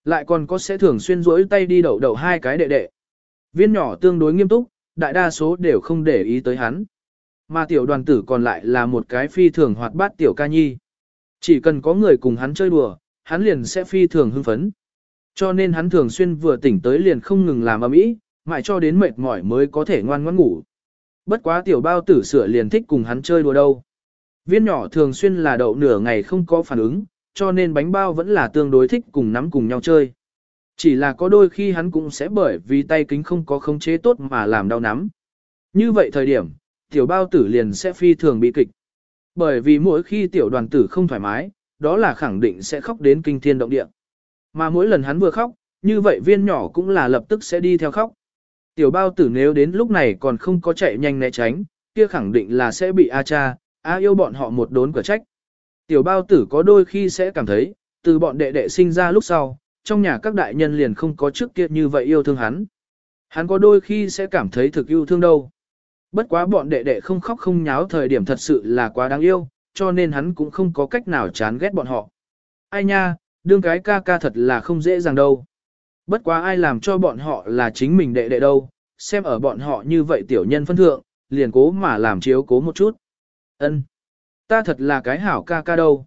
Lại còn có sẽ thường xuyên rỗi tay đi đậu đậu hai cái đệ đệ. Viên nhỏ tương đối nghiêm túc, đại đa số đều không để ý tới hắn. Mà tiểu đoàn tử còn lại là một cái phi thường hoạt bát tiểu ca nhi. Chỉ cần có người cùng hắn chơi đùa, hắn liền sẽ phi thường hưng phấn. Cho nên hắn thường xuyên vừa tỉnh tới liền không ngừng làm ầm ĩ, mãi cho đến mệt mỏi mới có thể ngoan ngoãn ngủ. Bất quá tiểu bao tử sửa liền thích cùng hắn chơi đùa đâu. Viên nhỏ thường xuyên là đậu nửa ngày không có phản ứng, cho nên bánh bao vẫn là tương đối thích cùng nắm cùng nhau chơi. Chỉ là có đôi khi hắn cũng sẽ bởi vì tay kính không có khống chế tốt mà làm đau nắm. Như vậy thời điểm, tiểu bao tử liền sẽ phi thường bị kịch. Bởi vì mỗi khi tiểu đoàn tử không thoải mái, đó là khẳng định sẽ khóc đến kinh thiên động địa. Mà mỗi lần hắn vừa khóc, như vậy viên nhỏ cũng là lập tức sẽ đi theo khóc. Tiểu bao tử nếu đến lúc này còn không có chạy nhanh né tránh, kia khẳng định là sẽ bị A cha, A yêu bọn họ một đốn cửa trách. Tiểu bao tử có đôi khi sẽ cảm thấy, từ bọn đệ đệ sinh ra lúc sau, trong nhà các đại nhân liền không có trước kia như vậy yêu thương hắn. Hắn có đôi khi sẽ cảm thấy thực yêu thương đâu. Bất quá bọn đệ đệ không khóc không nháo thời điểm thật sự là quá đáng yêu, cho nên hắn cũng không có cách nào chán ghét bọn họ. Ai nha, đương cái ca ca thật là không dễ dàng đâu. Bất quá ai làm cho bọn họ là chính mình đệ đệ đâu, xem ở bọn họ như vậy tiểu nhân phân thượng, liền cố mà làm chiếu cố một chút. Ân, Ta thật là cái hảo ca ca đâu.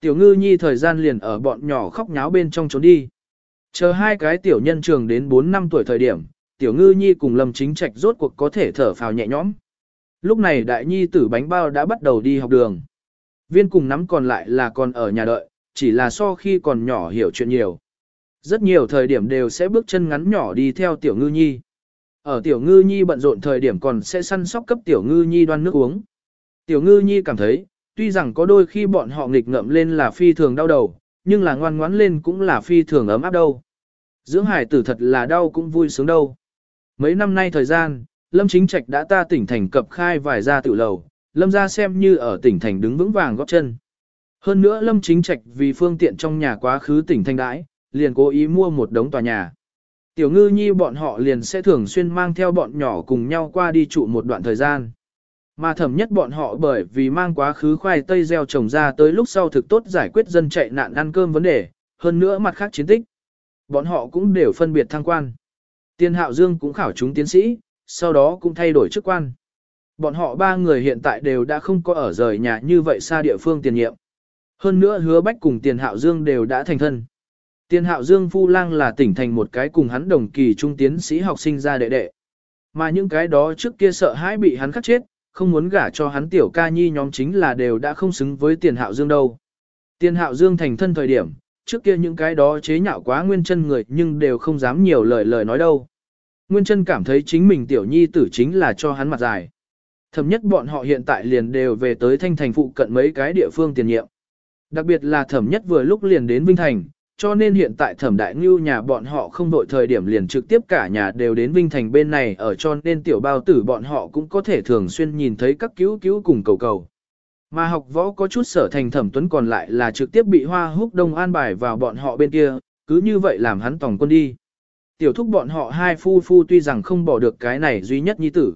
Tiểu ngư nhi thời gian liền ở bọn nhỏ khóc nháo bên trong trốn đi. Chờ hai cái tiểu nhân trường đến 4 năm tuổi thời điểm, tiểu ngư nhi cùng lâm chính trạch rốt cuộc có thể thở phào nhẹ nhõm. Lúc này đại nhi tử bánh bao đã bắt đầu đi học đường. Viên cùng nắm còn lại là còn ở nhà đợi, chỉ là so khi còn nhỏ hiểu chuyện nhiều. Rất nhiều thời điểm đều sẽ bước chân ngắn nhỏ đi theo tiểu ngư nhi. Ở tiểu ngư nhi bận rộn thời điểm còn sẽ săn sóc cấp tiểu ngư nhi đoan nước uống. Tiểu ngư nhi cảm thấy, tuy rằng có đôi khi bọn họ nghịch ngợm lên là phi thường đau đầu, nhưng là ngoan ngoãn lên cũng là phi thường ấm áp đâu. Dưỡng hải tử thật là đau cũng vui sướng đâu. Mấy năm nay thời gian, Lâm Chính Trạch đã ta tỉnh thành cập khai vài gia tự lầu, Lâm ra xem như ở tỉnh thành đứng vững vàng góp chân. Hơn nữa Lâm Chính Trạch vì phương tiện trong nhà quá khứ tỉnh thành đãi, liền cố ý mua một đống tòa nhà. Tiểu ngư nhi bọn họ liền sẽ thường xuyên mang theo bọn nhỏ cùng nhau qua đi trụ một đoạn thời gian. Mà thẩm nhất bọn họ bởi vì mang quá khứ khoai tây gieo trồng ra tới lúc sau thực tốt giải quyết dân chạy nạn ăn cơm vấn đề, hơn nữa mặt khác chiến tích. Bọn họ cũng đều phân biệt thăng quan. Tiên hạo dương cũng khảo chúng tiến sĩ, sau đó cũng thay đổi chức quan. Bọn họ ba người hiện tại đều đã không có ở rời nhà như vậy xa địa phương tiền nhiệm. Hơn nữa hứa bách cùng tiền hạo dương đều đã thành thân. Tiền hạo dương phu lang là tỉnh thành một cái cùng hắn đồng kỳ trung tiến sĩ học sinh ra đệ đệ. Mà những cái đó trước kia sợ hãi bị hắn khắc chết, không muốn gả cho hắn tiểu ca nhi nhóm chính là đều đã không xứng với tiền hạo dương đâu. Tiền hạo dương thành thân thời điểm, trước kia những cái đó chế nhạo quá nguyên chân người nhưng đều không dám nhiều lời lời nói đâu. Nguyên chân cảm thấy chính mình tiểu nhi tử chính là cho hắn mặt dài. Thầm nhất bọn họ hiện tại liền đều về tới thanh thành phụ cận mấy cái địa phương tiền nhiệm. Đặc biệt là thẩm nhất vừa lúc liền đến Vinh Thành, cho nên hiện tại thẩm đại ngưu nhà bọn họ không đội thời điểm liền trực tiếp cả nhà đều đến Vinh Thành bên này ở cho nên tiểu bao tử bọn họ cũng có thể thường xuyên nhìn thấy các cứu cứu cùng cầu cầu. Mà học võ có chút sở thành thẩm tuấn còn lại là trực tiếp bị hoa húc đông an bài vào bọn họ bên kia, cứ như vậy làm hắn tòng quân đi. Tiểu thúc bọn họ hai phu phu tuy rằng không bỏ được cái này duy nhất nhi tử.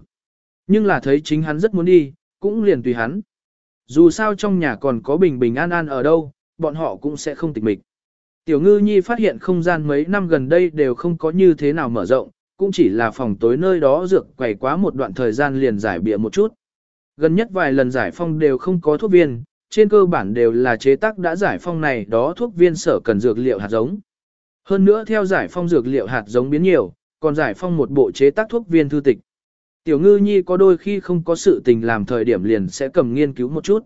Nhưng là thấy chính hắn rất muốn đi, cũng liền tùy hắn. Dù sao trong nhà còn có bình bình an an ở đâu, bọn họ cũng sẽ không tịch mịch. Tiểu ngư nhi phát hiện không gian mấy năm gần đây đều không có như thế nào mở rộng, cũng chỉ là phòng tối nơi đó dược quầy quá một đoạn thời gian liền giải bịa một chút. Gần nhất vài lần giải phong đều không có thuốc viên, trên cơ bản đều là chế tác đã giải phong này đó thuốc viên sở cần dược liệu hạt giống. Hơn nữa theo giải phong dược liệu hạt giống biến nhiều, còn giải phong một bộ chế tác thuốc viên thư tịch. Tiểu ngư nhi có đôi khi không có sự tình làm thời điểm liền sẽ cầm nghiên cứu một chút.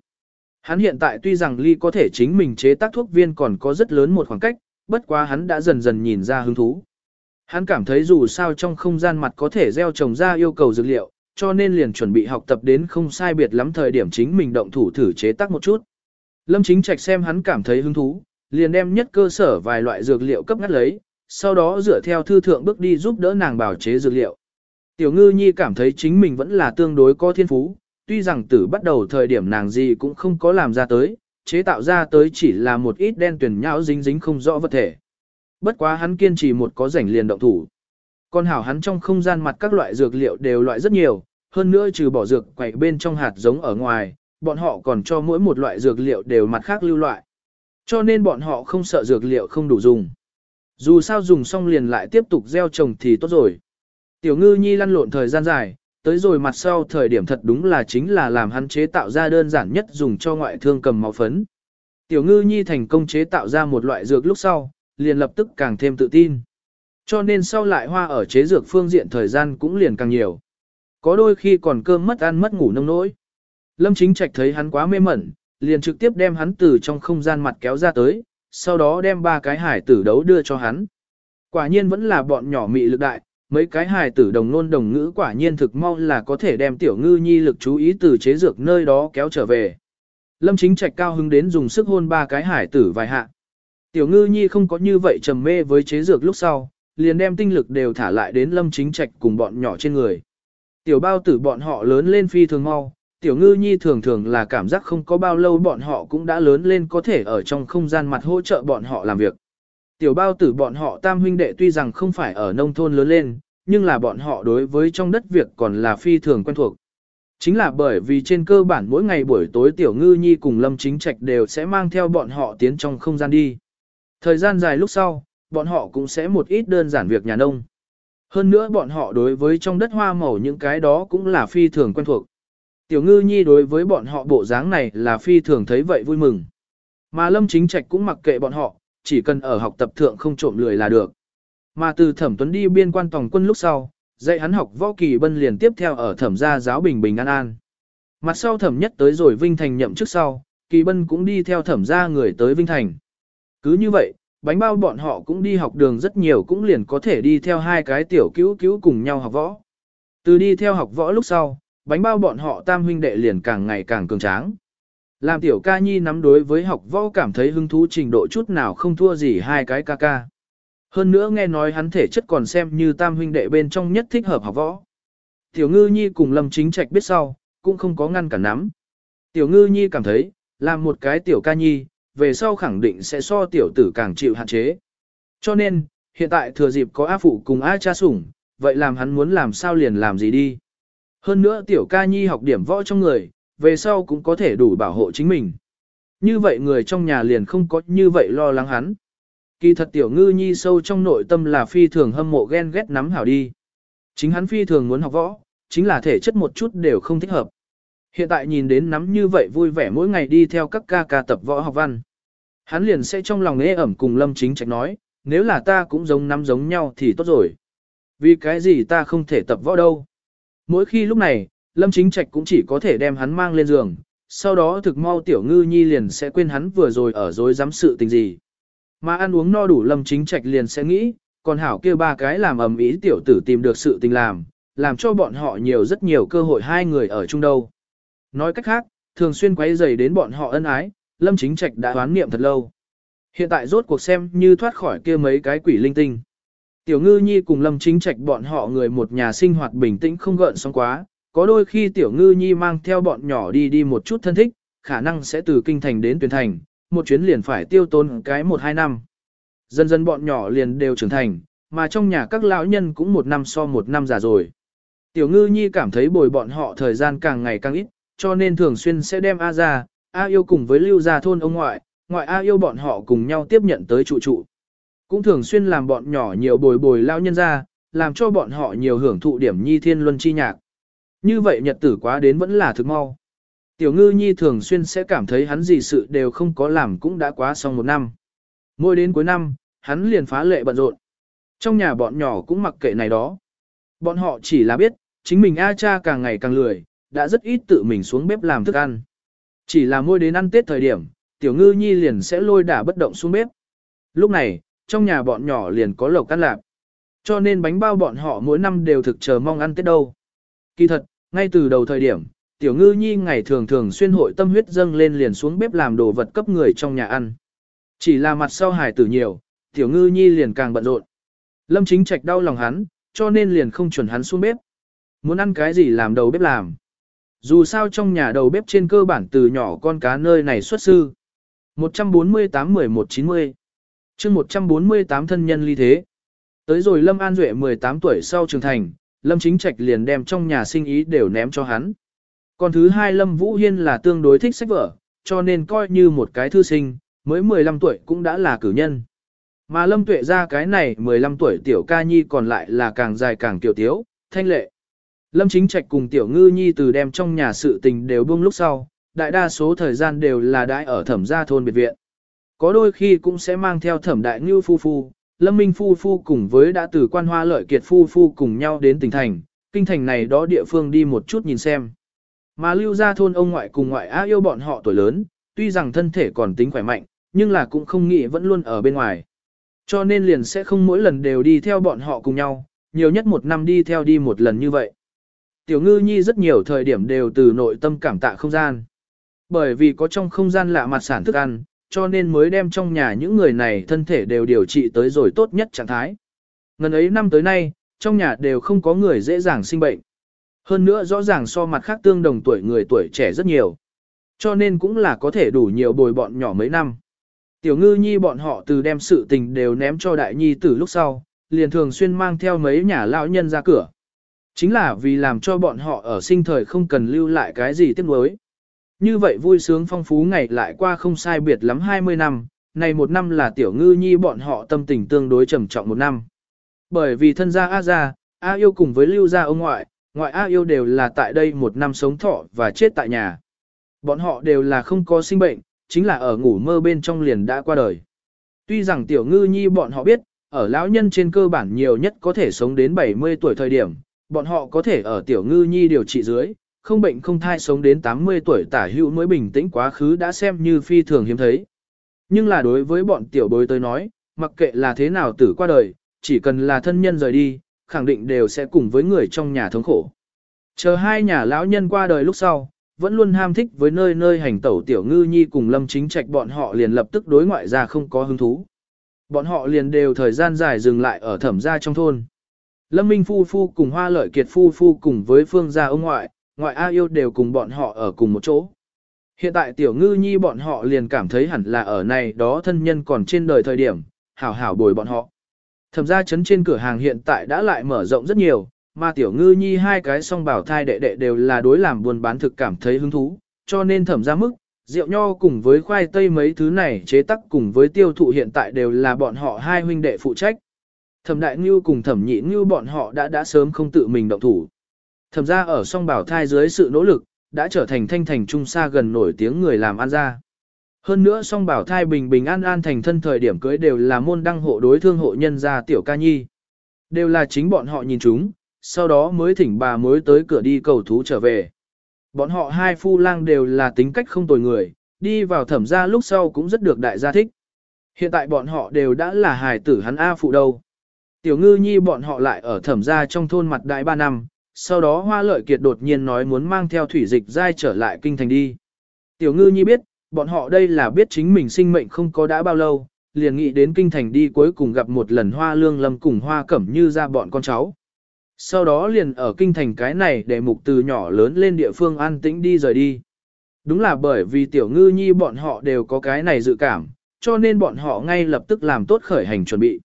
Hắn hiện tại tuy rằng ly có thể chính mình chế tác thuốc viên còn có rất lớn một khoảng cách, bất quá hắn đã dần dần nhìn ra hứng thú. Hắn cảm thấy dù sao trong không gian mặt có thể gieo trồng ra yêu cầu dược liệu, cho nên liền chuẩn bị học tập đến không sai biệt lắm thời điểm chính mình động thủ thử chế tác một chút. Lâm Chính Trạch xem hắn cảm thấy hứng thú, liền đem nhất cơ sở vài loại dược liệu cấp ngắt lấy, sau đó dựa theo thư thượng bước đi giúp đỡ nàng bảo chế dược liệu. Tiểu ngư nhi cảm thấy chính mình vẫn là tương đối có thiên phú, tuy rằng từ bắt đầu thời điểm nàng gì cũng không có làm ra tới, chế tạo ra tới chỉ là một ít đen tuyển nhão dính dính không rõ vật thể. Bất quá hắn kiên trì một có rảnh liền động thủ. Còn hảo hắn trong không gian mặt các loại dược liệu đều loại rất nhiều, hơn nữa trừ bỏ dược quậy bên trong hạt giống ở ngoài, bọn họ còn cho mỗi một loại dược liệu đều mặt khác lưu loại. Cho nên bọn họ không sợ dược liệu không đủ dùng. Dù sao dùng xong liền lại tiếp tục gieo trồng thì tốt rồi. Tiểu ngư nhi lăn lộn thời gian dài, tới rồi mặt sau thời điểm thật đúng là chính là làm hắn chế tạo ra đơn giản nhất dùng cho ngoại thương cầm máu phấn. Tiểu ngư nhi thành công chế tạo ra một loại dược lúc sau, liền lập tức càng thêm tự tin. Cho nên sau lại hoa ở chế dược phương diện thời gian cũng liền càng nhiều. Có đôi khi còn cơm mất ăn mất ngủ nông nỗi. Lâm chính trạch thấy hắn quá mê mẩn, liền trực tiếp đem hắn từ trong không gian mặt kéo ra tới, sau đó đem ba cái hải tử đấu đưa cho hắn. Quả nhiên vẫn là bọn nhỏ mị lực đại, mấy cái hài tử đồng nôn đồng ngữ quả nhiên thực mau là có thể đem tiểu ngư nhi lực chú ý từ chế dược nơi đó kéo trở về. Lâm chính trạch cao hứng đến dùng sức hôn ba cái hải tử vài hạ. Tiểu ngư nhi không có như vậy trầm mê với chế dược lúc sau, liền đem tinh lực đều thả lại đến lâm chính trạch cùng bọn nhỏ trên người. Tiểu bao tử bọn họ lớn lên phi thường mau, tiểu ngư nhi thường thường là cảm giác không có bao lâu bọn họ cũng đã lớn lên có thể ở trong không gian mặt hỗ trợ bọn họ làm việc. Tiểu bao tử bọn họ tam huynh đệ tuy rằng không phải ở nông thôn lớn lên, nhưng là bọn họ đối với trong đất việc còn là phi thường quen thuộc. Chính là bởi vì trên cơ bản mỗi ngày buổi tối tiểu ngư nhi cùng lâm chính trạch đều sẽ mang theo bọn họ tiến trong không gian đi. Thời gian dài lúc sau, bọn họ cũng sẽ một ít đơn giản việc nhà nông. Hơn nữa bọn họ đối với trong đất hoa màu những cái đó cũng là phi thường quen thuộc. Tiểu ngư nhi đối với bọn họ bộ dáng này là phi thường thấy vậy vui mừng. Mà lâm chính trạch cũng mặc kệ bọn họ, chỉ cần ở học tập thượng không trộm lười là được. Mà từ thẩm tuấn đi biên quan tòng quân lúc sau, dạy hắn học võ kỳ bân liền tiếp theo ở thẩm gia giáo bình bình an an. Mặt sau thẩm nhất tới rồi Vinh Thành nhậm chức sau, kỳ bân cũng đi theo thẩm gia người tới Vinh Thành. Cứ như vậy, bánh bao bọn họ cũng đi học đường rất nhiều cũng liền có thể đi theo hai cái tiểu cứu cứu cùng nhau học võ. Từ đi theo học võ lúc sau, bánh bao bọn họ tam huynh đệ liền càng ngày càng cường tráng. Làm tiểu ca nhi nắm đối với học võ cảm thấy hứng thú trình độ chút nào không thua gì hai cái ca ca. Hơn nữa nghe nói hắn thể chất còn xem như tam huynh đệ bên trong nhất thích hợp học võ. Tiểu ngư nhi cùng lâm chính trạch biết sau, cũng không có ngăn cản nắm. Tiểu ngư nhi cảm thấy, làm một cái tiểu ca nhi, về sau khẳng định sẽ so tiểu tử càng chịu hạn chế. Cho nên, hiện tại thừa dịp có A Phụ cùng A cha sủng, vậy làm hắn muốn làm sao liền làm gì đi. Hơn nữa tiểu ca nhi học điểm võ trong người, về sau cũng có thể đủ bảo hộ chính mình. Như vậy người trong nhà liền không có như vậy lo lắng hắn. Kỳ thật tiểu ngư nhi sâu trong nội tâm là phi thường hâm mộ ghen ghét nắm hảo đi. Chính hắn phi thường muốn học võ, chính là thể chất một chút đều không thích hợp. Hiện tại nhìn đến nắm như vậy vui vẻ mỗi ngày đi theo các ca ca tập võ học văn. Hắn liền sẽ trong lòng ế ẩm cùng lâm chính trạch nói, nếu là ta cũng giống nắm giống nhau thì tốt rồi. Vì cái gì ta không thể tập võ đâu. Mỗi khi lúc này, lâm chính trạch cũng chỉ có thể đem hắn mang lên giường, sau đó thực mau tiểu ngư nhi liền sẽ quên hắn vừa rồi ở dối dám sự tình gì. Mà ăn uống no đủ lâm chính trạch liền sẽ nghĩ, còn hảo kia ba cái làm ầm ĩ tiểu tử tìm được sự tình làm, làm cho bọn họ nhiều rất nhiều cơ hội hai người ở chung đâu. Nói cách khác, thường xuyên quấy rầy đến bọn họ ân ái, lâm chính trạch đã đoán niệm thật lâu. Hiện tại rốt cuộc xem như thoát khỏi kia mấy cái quỷ linh tinh. Tiểu ngư nhi cùng lâm chính trạch bọn họ người một nhà sinh hoạt bình tĩnh không gợn sóng quá, có đôi khi tiểu ngư nhi mang theo bọn nhỏ đi đi một chút thân thích, khả năng sẽ từ kinh thành đến tuyển thành, một chuyến liền phải tiêu tốn cái một hai năm. Dần dần bọn nhỏ liền đều trưởng thành, mà trong nhà các lão nhân cũng một năm so một năm già rồi. Tiểu ngư nhi cảm thấy bồi bọn họ thời gian càng ngày càng ít, cho nên thường xuyên sẽ đem A ra, A yêu cùng với lưu gia thôn ông ngoại, ngoại A yêu bọn họ cùng nhau tiếp nhận tới trụ trụ. Cũng thường xuyên làm bọn nhỏ nhiều bồi bồi lao nhân ra, làm cho bọn họ nhiều hưởng thụ điểm nhi thiên luân chi nhạc. Như vậy nhật tử quá đến vẫn là thực mau. Tiểu ngư nhi thường xuyên sẽ cảm thấy hắn gì sự đều không có làm cũng đã quá xong một năm. Mỗi đến cuối năm, hắn liền phá lệ bận rộn. Trong nhà bọn nhỏ cũng mặc kệ này đó. Bọn họ chỉ là biết, chính mình A cha càng ngày càng lười, đã rất ít tự mình xuống bếp làm thức ăn. Chỉ là mỗi đến ăn Tết thời điểm, tiểu ngư nhi liền sẽ lôi đả bất động xuống bếp. Lúc này, trong nhà bọn nhỏ liền có lộc ăn lạp. Cho nên bánh bao bọn họ mỗi năm đều thực chờ mong ăn Tết đâu. Kỳ thật, ngay từ đầu thời điểm, tiểu ngư nhi ngày thường thường xuyên hội tâm huyết dâng lên liền xuống bếp làm đồ vật cấp người trong nhà ăn. Chỉ là mặt sau hài tử nhiều, tiểu ngư nhi liền càng bận rộn. Lâm chính trạch đau lòng hắn, cho nên liền không chuẩn hắn xuống bếp. Muốn ăn cái gì làm đầu bếp làm. Dù sao trong nhà đầu bếp trên cơ bản từ nhỏ con cá nơi này xuất sư. 148-11-90 chương 148 thân nhân ly thế. Tới rồi Lâm An Duệ 18 tuổi sau trưởng thành, Lâm Chính Trạch liền đem trong nhà sinh ý đều ném cho hắn. Còn thứ hai Lâm Vũ Hiên là tương đối thích sách vở, cho nên coi như một cái thư sinh, mới 15 tuổi cũng đã là cử nhân. Mà Lâm Tuệ ra cái này 15 tuổi tiểu ca nhi còn lại là càng dài càng tiểu tiếu, thanh lệ. Lâm Chính Trạch cùng tiểu ngư nhi từ đem trong nhà sự tình đều buông lúc sau, đại đa số thời gian đều là đãi ở thẩm gia thôn biệt viện. Có đôi khi cũng sẽ mang theo thẩm đại ngư phu phu, Lâm Minh phu phu cùng với đã từ quan hoa lợi kiệt phu phu cùng nhau đến tỉnh thành, kinh thành này đó địa phương đi một chút nhìn xem. Mà lưu ra thôn ông ngoại cùng ngoại á yêu bọn họ tuổi lớn, tuy rằng thân thể còn tính khỏe mạnh, nhưng là cũng không nghĩ vẫn luôn ở bên ngoài. Cho nên liền sẽ không mỗi lần đều đi theo bọn họ cùng nhau, nhiều nhất một năm đi theo đi một lần như vậy. Tiểu ngư nhi rất nhiều thời điểm đều từ nội tâm cảm tạ không gian. Bởi vì có trong không gian lạ mặt sản thức ăn, cho nên mới đem trong nhà những người này thân thể đều điều trị tới rồi tốt nhất trạng thái. Ngần ấy năm tới nay, trong nhà đều không có người dễ dàng sinh bệnh. Hơn nữa rõ ràng so mặt khác tương đồng tuổi người tuổi trẻ rất nhiều. Cho nên cũng là có thể đủ nhiều bồi bọn nhỏ mấy năm. Tiểu ngư nhi bọn họ từ đem sự tình đều ném cho đại nhi từ lúc sau, liền thường xuyên mang theo mấy nhà lão nhân ra cửa. Chính là vì làm cho bọn họ ở sinh thời không cần lưu lại cái gì tiếc nuối. Như vậy vui sướng phong phú ngày lại qua không sai biệt lắm 20 năm, này một năm là tiểu ngư nhi bọn họ tâm tình tương đối trầm trọng một năm. Bởi vì thân gia A gia, A yêu cùng với lưu gia ông ngoại, ngoại A yêu đều là tại đây một năm sống thọ và chết tại nhà. Bọn họ đều là không có sinh bệnh, chính là ở ngủ mơ bên trong liền đã qua đời. Tuy rằng tiểu ngư nhi bọn họ biết, ở lão nhân trên cơ bản nhiều nhất có thể sống đến 70 tuổi thời điểm, bọn họ có thể ở tiểu ngư nhi điều trị dưới, không bệnh không thai sống đến 80 tuổi tả hữu mới bình tĩnh quá khứ đã xem như phi thường hiếm thấy. Nhưng là đối với bọn tiểu bối tới nói, mặc kệ là thế nào tử qua đời, chỉ cần là thân nhân rời đi, khẳng định đều sẽ cùng với người trong nhà thống khổ. Chờ hai nhà lão nhân qua đời lúc sau, vẫn luôn ham thích với nơi nơi hành tẩu tiểu ngư nhi cùng lâm chính trạch bọn họ liền lập tức đối ngoại ra không có hứng thú. Bọn họ liền đều thời gian dài dừng lại ở thẩm gia trong thôn. Lâm Minh Phu Phu cùng Hoa Lợi Kiệt Phu Phu cùng với Phương gia ông ngoại, ngoại A yêu đều cùng bọn họ ở cùng một chỗ. Hiện tại tiểu ngư nhi bọn họ liền cảm thấy hẳn là ở này đó thân nhân còn trên đời thời điểm, hảo hảo bồi bọn họ. Thẩm gia chấn trên cửa hàng hiện tại đã lại mở rộng rất nhiều, mà tiểu ngư nhi hai cái song bảo thai đệ đệ đều là đối làm buôn bán thực cảm thấy hứng thú, cho nên thẩm ra mức, rượu nho cùng với khoai tây mấy thứ này chế tắc cùng với tiêu thụ hiện tại đều là bọn họ hai huynh đệ phụ trách. Thẩm đại ngưu cùng thẩm nhị ngưu bọn họ đã đã sớm không tự mình động thủ. Thẩm ra ở song bảo thai dưới sự nỗ lực, đã trở thành thanh thành trung xa gần nổi tiếng người làm ăn ra. Hơn nữa song bảo thai bình bình an an thành thân thời điểm cưới đều là môn đăng hộ đối thương hộ nhân gia tiểu ca nhi. Đều là chính bọn họ nhìn chúng, sau đó mới thỉnh bà mới tới cửa đi cầu thú trở về. Bọn họ hai phu lang đều là tính cách không tồi người, đi vào thẩm gia lúc sau cũng rất được đại gia thích. Hiện tại bọn họ đều đã là hài tử hắn A phụ đâu. Tiểu ngư nhi bọn họ lại ở thẩm gia trong thôn mặt đại ba năm, sau đó hoa lợi kiệt đột nhiên nói muốn mang theo thủy dịch dai trở lại kinh thành đi. Tiểu ngư nhi biết, bọn họ đây là biết chính mình sinh mệnh không có đã bao lâu, liền nghĩ đến kinh thành đi cuối cùng gặp một lần hoa lương lâm cùng hoa cẩm như ra bọn con cháu. Sau đó liền ở kinh thành cái này để mục từ nhỏ lớn lên địa phương an tĩnh đi rời đi. Đúng là bởi vì tiểu ngư nhi bọn họ đều có cái này dự cảm, cho nên bọn họ ngay lập tức làm tốt khởi hành chuẩn bị.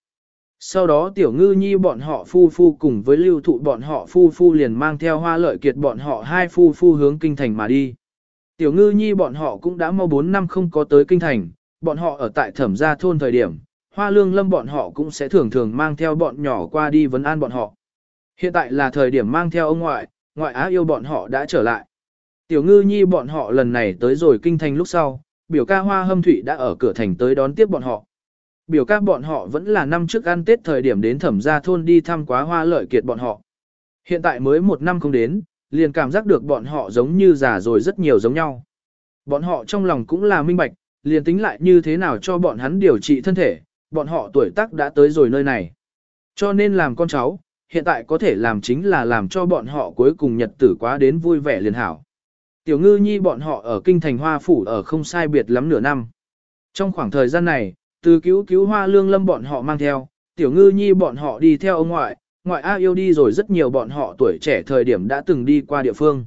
Sau đó tiểu ngư nhi bọn họ phu phu cùng với lưu thụ bọn họ phu phu liền mang theo hoa lợi kiệt bọn họ hai phu phu hướng kinh thành mà đi. Tiểu ngư nhi bọn họ cũng đã mau 4 năm không có tới kinh thành, bọn họ ở tại thẩm gia thôn thời điểm, hoa lương lâm bọn họ cũng sẽ thường thường mang theo bọn nhỏ qua đi vấn an bọn họ. Hiện tại là thời điểm mang theo ông ngoại, ngoại á yêu bọn họ đã trở lại. Tiểu ngư nhi bọn họ lần này tới rồi kinh thành lúc sau, biểu ca hoa hâm thủy đã ở cửa thành tới đón tiếp bọn họ. Biểu ca bọn họ vẫn là năm trước ăn Tết thời điểm đến thẩm gia thôn đi thăm quá hoa lợi kiệt bọn họ. Hiện tại mới một năm không đến, liền cảm giác được bọn họ giống như già rồi rất nhiều giống nhau. Bọn họ trong lòng cũng là minh bạch, liền tính lại như thế nào cho bọn hắn điều trị thân thể, bọn họ tuổi tác đã tới rồi nơi này. Cho nên làm con cháu, hiện tại có thể làm chính là làm cho bọn họ cuối cùng nhật tử quá đến vui vẻ liền hảo. Tiểu ngư nhi bọn họ ở kinh thành hoa phủ ở không sai biệt lắm nửa năm. Trong khoảng thời gian này, từ cứu cứu hoa lương lâm bọn họ mang theo, tiểu ngư nhi bọn họ đi theo ông ngoại, ngoại A yêu đi rồi rất nhiều bọn họ tuổi trẻ thời điểm đã từng đi qua địa phương.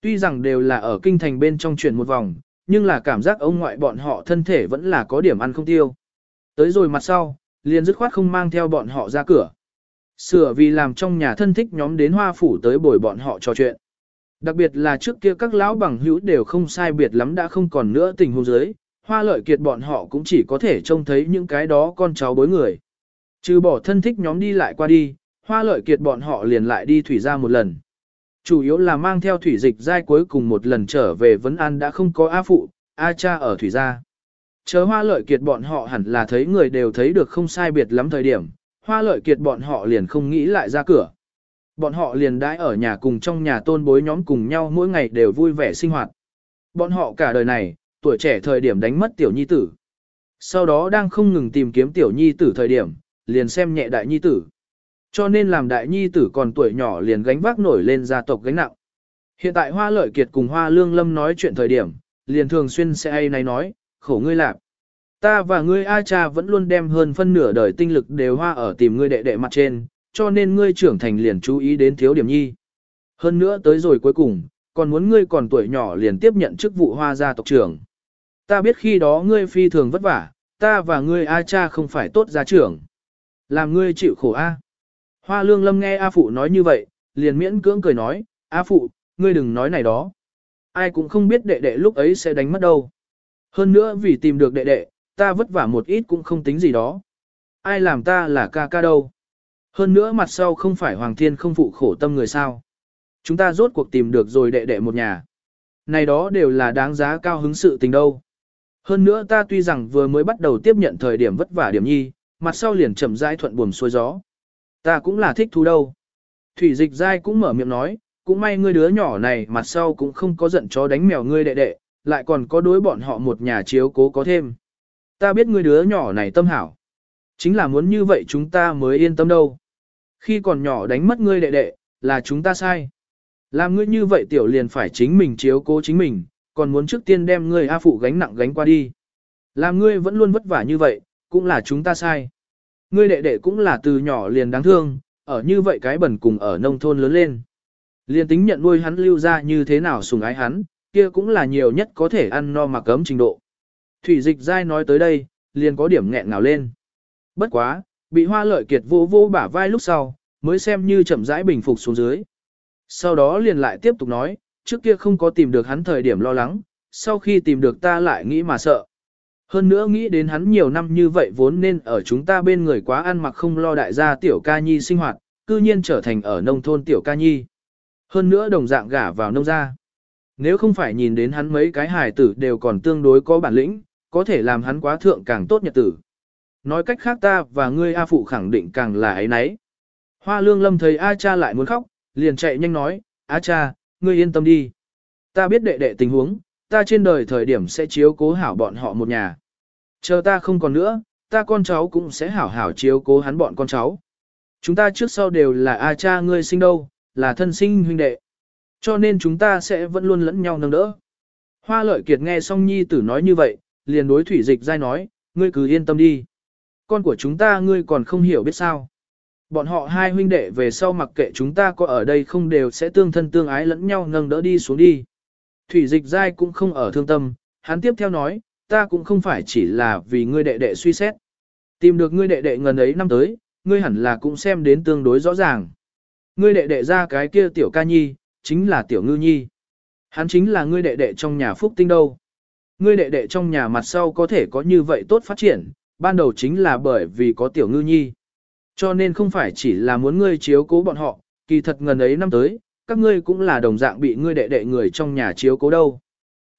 Tuy rằng đều là ở kinh thành bên trong chuyển một vòng, nhưng là cảm giác ông ngoại bọn họ thân thể vẫn là có điểm ăn không tiêu. Tới rồi mặt sau, liền dứt khoát không mang theo bọn họ ra cửa. Sửa vì làm trong nhà thân thích nhóm đến hoa phủ tới bồi bọn họ trò chuyện. Đặc biệt là trước kia các lão bằng hữu đều không sai biệt lắm đã không còn nữa tình huống giới, hoa lợi kiệt bọn họ cũng chỉ có thể trông thấy những cái đó con cháu bối người. Trừ bỏ thân thích nhóm đi lại qua đi, hoa lợi kiệt bọn họ liền lại đi thủy ra một lần. Chủ yếu là mang theo thủy dịch giai cuối cùng một lần trở về vấn an đã không có A phụ, A cha ở thủy gia. Chờ hoa lợi kiệt bọn họ hẳn là thấy người đều thấy được không sai biệt lắm thời điểm, hoa lợi kiệt bọn họ liền không nghĩ lại ra cửa. Bọn họ liền đãi ở nhà cùng trong nhà tôn bối nhóm cùng nhau mỗi ngày đều vui vẻ sinh hoạt. Bọn họ cả đời này, tuổi trẻ thời điểm đánh mất tiểu nhi tử. Sau đó đang không ngừng tìm kiếm tiểu nhi tử thời điểm, liền xem nhẹ đại nhi tử. Cho nên làm đại nhi tử còn tuổi nhỏ liền gánh vác nổi lên gia tộc gánh nặng. Hiện tại Hoa Lợi Kiệt cùng Hoa Lương Lâm nói chuyện thời điểm, liền thường xuyên sẽ ai này nói, khổ ngươi lạc. Ta và ngươi A cha vẫn luôn đem hơn phân nửa đời tinh lực đều hoa ở tìm ngươi đệ đệ mặt trên, cho nên ngươi trưởng thành liền chú ý đến thiếu điểm nhi. Hơn nữa tới rồi cuối cùng, còn muốn ngươi còn tuổi nhỏ liền tiếp nhận chức vụ hoa gia tộc trưởng. Ta biết khi đó ngươi phi thường vất vả, ta và ngươi A cha không phải tốt gia trưởng. Làm ngươi chịu khổ A. Hoa lương lâm nghe A Phụ nói như vậy, liền miễn cưỡng cười nói, A Phụ, ngươi đừng nói này đó. Ai cũng không biết đệ đệ lúc ấy sẽ đánh mất đâu. Hơn nữa vì tìm được đệ đệ, ta vất vả một ít cũng không tính gì đó. Ai làm ta là ca ca đâu. Hơn nữa mặt sau không phải Hoàng Thiên không phụ khổ tâm người sao. Chúng ta rốt cuộc tìm được rồi đệ đệ một nhà. Này đó đều là đáng giá cao hứng sự tình đâu. Hơn nữa ta tuy rằng vừa mới bắt đầu tiếp nhận thời điểm vất vả điểm nhi, mặt sau liền chậm rãi thuận buồm xuôi gió. Ta cũng là thích thú đâu. Thủy dịch dai cũng mở miệng nói, cũng may ngươi đứa nhỏ này mặt sau cũng không có giận chó đánh mèo ngươi đệ đệ, lại còn có đối bọn họ một nhà chiếu cố có thêm. Ta biết ngươi đứa nhỏ này tâm hảo. Chính là muốn như vậy chúng ta mới yên tâm đâu. Khi còn nhỏ đánh mất ngươi đệ đệ, là chúng ta sai. Làm ngươi như vậy tiểu liền phải chính mình chiếu cố chính mình, còn muốn trước tiên đem ngươi A phụ gánh nặng gánh qua đi. Làm ngươi vẫn luôn vất vả như vậy, cũng là chúng ta sai. Ngươi đệ đệ cũng là từ nhỏ liền đáng thương, ở như vậy cái bẩn cùng ở nông thôn lớn lên. Liền tính nhận nuôi hắn lưu ra như thế nào sùng ái hắn, kia cũng là nhiều nhất có thể ăn no mặc cấm trình độ. Thủy dịch dai nói tới đây, liền có điểm nghẹn ngào lên. Bất quá, bị hoa lợi kiệt vô vô bả vai lúc sau, mới xem như chậm rãi bình phục xuống dưới. Sau đó liền lại tiếp tục nói, trước kia không có tìm được hắn thời điểm lo lắng, sau khi tìm được ta lại nghĩ mà sợ. Hơn nữa nghĩ đến hắn nhiều năm như vậy vốn nên ở chúng ta bên người quá ăn mặc không lo đại gia tiểu ca nhi sinh hoạt, cư nhiên trở thành ở nông thôn tiểu ca nhi. Hơn nữa đồng dạng gả vào nông gia. Nếu không phải nhìn đến hắn mấy cái hài tử đều còn tương đối có bản lĩnh, có thể làm hắn quá thượng càng tốt nhật tử. Nói cách khác ta và ngươi A Phụ khẳng định càng là ấy nấy. Hoa lương lâm thấy A cha lại muốn khóc, liền chạy nhanh nói, A cha, ngươi yên tâm đi. Ta biết đệ đệ tình huống, ta trên đời thời điểm sẽ chiếu cố hảo bọn họ một nhà. Chờ ta không còn nữa, ta con cháu cũng sẽ hảo hảo chiếu cố hắn bọn con cháu. Chúng ta trước sau đều là A cha ngươi sinh đâu, là thân sinh huynh đệ. Cho nên chúng ta sẽ vẫn luôn lẫn nhau nâng đỡ. Hoa lợi kiệt nghe xong nhi tử nói như vậy, liền đối thủy dịch dai nói, ngươi cứ yên tâm đi. Con của chúng ta ngươi còn không hiểu biết sao. Bọn họ hai huynh đệ về sau mặc kệ chúng ta có ở đây không đều sẽ tương thân tương ái lẫn nhau nâng đỡ đi xuống đi. Thủy dịch dai cũng không ở thương tâm, hắn tiếp theo nói, ta cũng không phải chỉ là vì ngươi đệ đệ suy xét. Tìm được ngươi đệ đệ ngần ấy năm tới, ngươi hẳn là cũng xem đến tương đối rõ ràng. Ngươi đệ đệ ra cái kia tiểu ca nhi, chính là tiểu ngư nhi. Hắn chính là ngươi đệ đệ trong nhà phúc tinh đâu. Ngươi đệ đệ trong nhà mặt sau có thể có như vậy tốt phát triển, ban đầu chính là bởi vì có tiểu ngư nhi. Cho nên không phải chỉ là muốn ngươi chiếu cố bọn họ, kỳ thật ngần ấy năm tới, các ngươi cũng là đồng dạng bị ngươi đệ đệ người trong nhà chiếu cố đâu.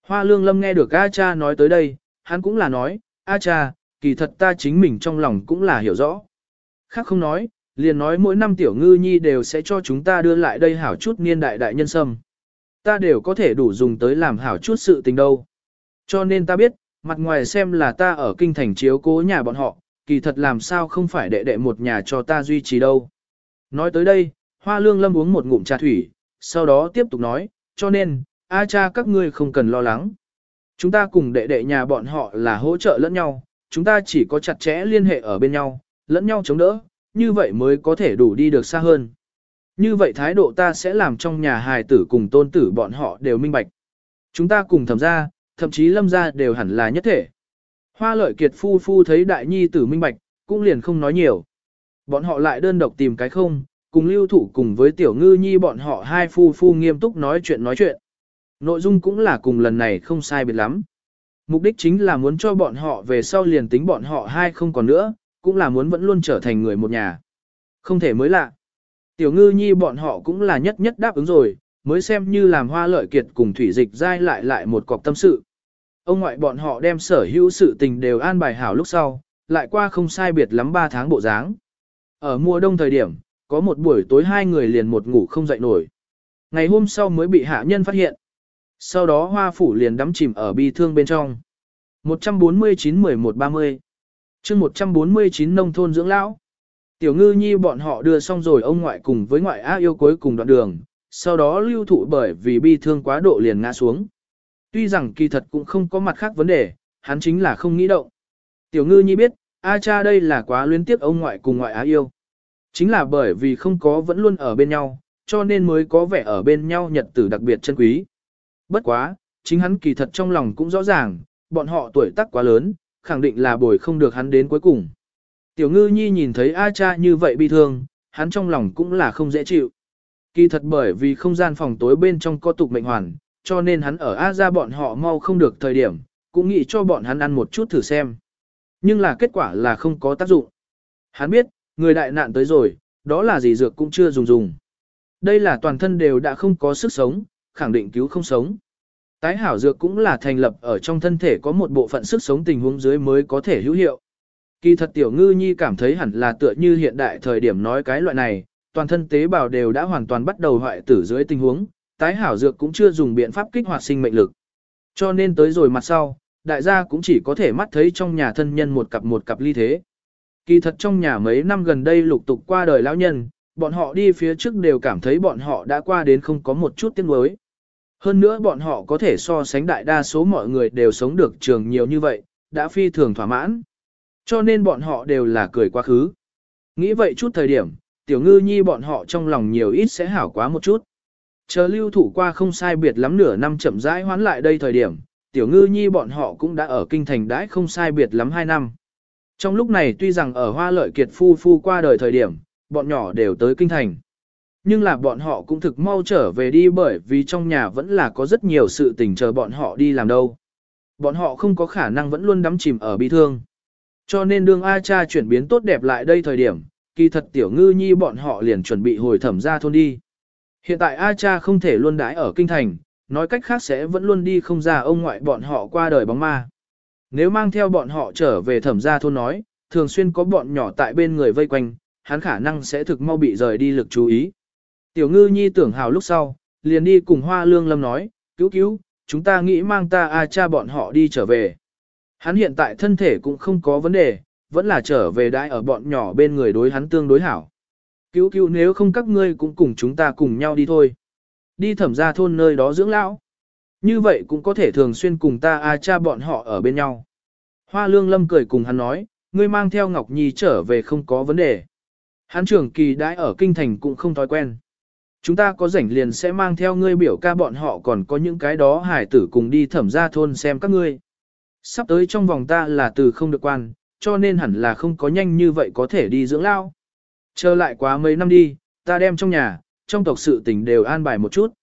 Hoa lương lâm nghe được A cha nói tới đây, hắn cũng là nói, A cha, kỳ thật ta chính mình trong lòng cũng là hiểu rõ. Khác không nói, liền nói mỗi năm tiểu ngư nhi đều sẽ cho chúng ta đưa lại đây hảo chút niên đại đại nhân sâm. Ta đều có thể đủ dùng tới làm hảo chút sự tình đâu. Cho nên ta biết, mặt ngoài xem là ta ở kinh thành chiếu cố nhà bọn họ, kỳ thật làm sao không phải đệ đệ một nhà cho ta duy trì đâu. Nói tới đây, hoa lương lâm uống một ngụm trà thủy, sau đó tiếp tục nói, cho nên, A cha các ngươi không cần lo lắng. Chúng ta cùng đệ đệ nhà bọn họ là hỗ trợ lẫn nhau, chúng ta chỉ có chặt chẽ liên hệ ở bên nhau, lẫn nhau chống đỡ, như vậy mới có thể đủ đi được xa hơn. Như vậy thái độ ta sẽ làm trong nhà hài tử cùng tôn tử bọn họ đều minh bạch. Chúng ta cùng thẩm ra, thậm chí lâm ra đều hẳn là nhất thể. Hoa lợi kiệt phu phu thấy đại nhi tử minh bạch, cũng liền không nói nhiều. Bọn họ lại đơn độc tìm cái không, cùng lưu thủ cùng với tiểu ngư nhi bọn họ hai phu phu nghiêm túc nói chuyện nói chuyện. Nội dung cũng là cùng lần này không sai biệt lắm. Mục đích chính là muốn cho bọn họ về sau liền tính bọn họ hai không còn nữa, cũng là muốn vẫn luôn trở thành người một nhà. Không thể mới lạ. Tiểu ngư nhi bọn họ cũng là nhất nhất đáp ứng rồi, mới xem như làm hoa lợi kiệt cùng thủy dịch dai lại lại một cọc tâm sự. Ông ngoại bọn họ đem sở hữu sự tình đều an bài hảo lúc sau, lại qua không sai biệt lắm 3 tháng bộ dáng. Ở mùa đông thời điểm, có một buổi tối hai người liền một ngủ không dậy nổi. Ngày hôm sau mới bị hạ nhân phát hiện. Sau đó hoa phủ liền đắm chìm ở bi thương bên trong. 149-11-30 chương 149 nông thôn dưỡng lão. Tiểu ngư nhi bọn họ đưa xong rồi ông ngoại cùng với ngoại á yêu cuối cùng đoạn đường, sau đó lưu thụ bởi vì bi thương quá độ liền ngã xuống. Tuy rằng kỳ thật cũng không có mặt khác vấn đề, hắn chính là không nghĩ động. Tiểu ngư nhi biết, A cha đây là quá luyến tiếc ông ngoại cùng ngoại á yêu. Chính là bởi vì không có vẫn luôn ở bên nhau, cho nên mới có vẻ ở bên nhau nhật tử đặc biệt chân quý. Bất quá, chính hắn kỳ thật trong lòng cũng rõ ràng, bọn họ tuổi tác quá lớn, khẳng định là bồi không được hắn đến cuối cùng. Tiểu ngư nhi nhìn thấy A cha như vậy bi thương, hắn trong lòng cũng là không dễ chịu. Kỳ thật bởi vì không gian phòng tối bên trong có tục mệnh hoàn, cho nên hắn ở A ra bọn họ mau không được thời điểm, cũng nghĩ cho bọn hắn ăn một chút thử xem. Nhưng là kết quả là không có tác dụng. Hắn biết, người đại nạn tới rồi, đó là gì dược cũng chưa dùng dùng. Đây là toàn thân đều đã không có sức sống, khẳng định cứu không sống. Tái hảo dược cũng là thành lập ở trong thân thể có một bộ phận sức sống tình huống dưới mới có thể hữu hiệu. Kỳ thật tiểu ngư nhi cảm thấy hẳn là tựa như hiện đại thời điểm nói cái loại này, toàn thân tế bào đều đã hoàn toàn bắt đầu hoại tử dưới tình huống, tái hảo dược cũng chưa dùng biện pháp kích hoạt sinh mệnh lực. Cho nên tới rồi mặt sau, đại gia cũng chỉ có thể mắt thấy trong nhà thân nhân một cặp một cặp ly thế. Kỳ thật trong nhà mấy năm gần đây lục tục qua đời lão nhân, bọn họ đi phía trước đều cảm thấy bọn họ đã qua đến không có một chút tiếng nuối. Hơn nữa bọn họ có thể so sánh đại đa số mọi người đều sống được trường nhiều như vậy, đã phi thường thỏa mãn. Cho nên bọn họ đều là cười quá khứ. Nghĩ vậy chút thời điểm, tiểu ngư nhi bọn họ trong lòng nhiều ít sẽ hảo quá một chút. Chờ lưu thủ qua không sai biệt lắm nửa năm chậm rãi hoán lại đây thời điểm, tiểu ngư nhi bọn họ cũng đã ở kinh thành đãi không sai biệt lắm hai năm. Trong lúc này tuy rằng ở hoa lợi kiệt phu phu qua đời thời điểm, bọn nhỏ đều tới kinh thành. Nhưng là bọn họ cũng thực mau trở về đi bởi vì trong nhà vẫn là có rất nhiều sự tình chờ bọn họ đi làm đâu. Bọn họ không có khả năng vẫn luôn đắm chìm ở bi thương. Cho nên đương A cha chuyển biến tốt đẹp lại đây thời điểm, kỳ thật tiểu ngư nhi bọn họ liền chuẩn bị hồi thẩm ra thôn đi. Hiện tại A cha không thể luôn đãi ở kinh thành, nói cách khác sẽ vẫn luôn đi không ra ông ngoại bọn họ qua đời bóng ma. Nếu mang theo bọn họ trở về thẩm gia thôn nói, thường xuyên có bọn nhỏ tại bên người vây quanh, hắn khả năng sẽ thực mau bị rời đi lực chú ý. Tiểu ngư nhi tưởng hào lúc sau, liền đi cùng hoa lương lâm nói, cứu cứu, chúng ta nghĩ mang ta A cha bọn họ đi trở về. Hắn hiện tại thân thể cũng không có vấn đề, vẫn là trở về đãi ở bọn nhỏ bên người đối hắn tương đối hảo. Cứu cứu nếu không các ngươi cũng cùng chúng ta cùng nhau đi thôi. Đi thẩm ra thôn nơi đó dưỡng lão. Như vậy cũng có thể thường xuyên cùng ta A cha bọn họ ở bên nhau. Hoa lương lâm cười cùng hắn nói, ngươi mang theo Ngọc Nhi trở về không có vấn đề. Hắn trưởng kỳ đãi ở kinh thành cũng không thói quen. Chúng ta có rảnh liền sẽ mang theo ngươi biểu ca bọn họ còn có những cái đó hải tử cùng đi thẩm ra thôn xem các ngươi. Sắp tới trong vòng ta là từ không được quan, cho nên hẳn là không có nhanh như vậy có thể đi dưỡng lao. Chờ lại quá mấy năm đi, ta đem trong nhà, trong tộc sự tình đều an bài một chút.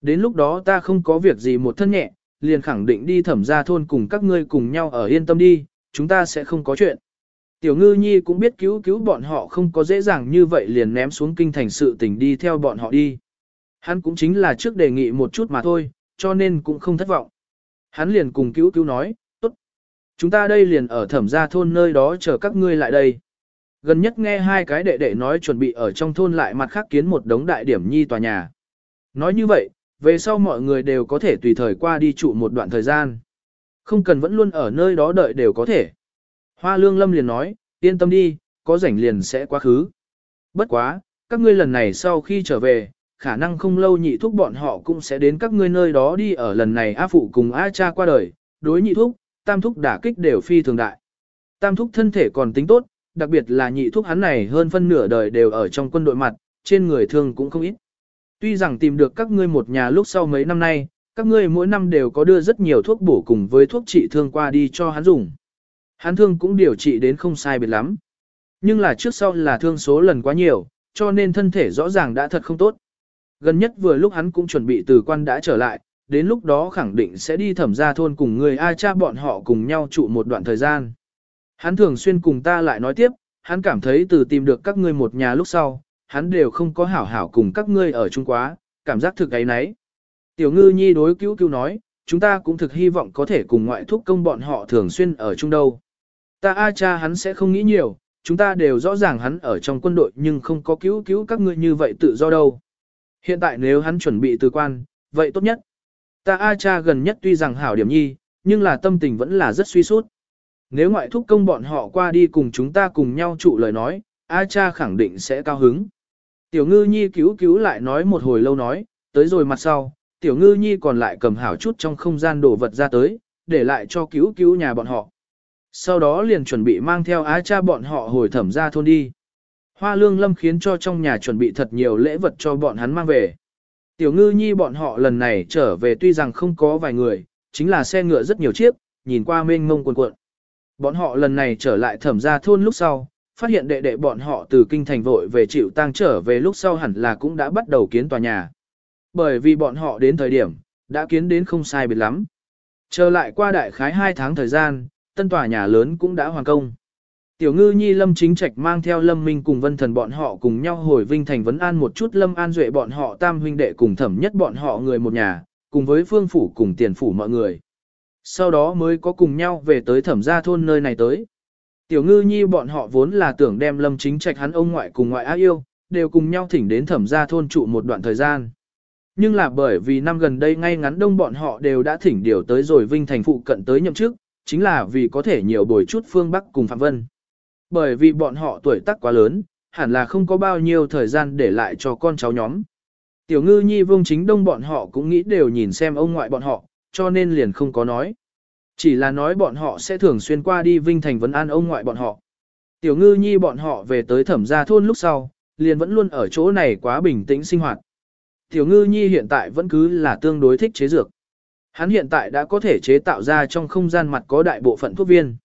Đến lúc đó ta không có việc gì một thân nhẹ, liền khẳng định đi thẩm ra thôn cùng các ngươi cùng nhau ở yên tâm đi, chúng ta sẽ không có chuyện. Tiểu ngư nhi cũng biết cứu cứu bọn họ không có dễ dàng như vậy liền ném xuống kinh thành sự tình đi theo bọn họ đi. Hắn cũng chính là trước đề nghị một chút mà thôi, cho nên cũng không thất vọng. Hắn liền cùng cứu cứu nói, tốt. Chúng ta đây liền ở thẩm gia thôn nơi đó chờ các ngươi lại đây. Gần nhất nghe hai cái đệ đệ nói chuẩn bị ở trong thôn lại mặt khác kiến một đống đại điểm nhi tòa nhà. Nói như vậy, về sau mọi người đều có thể tùy thời qua đi trụ một đoạn thời gian. Không cần vẫn luôn ở nơi đó đợi đều có thể. Hoa lương lâm liền nói, yên tâm đi, có rảnh liền sẽ quá khứ. Bất quá, các ngươi lần này sau khi trở về, khả năng không lâu nhị thúc bọn họ cũng sẽ đến các ngươi nơi đó đi ở lần này A Phụ cùng A Cha qua đời, đối nhị thúc, tam thúc đả kích đều phi thường đại. Tam thúc thân thể còn tính tốt, đặc biệt là nhị thuốc hắn này hơn phân nửa đời đều ở trong quân đội mặt, trên người thương cũng không ít. Tuy rằng tìm được các ngươi một nhà lúc sau mấy năm nay, các ngươi mỗi năm đều có đưa rất nhiều thuốc bổ cùng với thuốc trị thương qua đi cho hắn dùng. Hắn thương cũng điều trị đến không sai biệt lắm. Nhưng là trước sau là thương số lần quá nhiều, cho nên thân thể rõ ràng đã thật không tốt. Gần nhất vừa lúc hắn cũng chuẩn bị từ quan đã trở lại, đến lúc đó khẳng định sẽ đi thẩm gia thôn cùng người A cha bọn họ cùng nhau trụ một đoạn thời gian. Hắn thường xuyên cùng ta lại nói tiếp, hắn cảm thấy từ tìm được các ngươi một nhà lúc sau, hắn đều không có hảo hảo cùng các ngươi ở chung quá, cảm giác thực ấy nấy. Tiểu ngư nhi đối cứu cứu nói, chúng ta cũng thực hy vọng có thể cùng ngoại thúc công bọn họ thường xuyên ở chung đâu. Ta A cha hắn sẽ không nghĩ nhiều, chúng ta đều rõ ràng hắn ở trong quân đội nhưng không có cứu cứu các ngươi như vậy tự do đâu. Hiện tại nếu hắn chuẩn bị từ quan, vậy tốt nhất. Ta A cha gần nhất tuy rằng hảo điểm nhi, nhưng là tâm tình vẫn là rất suy sút. Nếu ngoại thúc công bọn họ qua đi cùng chúng ta cùng nhau trụ lời nói, A cha khẳng định sẽ cao hứng. Tiểu ngư nhi cứu cứu lại nói một hồi lâu nói, tới rồi mặt sau, tiểu ngư nhi còn lại cầm hảo chút trong không gian đồ vật ra tới, để lại cho cứu cứu nhà bọn họ. Sau đó liền chuẩn bị mang theo á cha bọn họ hồi thẩm ra thôn đi. Hoa lương lâm khiến cho trong nhà chuẩn bị thật nhiều lễ vật cho bọn hắn mang về. Tiểu ngư nhi bọn họ lần này trở về tuy rằng không có vài người, chính là xe ngựa rất nhiều chiếc, nhìn qua mênh mông cuồn cuộn. Bọn họ lần này trở lại thẩm gia thôn lúc sau, phát hiện đệ đệ bọn họ từ kinh thành vội về chịu tang trở về lúc sau hẳn là cũng đã bắt đầu kiến tòa nhà. Bởi vì bọn họ đến thời điểm, đã kiến đến không sai biệt lắm. Trở lại qua đại khái 2 tháng thời gian, tân tòa nhà lớn cũng đã hoàn công. Tiểu ngư nhi lâm chính trạch mang theo lâm minh cùng vân thần bọn họ cùng nhau hồi vinh thành vấn an một chút lâm an duệ bọn họ tam huynh đệ cùng thẩm nhất bọn họ người một nhà, cùng với phương phủ cùng tiền phủ mọi người. Sau đó mới có cùng nhau về tới thẩm gia thôn nơi này tới. Tiểu ngư nhi bọn họ vốn là tưởng đem lâm chính trạch hắn ông ngoại cùng ngoại á yêu, đều cùng nhau thỉnh đến thẩm gia thôn trụ một đoạn thời gian. Nhưng là bởi vì năm gần đây ngay ngắn đông bọn họ đều đã thỉnh điều tới rồi vinh thành phụ cận tới nhậm chức, chính là vì có thể nhiều bồi chút phương Bắc cùng Phạm Vân. Bởi vì bọn họ tuổi tác quá lớn, hẳn là không có bao nhiêu thời gian để lại cho con cháu nhóm. Tiểu ngư nhi vương chính đông bọn họ cũng nghĩ đều nhìn xem ông ngoại bọn họ, cho nên liền không có nói. Chỉ là nói bọn họ sẽ thường xuyên qua đi Vinh Thành vấn an ông ngoại bọn họ. Tiểu ngư nhi bọn họ về tới thẩm gia thôn lúc sau, liền vẫn luôn ở chỗ này quá bình tĩnh sinh hoạt. Tiểu ngư nhi hiện tại vẫn cứ là tương đối thích chế dược. Hắn hiện tại đã có thể chế tạo ra trong không gian mặt có đại bộ phận thuốc viên.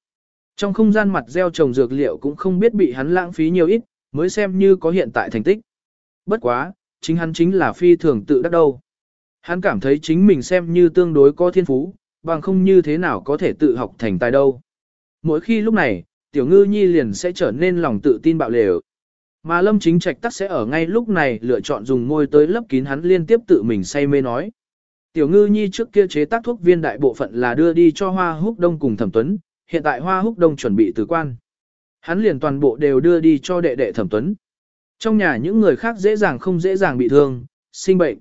Trong không gian mặt gieo trồng dược liệu cũng không biết bị hắn lãng phí nhiều ít, mới xem như có hiện tại thành tích. Bất quá, chính hắn chính là phi thường tự đắc đâu. Hắn cảm thấy chính mình xem như tương đối có thiên phú, bằng không như thế nào có thể tự học thành tài đâu. Mỗi khi lúc này, tiểu ngư nhi liền sẽ trở nên lòng tự tin bạo lều. Mà lâm chính trạch tắc sẽ ở ngay lúc này lựa chọn dùng môi tới lấp kín hắn liên tiếp tự mình say mê nói. Tiểu ngư nhi trước kia chế tác thuốc viên đại bộ phận là đưa đi cho hoa húc đông cùng thẩm tuấn, hiện tại hoa húc đông chuẩn bị từ quan. Hắn liền toàn bộ đều đưa đi cho đệ đệ thẩm tuấn. Trong nhà những người khác dễ dàng không dễ dàng bị thương, sinh bệnh.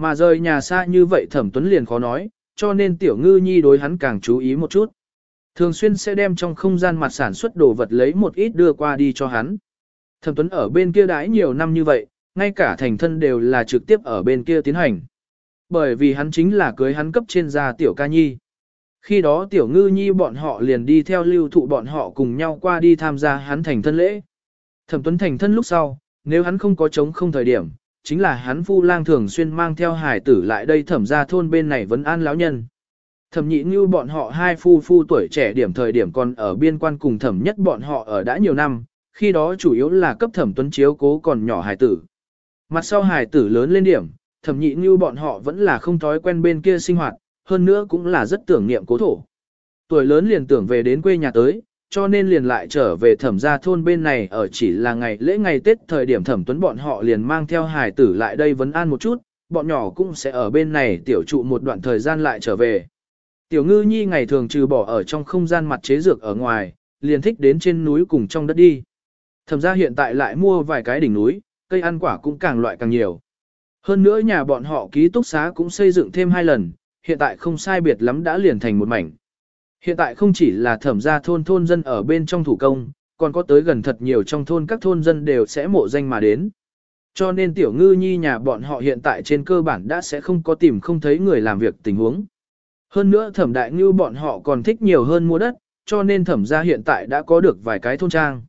Mà rời nhà xa như vậy thẩm tuấn liền khó nói, cho nên tiểu ngư nhi đối hắn càng chú ý một chút. Thường xuyên sẽ đem trong không gian mặt sản xuất đồ vật lấy một ít đưa qua đi cho hắn. Thẩm tuấn ở bên kia đãi nhiều năm như vậy, ngay cả thành thân đều là trực tiếp ở bên kia tiến hành. Bởi vì hắn chính là cưới hắn cấp trên gia tiểu ca nhi. Khi đó tiểu ngư nhi bọn họ liền đi theo lưu thụ bọn họ cùng nhau qua đi tham gia hắn thành thân lễ. Thẩm tuấn thành thân lúc sau, nếu hắn không có chống không thời điểm, chính là hắn phu lang thường xuyên mang theo hải tử lại đây thẩm ra thôn bên này vẫn an lão nhân. Thẩm nhị như bọn họ hai phu phu tuổi trẻ điểm thời điểm còn ở biên quan cùng thẩm nhất bọn họ ở đã nhiều năm, khi đó chủ yếu là cấp thẩm tuấn chiếu cố còn nhỏ hải tử. Mặt sau hải tử lớn lên điểm, thẩm nhị như bọn họ vẫn là không thói quen bên kia sinh hoạt, hơn nữa cũng là rất tưởng niệm cố thổ. Tuổi lớn liền tưởng về đến quê nhà tới, cho nên liền lại trở về thẩm gia thôn bên này ở chỉ là ngày lễ ngày Tết thời điểm thẩm tuấn bọn họ liền mang theo hài tử lại đây vấn an một chút, bọn nhỏ cũng sẽ ở bên này tiểu trụ một đoạn thời gian lại trở về. Tiểu ngư nhi ngày thường trừ bỏ ở trong không gian mặt chế dược ở ngoài, liền thích đến trên núi cùng trong đất đi. Thẩm gia hiện tại lại mua vài cái đỉnh núi, cây ăn quả cũng càng loại càng nhiều. Hơn nữa nhà bọn họ ký túc xá cũng xây dựng thêm hai lần, hiện tại không sai biệt lắm đã liền thành một mảnh. Hiện tại không chỉ là thẩm gia thôn thôn dân ở bên trong thủ công, còn có tới gần thật nhiều trong thôn các thôn dân đều sẽ mộ danh mà đến. Cho nên tiểu ngư nhi nhà bọn họ hiện tại trên cơ bản đã sẽ không có tìm không thấy người làm việc tình huống. Hơn nữa thẩm đại ngư bọn họ còn thích nhiều hơn mua đất, cho nên thẩm gia hiện tại đã có được vài cái thôn trang.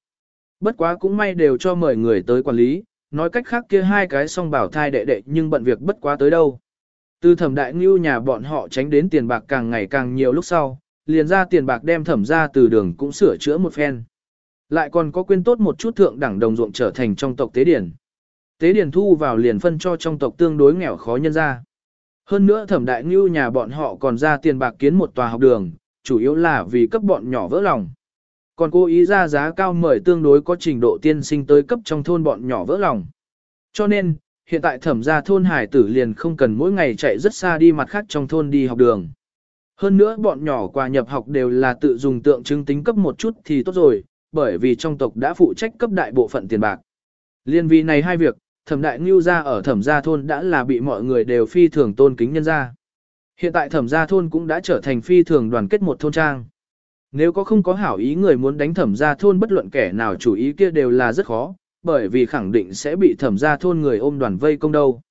Bất quá cũng may đều cho mời người tới quản lý, nói cách khác kia hai cái song bảo thai đệ đệ nhưng bận việc bất quá tới đâu. Từ thẩm đại ngưu nhà bọn họ tránh đến tiền bạc càng ngày càng nhiều lúc sau, liền ra tiền bạc đem thẩm ra từ đường cũng sửa chữa một phen. Lại còn có quyên tốt một chút thượng đẳng đồng ruộng trở thành trong tộc tế điển. Tế điển thu vào liền phân cho trong tộc tương đối nghèo khó nhân ra. Hơn nữa thẩm đại ngưu nhà bọn họ còn ra tiền bạc kiến một tòa học đường, chủ yếu là vì cấp bọn nhỏ vỡ lòng. Còn cố ý ra giá cao mời tương đối có trình độ tiên sinh tới cấp trong thôn bọn nhỏ vỡ lòng. Cho nên, hiện tại thẩm gia thôn hải tử liền không cần mỗi ngày chạy rất xa đi mặt khác trong thôn đi học đường. Hơn nữa bọn nhỏ qua nhập học đều là tự dùng tượng trưng tính cấp một chút thì tốt rồi, bởi vì trong tộc đã phụ trách cấp đại bộ phận tiền bạc. Liên vì này hai việc, thẩm đại ngưu gia ở thẩm gia thôn đã là bị mọi người đều phi thường tôn kính nhân gia. Hiện tại thẩm gia thôn cũng đã trở thành phi thường đoàn kết một thôn trang. Nếu có không có hảo ý người muốn đánh thẩm gia thôn bất luận kẻ nào chủ ý kia đều là rất khó, bởi vì khẳng định sẽ bị thẩm gia thôn người ôm đoàn vây công đâu.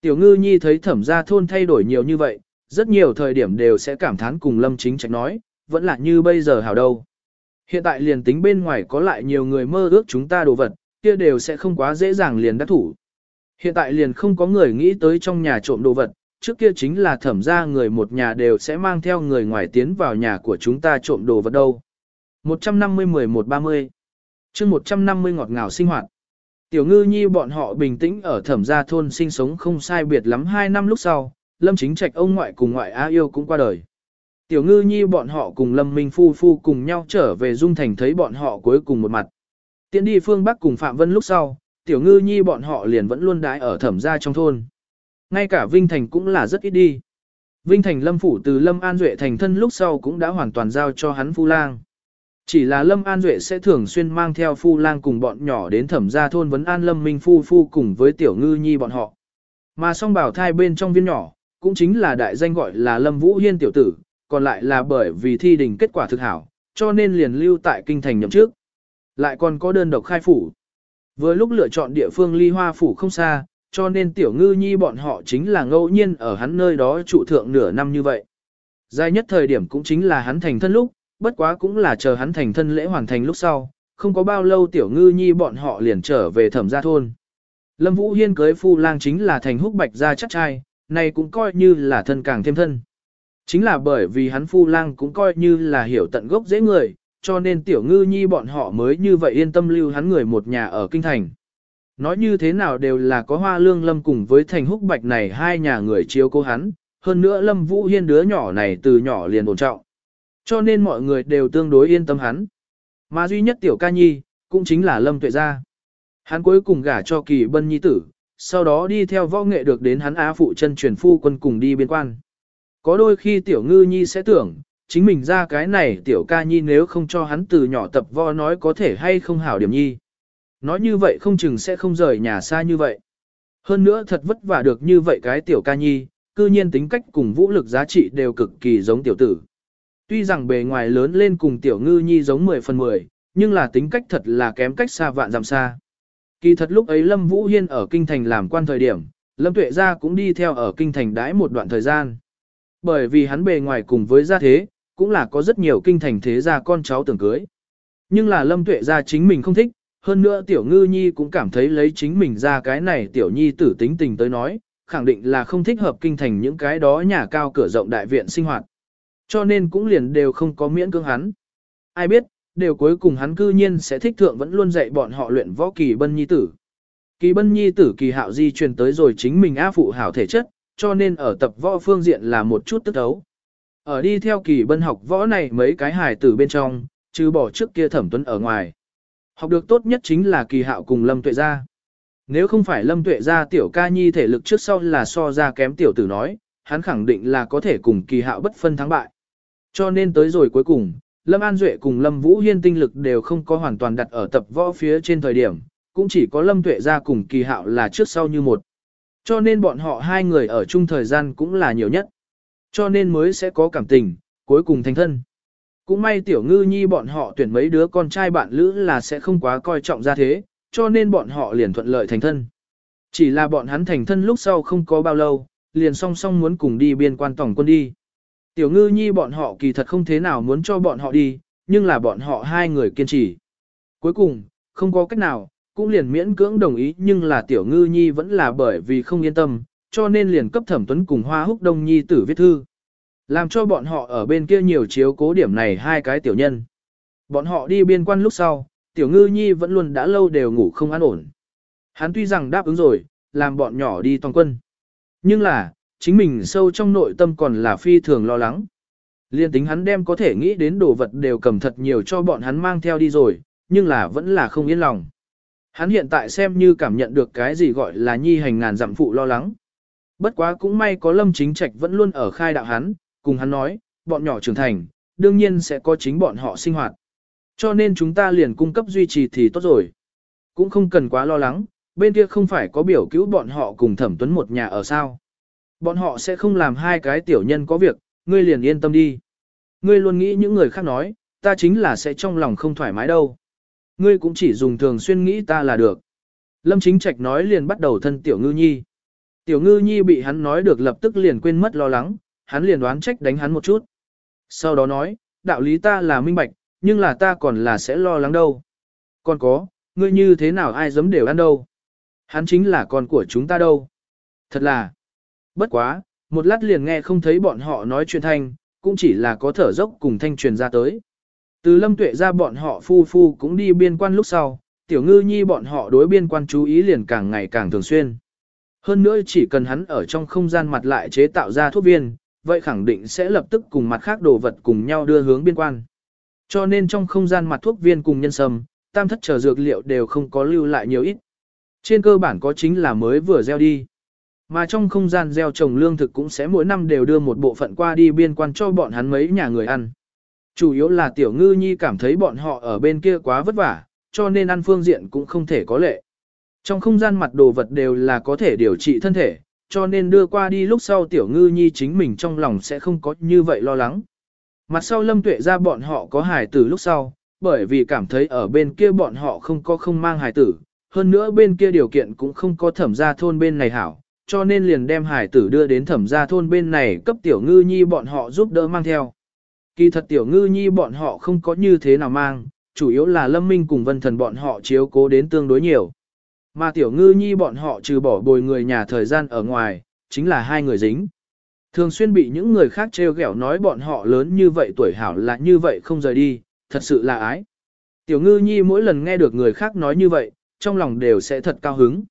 Tiểu ngư nhi thấy thẩm gia thôn thay đổi nhiều như vậy, rất nhiều thời điểm đều sẽ cảm thán cùng lâm chính trạch nói, vẫn là như bây giờ hảo đâu. Hiện tại liền tính bên ngoài có lại nhiều người mơ ước chúng ta đồ vật, kia đều sẽ không quá dễ dàng liền đắc thủ. Hiện tại liền không có người nghĩ tới trong nhà trộm đồ vật, trước kia chính là thẩm ra người một nhà đều sẽ mang theo người ngoài tiến vào nhà của chúng ta trộm đồ vật đâu. 150-11-30 chương 150 ngọt ngào sinh hoạt. Tiểu ngư nhi bọn họ bình tĩnh ở thẩm gia thôn sinh sống không sai biệt lắm 2 năm lúc sau, lâm chính trạch ông ngoại cùng ngoại á yêu cũng qua đời. Tiểu ngư nhi bọn họ cùng lâm minh phu phu cùng nhau trở về dung thành thấy bọn họ cuối cùng một mặt. Tiến đi phương Bắc cùng Phạm Vân lúc sau, tiểu ngư nhi bọn họ liền vẫn luôn đái ở thẩm gia trong thôn. Ngay cả Vinh Thành cũng là rất ít đi. Vinh Thành Lâm Phủ từ Lâm An Duệ thành thân lúc sau cũng đã hoàn toàn giao cho hắn Phu Lang. Chỉ là Lâm An Duệ sẽ thường xuyên mang theo Phu Lang cùng bọn nhỏ đến thẩm gia thôn vấn an Lâm Minh Phu Phu cùng với Tiểu Ngư Nhi bọn họ. Mà song bảo thai bên trong viên nhỏ, cũng chính là đại danh gọi là Lâm Vũ Hiên Tiểu Tử, còn lại là bởi vì thi đình kết quả thực hảo, cho nên liền lưu tại kinh thành nhậm trước. Lại còn có đơn độc khai phủ. Với lúc lựa chọn địa phương ly hoa phủ không xa, cho nên tiểu ngư nhi bọn họ chính là ngẫu nhiên ở hắn nơi đó trụ thượng nửa năm như vậy. Dài nhất thời điểm cũng chính là hắn thành thân lúc, bất quá cũng là chờ hắn thành thân lễ hoàn thành lúc sau, không có bao lâu tiểu ngư nhi bọn họ liền trở về thẩm gia thôn. Lâm Vũ Hiên cưới phu lang chính là thành húc bạch gia chắc trai, này cũng coi như là thân càng thêm thân. Chính là bởi vì hắn phu lang cũng coi như là hiểu tận gốc dễ người, cho nên tiểu ngư nhi bọn họ mới như vậy yên tâm lưu hắn người một nhà ở kinh thành. Nói như thế nào đều là có hoa lương lâm cùng với thành húc bạch này hai nhà người chiếu cố hắn, hơn nữa lâm vũ hiên đứa nhỏ này từ nhỏ liền ổn trọng. Cho nên mọi người đều tương đối yên tâm hắn. Mà duy nhất tiểu ca nhi, cũng chính là lâm tuệ gia. Hắn cuối cùng gả cho kỳ bân nhi tử, sau đó đi theo võ nghệ được đến hắn á phụ chân truyền phu quân cùng đi biên quan. Có đôi khi tiểu ngư nhi sẽ tưởng, chính mình ra cái này tiểu ca nhi nếu không cho hắn từ nhỏ tập võ nói có thể hay không hảo điểm nhi. Nói như vậy không chừng sẽ không rời nhà xa như vậy. Hơn nữa thật vất vả được như vậy cái tiểu ca nhi, cư nhiên tính cách cùng vũ lực giá trị đều cực kỳ giống tiểu tử. Tuy rằng bề ngoài lớn lên cùng tiểu ngư nhi giống 10 phần 10, nhưng là tính cách thật là kém cách xa vạn dặm xa. Kỳ thật lúc ấy Lâm Vũ Hiên ở Kinh Thành làm quan thời điểm, Lâm Tuệ Gia cũng đi theo ở Kinh Thành đãi một đoạn thời gian. Bởi vì hắn bề ngoài cùng với gia thế, cũng là có rất nhiều kinh thành thế gia con cháu tưởng cưới. Nhưng là Lâm Tuệ Gia chính mình không thích, hơn nữa Tiểu Ngư Nhi cũng cảm thấy lấy chính mình ra cái này Tiểu Nhi tử tính tình tới nói, khẳng định là không thích hợp kinh thành những cái đó nhà cao cửa rộng đại viện sinh hoạt. Cho nên cũng liền đều không có miễn cưỡng hắn. Ai biết, đều cuối cùng hắn cư nhiên sẽ thích thượng vẫn luôn dạy bọn họ luyện võ kỳ bân nhi tử. Kỳ bân nhi tử kỳ hạo di truyền tới rồi chính mình á phụ hảo thể chất, cho nên ở tập võ phương diện là một chút tức đấu Ở đi theo kỳ bân học võ này mấy cái hài tử bên trong, trừ bỏ trước kia thẩm tuấn ở ngoài. Học được tốt nhất chính là kỳ hạo cùng lâm tuệ gia. Nếu không phải lâm tuệ gia tiểu ca nhi thể lực trước sau là so ra kém tiểu tử nói, hắn khẳng định là có thể cùng kỳ hạo bất phân thắng bại. Cho nên tới rồi cuối cùng, Lâm An Duệ cùng Lâm Vũ Hiên tinh lực đều không có hoàn toàn đặt ở tập võ phía trên thời điểm, cũng chỉ có Lâm Tuệ gia cùng kỳ hạo là trước sau như một. Cho nên bọn họ hai người ở chung thời gian cũng là nhiều nhất. Cho nên mới sẽ có cảm tình, cuối cùng thành thân. Cũng may tiểu ngư nhi bọn họ tuyển mấy đứa con trai bạn lữ là sẽ không quá coi trọng ra thế, cho nên bọn họ liền thuận lợi thành thân. Chỉ là bọn hắn thành thân lúc sau không có bao lâu, liền song song muốn cùng đi biên quan tổng quân đi. Tiểu ngư nhi bọn họ kỳ thật không thế nào muốn cho bọn họ đi, nhưng là bọn họ hai người kiên trì. Cuối cùng, không có cách nào, cũng liền miễn cưỡng đồng ý nhưng là tiểu ngư nhi vẫn là bởi vì không yên tâm, cho nên liền cấp thẩm tuấn cùng hoa húc đông nhi tử viết thư. Làm cho bọn họ ở bên kia nhiều chiếu cố điểm này hai cái tiểu nhân. Bọn họ đi biên quan lúc sau, tiểu ngư nhi vẫn luôn đã lâu đều ngủ không an ổn. Hắn tuy rằng đáp ứng rồi, làm bọn nhỏ đi toàn quân. Nhưng là, chính mình sâu trong nội tâm còn là phi thường lo lắng. Liên tính hắn đem có thể nghĩ đến đồ vật đều cầm thật nhiều cho bọn hắn mang theo đi rồi, nhưng là vẫn là không yên lòng. Hắn hiện tại xem như cảm nhận được cái gì gọi là nhi hành ngàn dặm phụ lo lắng. Bất quá cũng may có lâm chính trạch vẫn luôn ở khai đạo hắn, cùng hắn nói, bọn nhỏ trưởng thành, đương nhiên sẽ có chính bọn họ sinh hoạt. Cho nên chúng ta liền cung cấp duy trì thì tốt rồi. Cũng không cần quá lo lắng, bên kia không phải có biểu cứu bọn họ cùng thẩm tuấn một nhà ở sao. Bọn họ sẽ không làm hai cái tiểu nhân có việc, ngươi liền yên tâm đi. Ngươi luôn nghĩ những người khác nói, ta chính là sẽ trong lòng không thoải mái đâu. Ngươi cũng chỉ dùng thường xuyên nghĩ ta là được. Lâm Chính Trạch nói liền bắt đầu thân Tiểu Ngư Nhi. Tiểu Ngư Nhi bị hắn nói được lập tức liền quên mất lo lắng, hắn liền đoán trách đánh hắn một chút. Sau đó nói, đạo lý ta là minh bạch, nhưng là ta còn là sẽ lo lắng đâu. Còn có, ngươi như thế nào ai dám đều ăn đâu. Hắn chính là con của chúng ta đâu. Thật là, bất quá, một lát liền nghe không thấy bọn họ nói chuyện thanh, cũng chỉ là có thở dốc cùng thanh truyền ra tới. Từ lâm tuệ ra bọn họ phu phu cũng đi biên quan lúc sau, tiểu ngư nhi bọn họ đối biên quan chú ý liền càng ngày càng thường xuyên. Hơn nữa chỉ cần hắn ở trong không gian mặt lại chế tạo ra thuốc viên, vậy khẳng định sẽ lập tức cùng mặt khác đồ vật cùng nhau đưa hướng biên quan. Cho nên trong không gian mặt thuốc viên cùng nhân sâm, tam thất chờ dược liệu đều không có lưu lại nhiều ít. Trên cơ bản có chính là mới vừa gieo đi. Mà trong không gian gieo trồng lương thực cũng sẽ mỗi năm đều đưa một bộ phận qua đi biên quan cho bọn hắn mấy nhà người ăn. Chủ yếu là tiểu ngư nhi cảm thấy bọn họ ở bên kia quá vất vả, cho nên ăn phương diện cũng không thể có lệ. Trong không gian mặt đồ vật đều là có thể điều trị thân thể, cho nên đưa qua đi lúc sau tiểu ngư nhi chính mình trong lòng sẽ không có như vậy lo lắng. Mặt sau lâm tuệ ra bọn họ có hài tử lúc sau, bởi vì cảm thấy ở bên kia bọn họ không có không mang hài tử, hơn nữa bên kia điều kiện cũng không có thẩm gia thôn bên này hảo, cho nên liền đem Hải tử đưa đến thẩm gia thôn bên này cấp tiểu ngư nhi bọn họ giúp đỡ mang theo. Kỳ thật tiểu ngư nhi bọn họ không có như thế nào mang, chủ yếu là lâm minh cùng vân thần bọn họ chiếu cố đến tương đối nhiều. Mà tiểu ngư nhi bọn họ trừ bỏ bồi người nhà thời gian ở ngoài, chính là hai người dính. Thường xuyên bị những người khác trêu ghẹo nói bọn họ lớn như vậy tuổi hảo là như vậy không rời đi, thật sự là ái. Tiểu ngư nhi mỗi lần nghe được người khác nói như vậy, trong lòng đều sẽ thật cao hứng.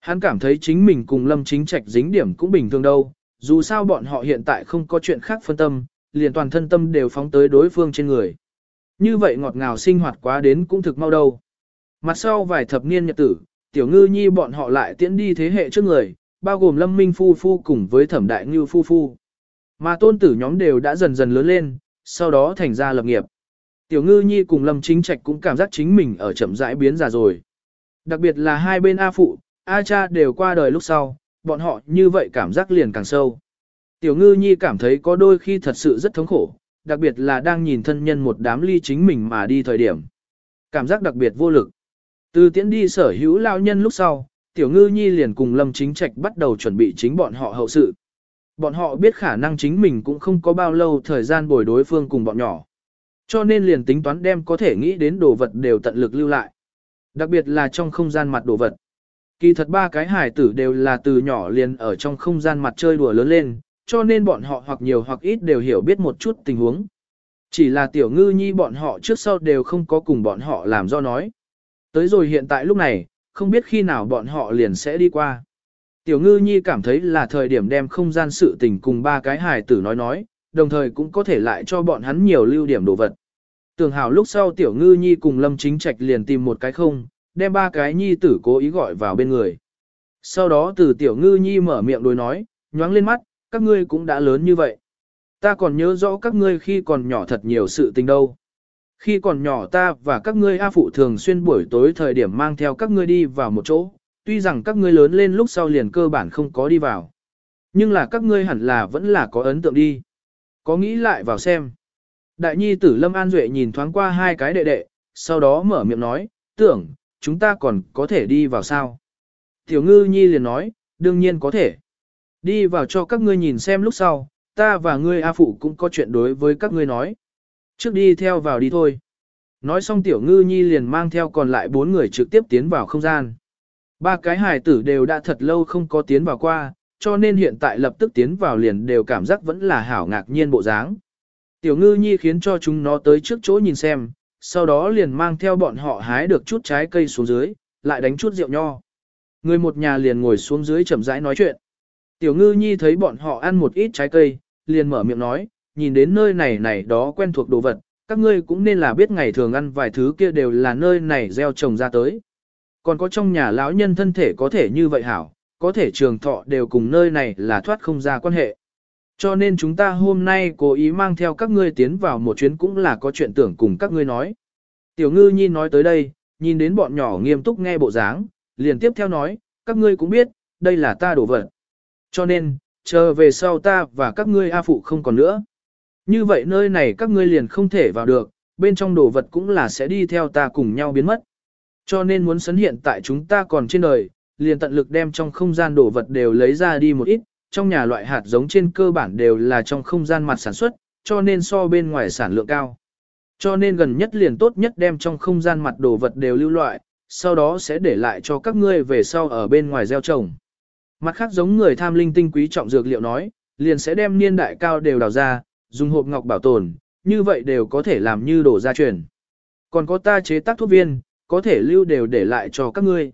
Hắn cảm thấy chính mình cùng lâm chính trạch dính điểm cũng bình thường đâu, dù sao bọn họ hiện tại không có chuyện khác phân tâm, liền toàn thân tâm đều phóng tới đối phương trên người. Như vậy ngọt ngào sinh hoạt quá đến cũng thực mau đâu. Mặt sau vài thập niên nhật tử, tiểu ngư nhi bọn họ lại tiễn đi thế hệ trước người, bao gồm lâm minh phu phu cùng với thẩm đại Ngưu phu phu. Mà tôn tử nhóm đều đã dần dần lớn lên, sau đó thành ra lập nghiệp. Tiểu ngư nhi cùng lâm chính trạch cũng cảm giác chính mình ở chậm rãi biến già rồi. Đặc biệt là hai bên A phụ, A cha đều qua đời lúc sau, bọn họ như vậy cảm giác liền càng sâu. Tiểu ngư nhi cảm thấy có đôi khi thật sự rất thống khổ, đặc biệt là đang nhìn thân nhân một đám ly chính mình mà đi thời điểm. Cảm giác đặc biệt vô lực. Từ tiễn đi sở hữu lao nhân lúc sau, tiểu ngư nhi liền cùng lâm chính trạch bắt đầu chuẩn bị chính bọn họ hậu sự. Bọn họ biết khả năng chính mình cũng không có bao lâu thời gian bồi đối phương cùng bọn nhỏ. Cho nên liền tính toán đem có thể nghĩ đến đồ vật đều tận lực lưu lại. Đặc biệt là trong không gian mặt đồ vật. Kỳ thật ba cái hải tử đều là từ nhỏ liền ở trong không gian mặt chơi đùa lớn lên, cho nên bọn họ hoặc nhiều hoặc ít đều hiểu biết một chút tình huống. Chỉ là tiểu ngư nhi bọn họ trước sau đều không có cùng bọn họ làm do nói. Tới rồi hiện tại lúc này, không biết khi nào bọn họ liền sẽ đi qua. Tiểu ngư nhi cảm thấy là thời điểm đem không gian sự tình cùng ba cái hài tử nói nói, đồng thời cũng có thể lại cho bọn hắn nhiều lưu điểm đồ vật. Tường hào lúc sau tiểu ngư nhi cùng lâm chính trạch liền tìm một cái không, đem ba cái nhi tử cố ý gọi vào bên người. Sau đó từ tiểu ngư nhi mở miệng đối nói, nhoáng lên mắt, các ngươi cũng đã lớn như vậy. Ta còn nhớ rõ các ngươi khi còn nhỏ thật nhiều sự tình đâu. Khi còn nhỏ ta và các ngươi A phụ thường xuyên buổi tối thời điểm mang theo các ngươi đi vào một chỗ, tuy rằng các ngươi lớn lên lúc sau liền cơ bản không có đi vào. Nhưng là các ngươi hẳn là vẫn là có ấn tượng đi. Có nghĩ lại vào xem. Đại nhi tử Lâm An Duệ nhìn thoáng qua hai cái đệ đệ, sau đó mở miệng nói, tưởng, chúng ta còn có thể đi vào sao? Tiểu ngư nhi liền nói, đương nhiên có thể. Đi vào cho các ngươi nhìn xem lúc sau, ta và ngươi A Phụ cũng có chuyện đối với các ngươi nói. Trước đi theo vào đi thôi. Nói xong tiểu ngư nhi liền mang theo còn lại bốn người trực tiếp tiến vào không gian. Ba cái hài tử đều đã thật lâu không có tiến vào qua, cho nên hiện tại lập tức tiến vào liền đều cảm giác vẫn là hảo ngạc nhiên bộ dáng. Tiểu ngư nhi khiến cho chúng nó tới trước chỗ nhìn xem, sau đó liền mang theo bọn họ hái được chút trái cây xuống dưới, lại đánh chút rượu nho. Người một nhà liền ngồi xuống dưới chậm rãi nói chuyện. Tiểu ngư nhi thấy bọn họ ăn một ít trái cây, liền mở miệng nói, nhìn đến nơi này này đó quen thuộc đồ vật, các ngươi cũng nên là biết ngày thường ăn vài thứ kia đều là nơi này gieo trồng ra tới. Còn có trong nhà lão nhân thân thể có thể như vậy hảo, có thể trường thọ đều cùng nơi này là thoát không ra quan hệ. Cho nên chúng ta hôm nay cố ý mang theo các ngươi tiến vào một chuyến cũng là có chuyện tưởng cùng các ngươi nói. Tiểu ngư nhi nói tới đây, nhìn đến bọn nhỏ nghiêm túc nghe bộ dáng, liền tiếp theo nói, các ngươi cũng biết, đây là ta đổ vật. Cho nên, chờ về sau ta và các ngươi A phụ không còn nữa. Như vậy nơi này các ngươi liền không thể vào được, bên trong đồ vật cũng là sẽ đi theo ta cùng nhau biến mất. Cho nên muốn sấn hiện tại chúng ta còn trên đời, liền tận lực đem trong không gian đồ vật đều lấy ra đi một ít, trong nhà loại hạt giống trên cơ bản đều là trong không gian mặt sản xuất, cho nên so bên ngoài sản lượng cao. Cho nên gần nhất liền tốt nhất đem trong không gian mặt đồ vật đều lưu loại, sau đó sẽ để lại cho các ngươi về sau ở bên ngoài gieo trồng. Mặt khác giống người tham linh tinh quý trọng dược liệu nói, liền sẽ đem niên đại cao đều đào ra, dùng hộp ngọc bảo tồn, như vậy đều có thể làm như đồ gia truyền. Còn có ta chế tác thuốc viên, có thể lưu đều để lại cho các ngươi.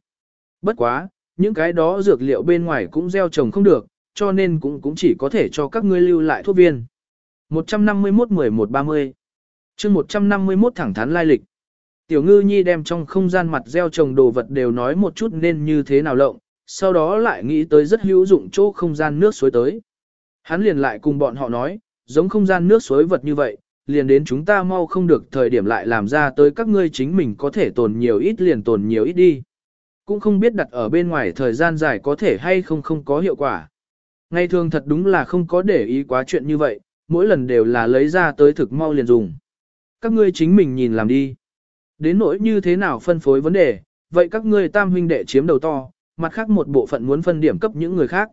Bất quá, những cái đó dược liệu bên ngoài cũng gieo trồng không được, cho nên cũng cũng chỉ có thể cho các ngươi lưu lại thuốc viên. 151-11-30 chương 151 thẳng thắn lai lịch. Tiểu ngư nhi đem trong không gian mặt gieo trồng đồ vật đều nói một chút nên như thế nào lộng, sau đó lại nghĩ tới rất hữu dụng chỗ không gian nước suối tới. Hắn liền lại cùng bọn họ nói, giống không gian nước suối vật như vậy, liền đến chúng ta mau không được thời điểm lại làm ra tới các ngươi chính mình có thể tồn nhiều ít liền tồn nhiều ít đi. Cũng không biết đặt ở bên ngoài thời gian dài có thể hay không không có hiệu quả. Ngày thường thật đúng là không có để ý quá chuyện như vậy, mỗi lần đều là lấy ra tới thực mau liền dùng. Các ngươi chính mình nhìn làm đi. Đến nỗi như thế nào phân phối vấn đề, vậy các ngươi tam huynh đệ chiếm đầu to, mặt khác một bộ phận muốn phân điểm cấp những người khác.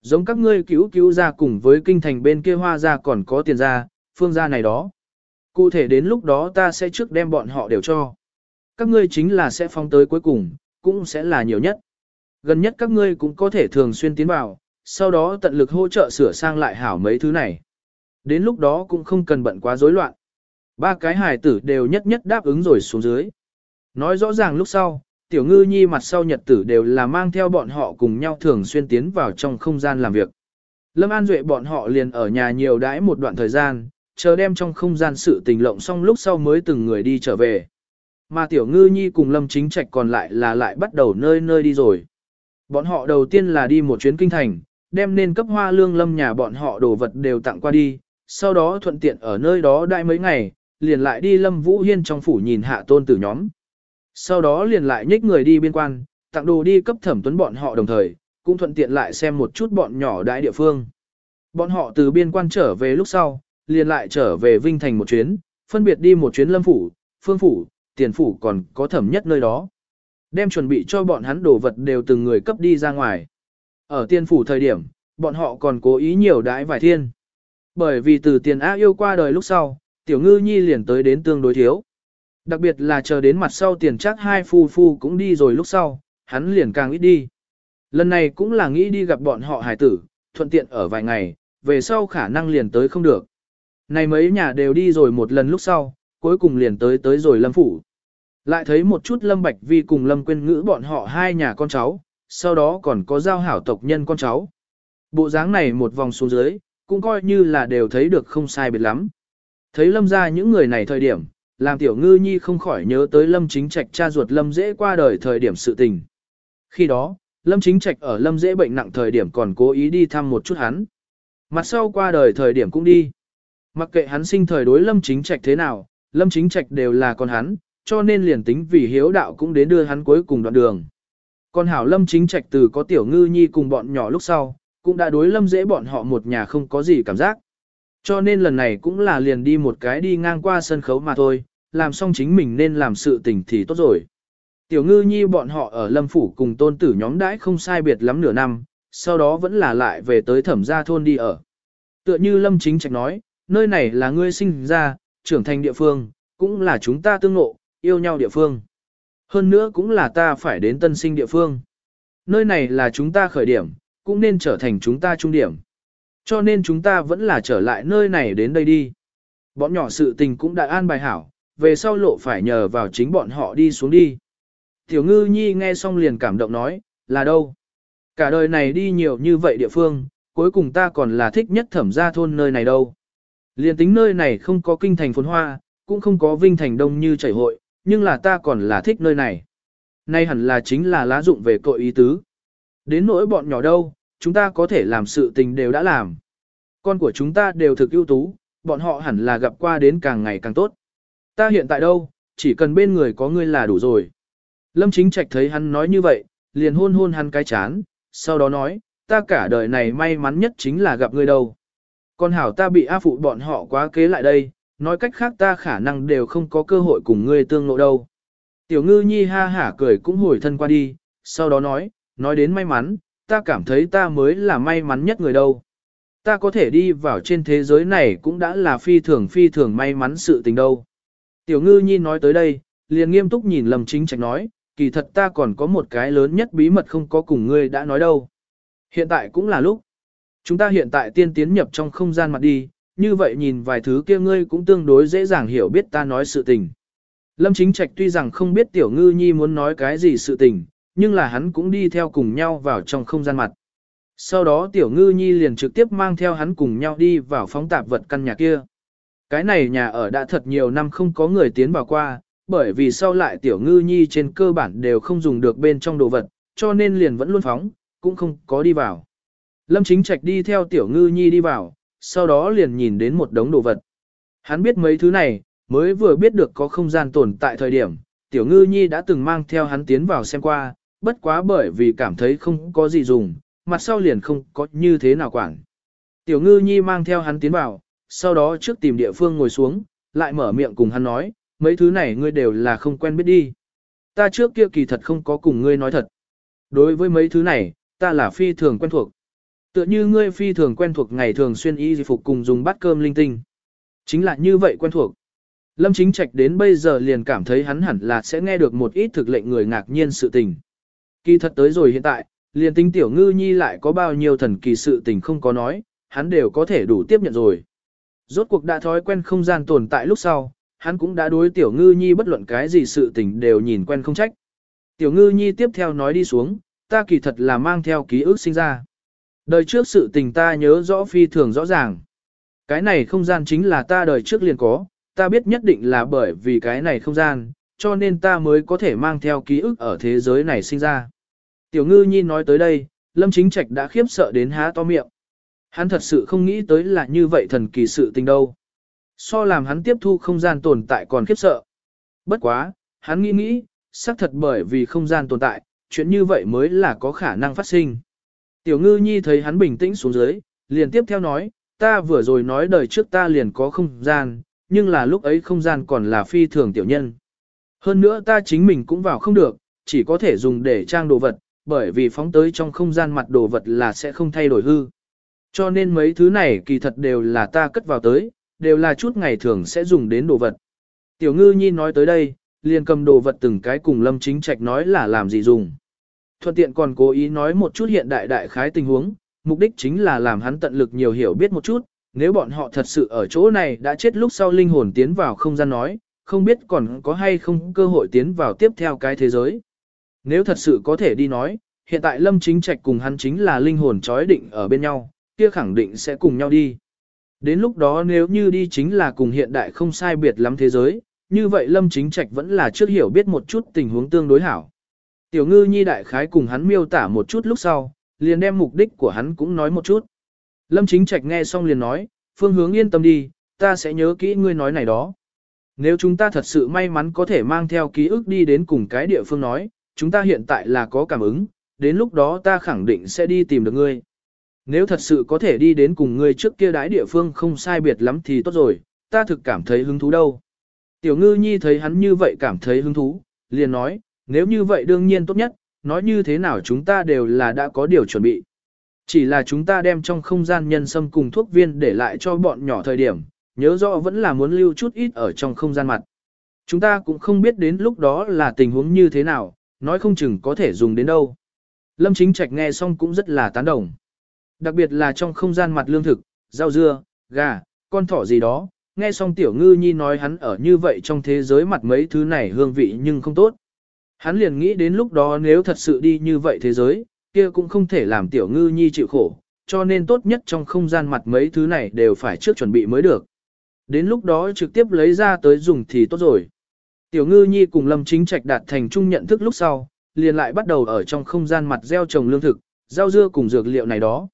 Giống các ngươi cứu cứu ra cùng với kinh thành bên kia hoa ra còn có tiền ra, phương gia này đó. Cụ thể đến lúc đó ta sẽ trước đem bọn họ đều cho. Các ngươi chính là sẽ phong tới cuối cùng, cũng sẽ là nhiều nhất. Gần nhất các ngươi cũng có thể thường xuyên tiến vào, sau đó tận lực hỗ trợ sửa sang lại hảo mấy thứ này. Đến lúc đó cũng không cần bận quá rối loạn. Ba cái hài tử đều nhất nhất đáp ứng rồi xuống dưới. Nói rõ ràng lúc sau, tiểu ngư nhi mặt sau nhật tử đều là mang theo bọn họ cùng nhau thường xuyên tiến vào trong không gian làm việc. Lâm An Duệ bọn họ liền ở nhà nhiều đãi một đoạn thời gian, chờ đem trong không gian sự tình lộng xong lúc sau mới từng người đi trở về. Mà tiểu ngư nhi cùng Lâm Chính Trạch còn lại là lại bắt đầu nơi nơi đi rồi. Bọn họ đầu tiên là đi một chuyến kinh thành, đem nên cấp hoa lương lâm nhà bọn họ đồ vật đều tặng qua đi, sau đó thuận tiện ở nơi đó đại mấy ngày, liền lại đi lâm vũ hiên trong phủ nhìn hạ tôn tử nhóm. Sau đó liền lại nhích người đi biên quan, tặng đồ đi cấp thẩm tuấn bọn họ đồng thời, cũng thuận tiện lại xem một chút bọn nhỏ đại địa phương. Bọn họ từ biên quan trở về lúc sau, liền lại trở về Vinh Thành một chuyến, phân biệt đi một chuyến lâm phủ, phương phủ, tiền phủ còn có thẩm nhất nơi đó. Đem chuẩn bị cho bọn hắn đồ vật đều từng người cấp đi ra ngoài. Ở tiên phủ thời điểm, bọn họ còn cố ý nhiều đãi vài thiên. Bởi vì từ tiền á yêu qua đời lúc sau, tiểu ngư nhi liền tới đến tương đối thiếu. Đặc biệt là chờ đến mặt sau tiền chắc hai phu phu cũng đi rồi lúc sau, hắn liền càng ít đi. Lần này cũng là nghĩ đi gặp bọn họ hải tử, thuận tiện ở vài ngày, về sau khả năng liền tới không được. Này mấy nhà đều đi rồi một lần lúc sau, cuối cùng liền tới tới rồi lâm phủ. Lại thấy một chút lâm bạch vi cùng lâm quên ngữ bọn họ hai nhà con cháu, sau đó còn có giao hảo tộc nhân con cháu. Bộ dáng này một vòng xuống dưới, cũng coi như là đều thấy được không sai biệt lắm. Thấy lâm ra những người này thời điểm, làm tiểu ngư nhi không khỏi nhớ tới lâm chính trạch cha ruột lâm dễ qua đời thời điểm sự tình. Khi đó, lâm chính trạch ở lâm dễ bệnh nặng thời điểm còn cố ý đi thăm một chút hắn. Mặt sau qua đời thời điểm cũng đi. Mặc kệ hắn sinh thời đối lâm chính trạch thế nào, lâm chính trạch đều là con hắn, cho nên liền tính vì hiếu đạo cũng đến đưa hắn cuối cùng đoạn đường. Còn hảo lâm chính trạch từ có tiểu ngư nhi cùng bọn nhỏ lúc sau, cũng đã đối lâm dễ bọn họ một nhà không có gì cảm giác. Cho nên lần này cũng là liền đi một cái đi ngang qua sân khấu mà thôi, làm xong chính mình nên làm sự tình thì tốt rồi. Tiểu ngư nhi bọn họ ở lâm phủ cùng tôn tử nhóm đãi không sai biệt lắm nửa năm, sau đó vẫn là lại về tới thẩm gia thôn đi ở. Tựa như lâm chính trạch nói, nơi này là ngươi sinh ra, trưởng thành địa phương, cũng là chúng ta tương ngộ, yêu nhau địa phương. Hơn nữa cũng là ta phải đến tân sinh địa phương. Nơi này là chúng ta khởi điểm, cũng nên trở thành chúng ta trung điểm. Cho nên chúng ta vẫn là trở lại nơi này đến đây đi. Bọn nhỏ sự tình cũng đã an bài hảo, về sau lộ phải nhờ vào chính bọn họ đi xuống đi. Tiểu ngư nhi nghe xong liền cảm động nói, là đâu? Cả đời này đi nhiều như vậy địa phương, cuối cùng ta còn là thích nhất thẩm gia thôn nơi này đâu. liền tính nơi này không có kinh thành phồn hoa, cũng không có vinh thành đông như chảy hội, nhưng là ta còn là thích nơi này. Nay hẳn là chính là lá dụng về cội ý tứ. Đến nỗi bọn nhỏ đâu, chúng ta có thể làm sự tình đều đã làm. Con của chúng ta đều thực ưu tú, bọn họ hẳn là gặp qua đến càng ngày càng tốt. Ta hiện tại đâu, chỉ cần bên người có ngươi là đủ rồi. Lâm Chính Trạch thấy hắn nói như vậy, liền hôn hôn hắn cái chán, sau đó nói, ta cả đời này may mắn nhất chính là gặp ngươi đâu. Con hảo ta bị A phụ bọn họ quá kế lại đây, nói cách khác ta khả năng đều không có cơ hội cùng ngươi tương lộ đâu. Tiểu ngư nhi ha hả cười cũng hồi thân qua đi, sau đó nói, nói đến may mắn, ta cảm thấy ta mới là may mắn nhất người đâu. Ta có thể đi vào trên thế giới này cũng đã là phi thường phi thường may mắn sự tình đâu. Tiểu ngư nhi nói tới đây, liền nghiêm túc nhìn lầm chính trạch nói, kỳ thật ta còn có một cái lớn nhất bí mật không có cùng ngươi đã nói đâu. Hiện tại cũng là lúc. Chúng ta hiện tại tiên tiến nhập trong không gian mặt đi, như vậy nhìn vài thứ kia ngươi cũng tương đối dễ dàng hiểu biết ta nói sự tình. Lâm Chính Trạch tuy rằng không biết Tiểu Ngư Nhi muốn nói cái gì sự tình, nhưng là hắn cũng đi theo cùng nhau vào trong không gian mặt. Sau đó Tiểu Ngư Nhi liền trực tiếp mang theo hắn cùng nhau đi vào phóng tạp vật căn nhà kia. Cái này nhà ở đã thật nhiều năm không có người tiến vào qua, bởi vì sau lại Tiểu Ngư Nhi trên cơ bản đều không dùng được bên trong đồ vật, cho nên liền vẫn luôn phóng, cũng không có đi vào. Lâm Chính Trạch đi theo Tiểu Ngư Nhi đi vào, sau đó liền nhìn đến một đống đồ vật. Hắn biết mấy thứ này, mới vừa biết được có không gian tồn tại thời điểm, Tiểu Ngư Nhi đã từng mang theo hắn tiến vào xem qua, bất quá bởi vì cảm thấy không có gì dùng, mặt sau liền không có như thế nào quản. Tiểu Ngư Nhi mang theo hắn tiến vào, sau đó trước tìm địa phương ngồi xuống, lại mở miệng cùng hắn nói, mấy thứ này ngươi đều là không quen biết đi. Ta trước kia kỳ thật không có cùng ngươi nói thật. Đối với mấy thứ này, ta là phi thường quen thuộc. Tựa như ngươi phi thường quen thuộc ngày thường xuyên y phục cùng dùng bát cơm linh tinh. Chính là như vậy quen thuộc. Lâm Chính Trạch đến bây giờ liền cảm thấy hắn hẳn là sẽ nghe được một ít thực lệnh người ngạc nhiên sự tình. Kỳ thật tới rồi hiện tại, liền tinh tiểu ngư nhi lại có bao nhiêu thần kỳ sự tình không có nói, hắn đều có thể đủ tiếp nhận rồi. Rốt cuộc đã thói quen không gian tồn tại lúc sau, hắn cũng đã đối tiểu ngư nhi bất luận cái gì sự tình đều nhìn quen không trách. Tiểu ngư nhi tiếp theo nói đi xuống, ta kỳ thật là mang theo ký ức sinh ra. Đời trước sự tình ta nhớ rõ phi thường rõ ràng. Cái này không gian chính là ta đời trước liền có, ta biết nhất định là bởi vì cái này không gian, cho nên ta mới có thể mang theo ký ức ở thế giới này sinh ra. Tiểu ngư nhi nói tới đây, Lâm Chính Trạch đã khiếp sợ đến há to miệng. Hắn thật sự không nghĩ tới là như vậy thần kỳ sự tình đâu. So làm hắn tiếp thu không gian tồn tại còn khiếp sợ. Bất quá, hắn nghĩ nghĩ, xác thật bởi vì không gian tồn tại, chuyện như vậy mới là có khả năng phát sinh. Tiểu ngư nhi thấy hắn bình tĩnh xuống dưới, liền tiếp theo nói, ta vừa rồi nói đời trước ta liền có không gian, nhưng là lúc ấy không gian còn là phi thường tiểu nhân. Hơn nữa ta chính mình cũng vào không được, chỉ có thể dùng để trang đồ vật, bởi vì phóng tới trong không gian mặt đồ vật là sẽ không thay đổi hư. Cho nên mấy thứ này kỳ thật đều là ta cất vào tới, đều là chút ngày thường sẽ dùng đến đồ vật. Tiểu ngư nhi nói tới đây, liền cầm đồ vật từng cái cùng lâm chính trạch nói là làm gì dùng. Thuận tiện còn cố ý nói một chút hiện đại đại khái tình huống, mục đích chính là làm hắn tận lực nhiều hiểu biết một chút, nếu bọn họ thật sự ở chỗ này đã chết lúc sau linh hồn tiến vào không gian nói, không biết còn có hay không cơ hội tiến vào tiếp theo cái thế giới. Nếu thật sự có thể đi nói, hiện tại Lâm Chính Trạch cùng hắn chính là linh hồn chói định ở bên nhau, kia khẳng định sẽ cùng nhau đi. Đến lúc đó nếu như đi chính là cùng hiện đại không sai biệt lắm thế giới, như vậy Lâm Chính Trạch vẫn là trước hiểu biết một chút tình huống tương đối hảo. Tiểu ngư nhi đại khái cùng hắn miêu tả một chút lúc sau, liền đem mục đích của hắn cũng nói một chút. Lâm Chính Trạch nghe xong liền nói, phương hướng yên tâm đi, ta sẽ nhớ kỹ ngươi nói này đó. Nếu chúng ta thật sự may mắn có thể mang theo ký ức đi đến cùng cái địa phương nói, chúng ta hiện tại là có cảm ứng, đến lúc đó ta khẳng định sẽ đi tìm được ngươi. Nếu thật sự có thể đi đến cùng ngươi trước kia đái địa phương không sai biệt lắm thì tốt rồi, ta thực cảm thấy hứng thú đâu. Tiểu ngư nhi thấy hắn như vậy cảm thấy hứng thú, liền nói, nếu như vậy đương nhiên tốt nhất, nói như thế nào chúng ta đều là đã có điều chuẩn bị. Chỉ là chúng ta đem trong không gian nhân sâm cùng thuốc viên để lại cho bọn nhỏ thời điểm, nhớ rõ vẫn là muốn lưu chút ít ở trong không gian mặt. Chúng ta cũng không biết đến lúc đó là tình huống như thế nào, nói không chừng có thể dùng đến đâu. Lâm Chính Trạch nghe xong cũng rất là tán đồng. Đặc biệt là trong không gian mặt lương thực, rau dưa, gà, con thỏ gì đó, nghe xong tiểu ngư nhi nói hắn ở như vậy trong thế giới mặt mấy thứ này hương vị nhưng không tốt. Hắn liền nghĩ đến lúc đó nếu thật sự đi như vậy thế giới, kia cũng không thể làm tiểu ngư nhi chịu khổ, cho nên tốt nhất trong không gian mặt mấy thứ này đều phải trước chuẩn bị mới được. Đến lúc đó trực tiếp lấy ra tới dùng thì tốt rồi. Tiểu ngư nhi cùng lâm chính trạch đạt thành chung nhận thức lúc sau, liền lại bắt đầu ở trong không gian mặt gieo trồng lương thực, rau dưa cùng dược liệu này đó.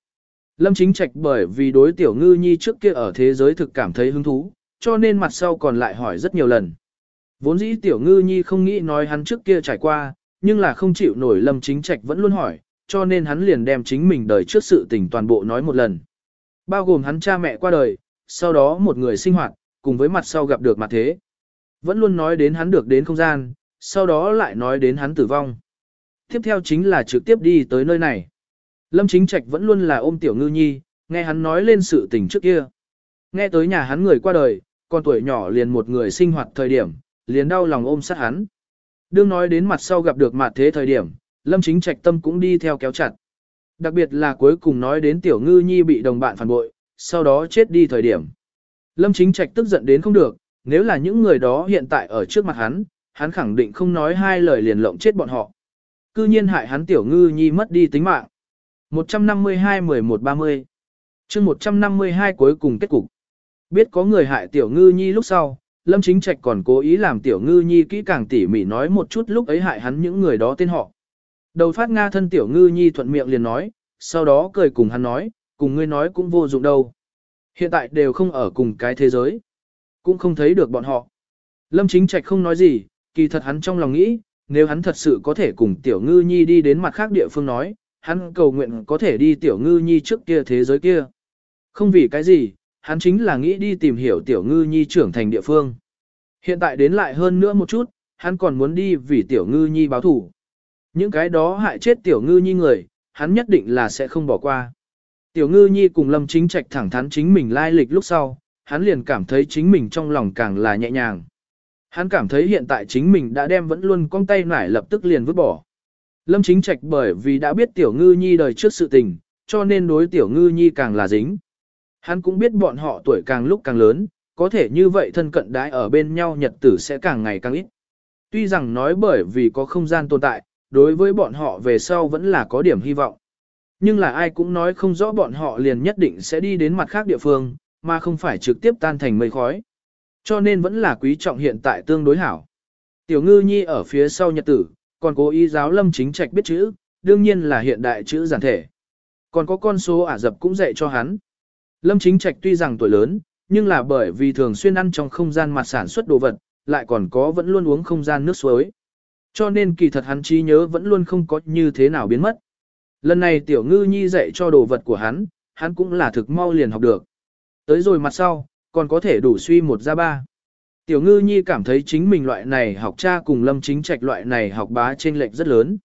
Lâm chính trạch bởi vì đối tiểu ngư nhi trước kia ở thế giới thực cảm thấy hứng thú, cho nên mặt sau còn lại hỏi rất nhiều lần. Vốn dĩ tiểu ngư nhi không nghĩ nói hắn trước kia trải qua, nhưng là không chịu nổi lâm chính trạch vẫn luôn hỏi, cho nên hắn liền đem chính mình đời trước sự tình toàn bộ nói một lần. Bao gồm hắn cha mẹ qua đời, sau đó một người sinh hoạt, cùng với mặt sau gặp được mặt thế. Vẫn luôn nói đến hắn được đến không gian, sau đó lại nói đến hắn tử vong. Tiếp theo chính là trực tiếp đi tới nơi này. Lâm Chính Trạch vẫn luôn là ôm tiểu ngư nhi, nghe hắn nói lên sự tình trước kia. Nghe tới nhà hắn người qua đời, còn tuổi nhỏ liền một người sinh hoạt thời điểm, liền đau lòng ôm sát hắn. Đương nói đến mặt sau gặp được mặt thế thời điểm, Lâm Chính Trạch tâm cũng đi theo kéo chặt. Đặc biệt là cuối cùng nói đến tiểu ngư nhi bị đồng bạn phản bội, sau đó chết đi thời điểm. Lâm Chính Trạch tức giận đến không được, nếu là những người đó hiện tại ở trước mặt hắn, hắn khẳng định không nói hai lời liền lộng chết bọn họ. Cư nhiên hại hắn tiểu ngư nhi mất đi tính mạng. 152-11-30 chương 152 cuối cùng kết cục. Biết có người hại tiểu ngư nhi lúc sau, Lâm Chính Trạch còn cố ý làm tiểu ngư nhi kỹ càng tỉ mỉ nói một chút lúc ấy hại hắn những người đó tên họ. Đầu phát Nga thân tiểu ngư nhi thuận miệng liền nói, sau đó cười cùng hắn nói, cùng ngươi nói cũng vô dụng đâu. Hiện tại đều không ở cùng cái thế giới. Cũng không thấy được bọn họ. Lâm Chính Trạch không nói gì, kỳ thật hắn trong lòng nghĩ, nếu hắn thật sự có thể cùng tiểu ngư nhi đi đến mặt khác địa phương nói, hắn cầu nguyện có thể đi tiểu ngư nhi trước kia thế giới kia. Không vì cái gì, hắn chính là nghĩ đi tìm hiểu tiểu ngư nhi trưởng thành địa phương. Hiện tại đến lại hơn nữa một chút, hắn còn muốn đi vì tiểu ngư nhi báo thủ. Những cái đó hại chết tiểu ngư nhi người, hắn nhất định là sẽ không bỏ qua. Tiểu ngư nhi cùng lâm chính trạch thẳng thắn chính mình lai lịch lúc sau, hắn liền cảm thấy chính mình trong lòng càng là nhẹ nhàng. Hắn cảm thấy hiện tại chính mình đã đem vẫn luôn cong tay nải lập tức liền vứt bỏ. Lâm chính trạch bởi vì đã biết tiểu ngư nhi đời trước sự tình, cho nên đối tiểu ngư nhi càng là dính. Hắn cũng biết bọn họ tuổi càng lúc càng lớn, có thể như vậy thân cận đãi ở bên nhau nhật tử sẽ càng ngày càng ít. Tuy rằng nói bởi vì có không gian tồn tại, đối với bọn họ về sau vẫn là có điểm hy vọng. Nhưng là ai cũng nói không rõ bọn họ liền nhất định sẽ đi đến mặt khác địa phương, mà không phải trực tiếp tan thành mây khói. Cho nên vẫn là quý trọng hiện tại tương đối hảo. Tiểu ngư nhi ở phía sau nhật tử, còn cố ý giáo lâm chính trạch biết chữ, đương nhiên là hiện đại chữ giản thể. Còn có con số Ả Dập cũng dạy cho hắn. Lâm chính trạch tuy rằng tuổi lớn, nhưng là bởi vì thường xuyên ăn trong không gian mặt sản xuất đồ vật, lại còn có vẫn luôn uống không gian nước suối. Cho nên kỳ thật hắn trí nhớ vẫn luôn không có như thế nào biến mất. Lần này tiểu ngư nhi dạy cho đồ vật của hắn, hắn cũng là thực mau liền học được. Tới rồi mặt sau, còn có thể đủ suy một ra ba. Tiểu ngư nhi cảm thấy chính mình loại này học cha cùng lâm chính trạch loại này học bá trên lệch rất lớn.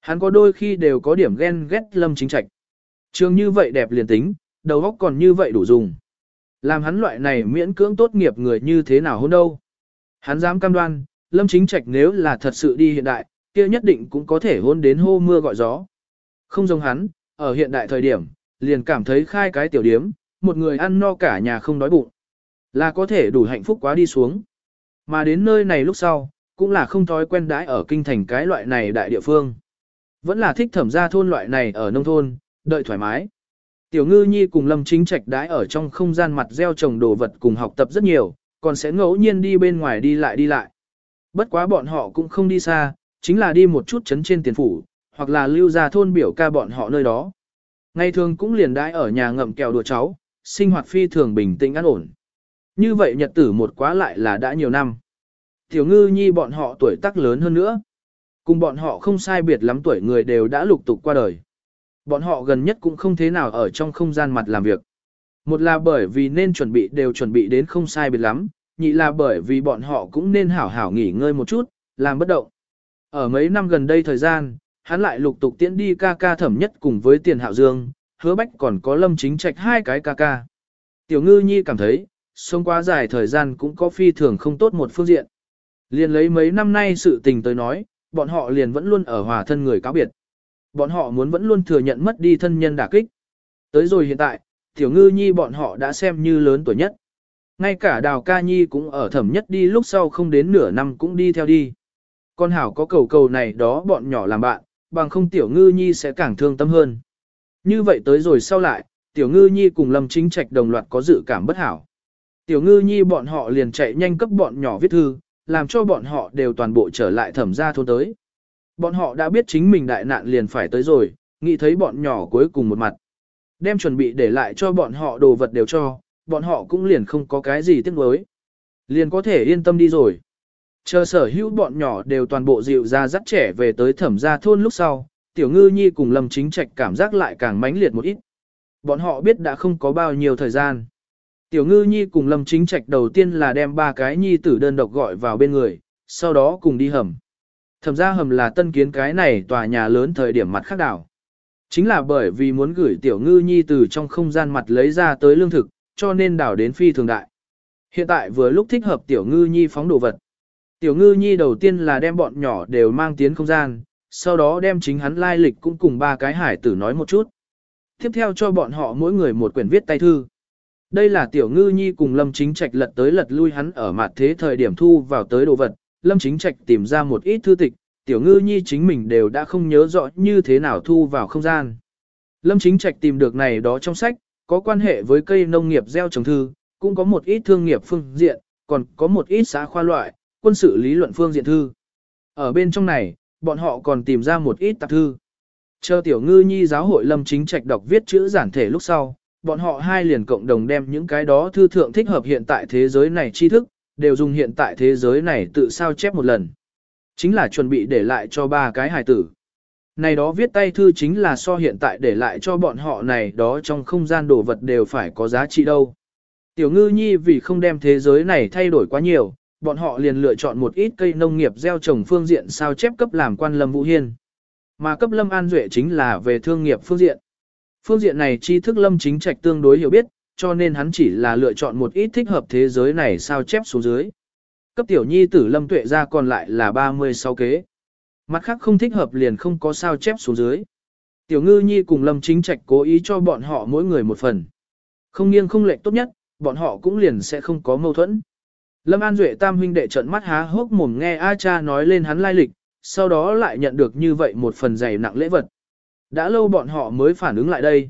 Hắn có đôi khi đều có điểm ghen ghét lâm chính trạch. Trường như vậy đẹp liền tính, đầu óc còn như vậy đủ dùng. Làm hắn loại này miễn cưỡng tốt nghiệp người như thế nào hôn đâu. Hắn dám cam đoan, lâm chính trạch nếu là thật sự đi hiện đại, kia nhất định cũng có thể hôn đến hô mưa gọi gió. Không giống hắn, ở hiện đại thời điểm, liền cảm thấy khai cái tiểu điếm, một người ăn no cả nhà không đói bụng. Là có thể đủ hạnh phúc quá đi xuống. Mà đến nơi này lúc sau, cũng là không thói quen đãi ở kinh thành cái loại này đại địa phương. Vẫn là thích thẩm gia thôn loại này ở nông thôn, đợi thoải mái. Tiểu ngư nhi cùng lâm chính trạch đãi ở trong không gian mặt gieo trồng đồ vật cùng học tập rất nhiều, còn sẽ ngẫu nhiên đi bên ngoài đi lại đi lại. Bất quá bọn họ cũng không đi xa, chính là đi một chút chấn trên tiền phủ, hoặc là lưu ra thôn biểu ca bọn họ nơi đó. Ngày thường cũng liền đãi ở nhà ngậm kẹo đùa cháu, sinh hoạt phi thường bình tĩnh an ổn. Như vậy nhật tử một quá lại là đã nhiều năm. Tiểu ngư nhi bọn họ tuổi tác lớn hơn nữa. Cùng bọn họ không sai biệt lắm tuổi người đều đã lục tục qua đời. Bọn họ gần nhất cũng không thế nào ở trong không gian mặt làm việc. Một là bởi vì nên chuẩn bị đều chuẩn bị đến không sai biệt lắm, nhị là bởi vì bọn họ cũng nên hảo hảo nghỉ ngơi một chút, làm bất động. Ở mấy năm gần đây thời gian, hắn lại lục tục tiễn đi ca ca thẩm nhất cùng với tiền hạo dương, hứa bách còn có lâm chính trạch hai cái ca ca. Tiểu ngư nhi cảm thấy, sống quá dài thời gian cũng có phi thường không tốt một phương diện. Liền lấy mấy năm nay sự tình tới nói, bọn họ liền vẫn luôn ở hòa thân người cáo biệt. Bọn họ muốn vẫn luôn thừa nhận mất đi thân nhân đả kích. Tới rồi hiện tại, tiểu ngư nhi bọn họ đã xem như lớn tuổi nhất. Ngay cả đào ca nhi cũng ở thẩm nhất đi lúc sau không đến nửa năm cũng đi theo đi. Con hảo có cầu cầu này đó bọn nhỏ làm bạn, bằng không tiểu ngư nhi sẽ càng thương tâm hơn. Như vậy tới rồi sau lại, tiểu ngư nhi cùng lâm chính trạch đồng loạt có dự cảm bất hảo. Tiểu ngư nhi bọn họ liền chạy nhanh cấp bọn nhỏ viết thư, làm cho bọn họ đều toàn bộ trở lại thẩm gia thôn tới. Bọn họ đã biết chính mình đại nạn liền phải tới rồi, nghĩ thấy bọn nhỏ cuối cùng một mặt. Đem chuẩn bị để lại cho bọn họ đồ vật đều cho, bọn họ cũng liền không có cái gì tiếc nuối. Liền có thể yên tâm đi rồi. Chờ sở hữu bọn nhỏ đều toàn bộ dịu ra dắt trẻ về tới thẩm gia thôn lúc sau, tiểu ngư nhi cùng lâm chính trạch cảm giác lại càng mãnh liệt một ít. Bọn họ biết đã không có bao nhiêu thời gian. Tiểu ngư nhi cùng lâm chính trạch đầu tiên là đem ba cái nhi tử đơn độc gọi vào bên người, sau đó cùng đi hầm. Thẩm gia hầm là tân kiến cái này tòa nhà lớn thời điểm mặt khác đảo. Chính là bởi vì muốn gửi tiểu ngư nhi từ trong không gian mặt lấy ra tới lương thực, cho nên đảo đến phi thường đại. Hiện tại vừa lúc thích hợp tiểu ngư nhi phóng đồ vật. Tiểu ngư nhi đầu tiên là đem bọn nhỏ đều mang tiến không gian, sau đó đem chính hắn lai lịch cũng cùng ba cái hải tử nói một chút. Tiếp theo cho bọn họ mỗi người một quyển viết tay thư. Đây là tiểu ngư nhi cùng lâm chính trạch lật tới lật lui hắn ở mặt thế thời điểm thu vào tới đồ vật. Lâm chính trạch tìm ra một ít thư tịch, tiểu ngư nhi chính mình đều đã không nhớ rõ như thế nào thu vào không gian. Lâm chính trạch tìm được này đó trong sách, có quan hệ với cây nông nghiệp gieo trồng thư, cũng có một ít thương nghiệp phương diện, còn có một ít xã khoa loại, quân sự lý luận phương diện thư. Ở bên trong này, bọn họ còn tìm ra một ít tạp thư. Chờ tiểu ngư nhi giáo hội lâm chính trạch đọc viết chữ giản thể lúc sau, bọn họ hai liền cộng đồng đem những cái đó thư thượng thích hợp hiện tại thế giới này tri thức, đều dùng hiện tại thế giới này tự sao chép một lần. Chính là chuẩn bị để lại cho ba cái hài tử. Này đó viết tay thư chính là so hiện tại để lại cho bọn họ này đó trong không gian đồ vật đều phải có giá trị đâu. Tiểu ngư nhi vì không đem thế giới này thay đổi quá nhiều, bọn họ liền lựa chọn một ít cây nông nghiệp gieo trồng phương diện sao chép cấp làm quan Lâm Vũ Hiên. Mà cấp Lâm An Duệ chính là về thương nghiệp phương diện. Phương diện này tri thức Lâm chính trạch tương đối hiểu biết, cho nên hắn chỉ là lựa chọn một ít thích hợp thế giới này sao chép xuống dưới. Cấp tiểu nhi tử Lâm Tuệ ra còn lại là 36 kế. Mặt khác không thích hợp liền không có sao chép xuống dưới. Tiểu ngư nhi cùng Lâm chính trạch cố ý cho bọn họ mỗi người một phần. Không nghiêng không lệch tốt nhất, bọn họ cũng liền sẽ không có mâu thuẫn. Lâm An Duệ tam huynh đệ trợn mắt há hốc mồm nghe A cha nói lên hắn lai lịch, sau đó lại nhận được như vậy một phần dày nặng lễ vật. Đã lâu bọn họ mới phản ứng lại đây.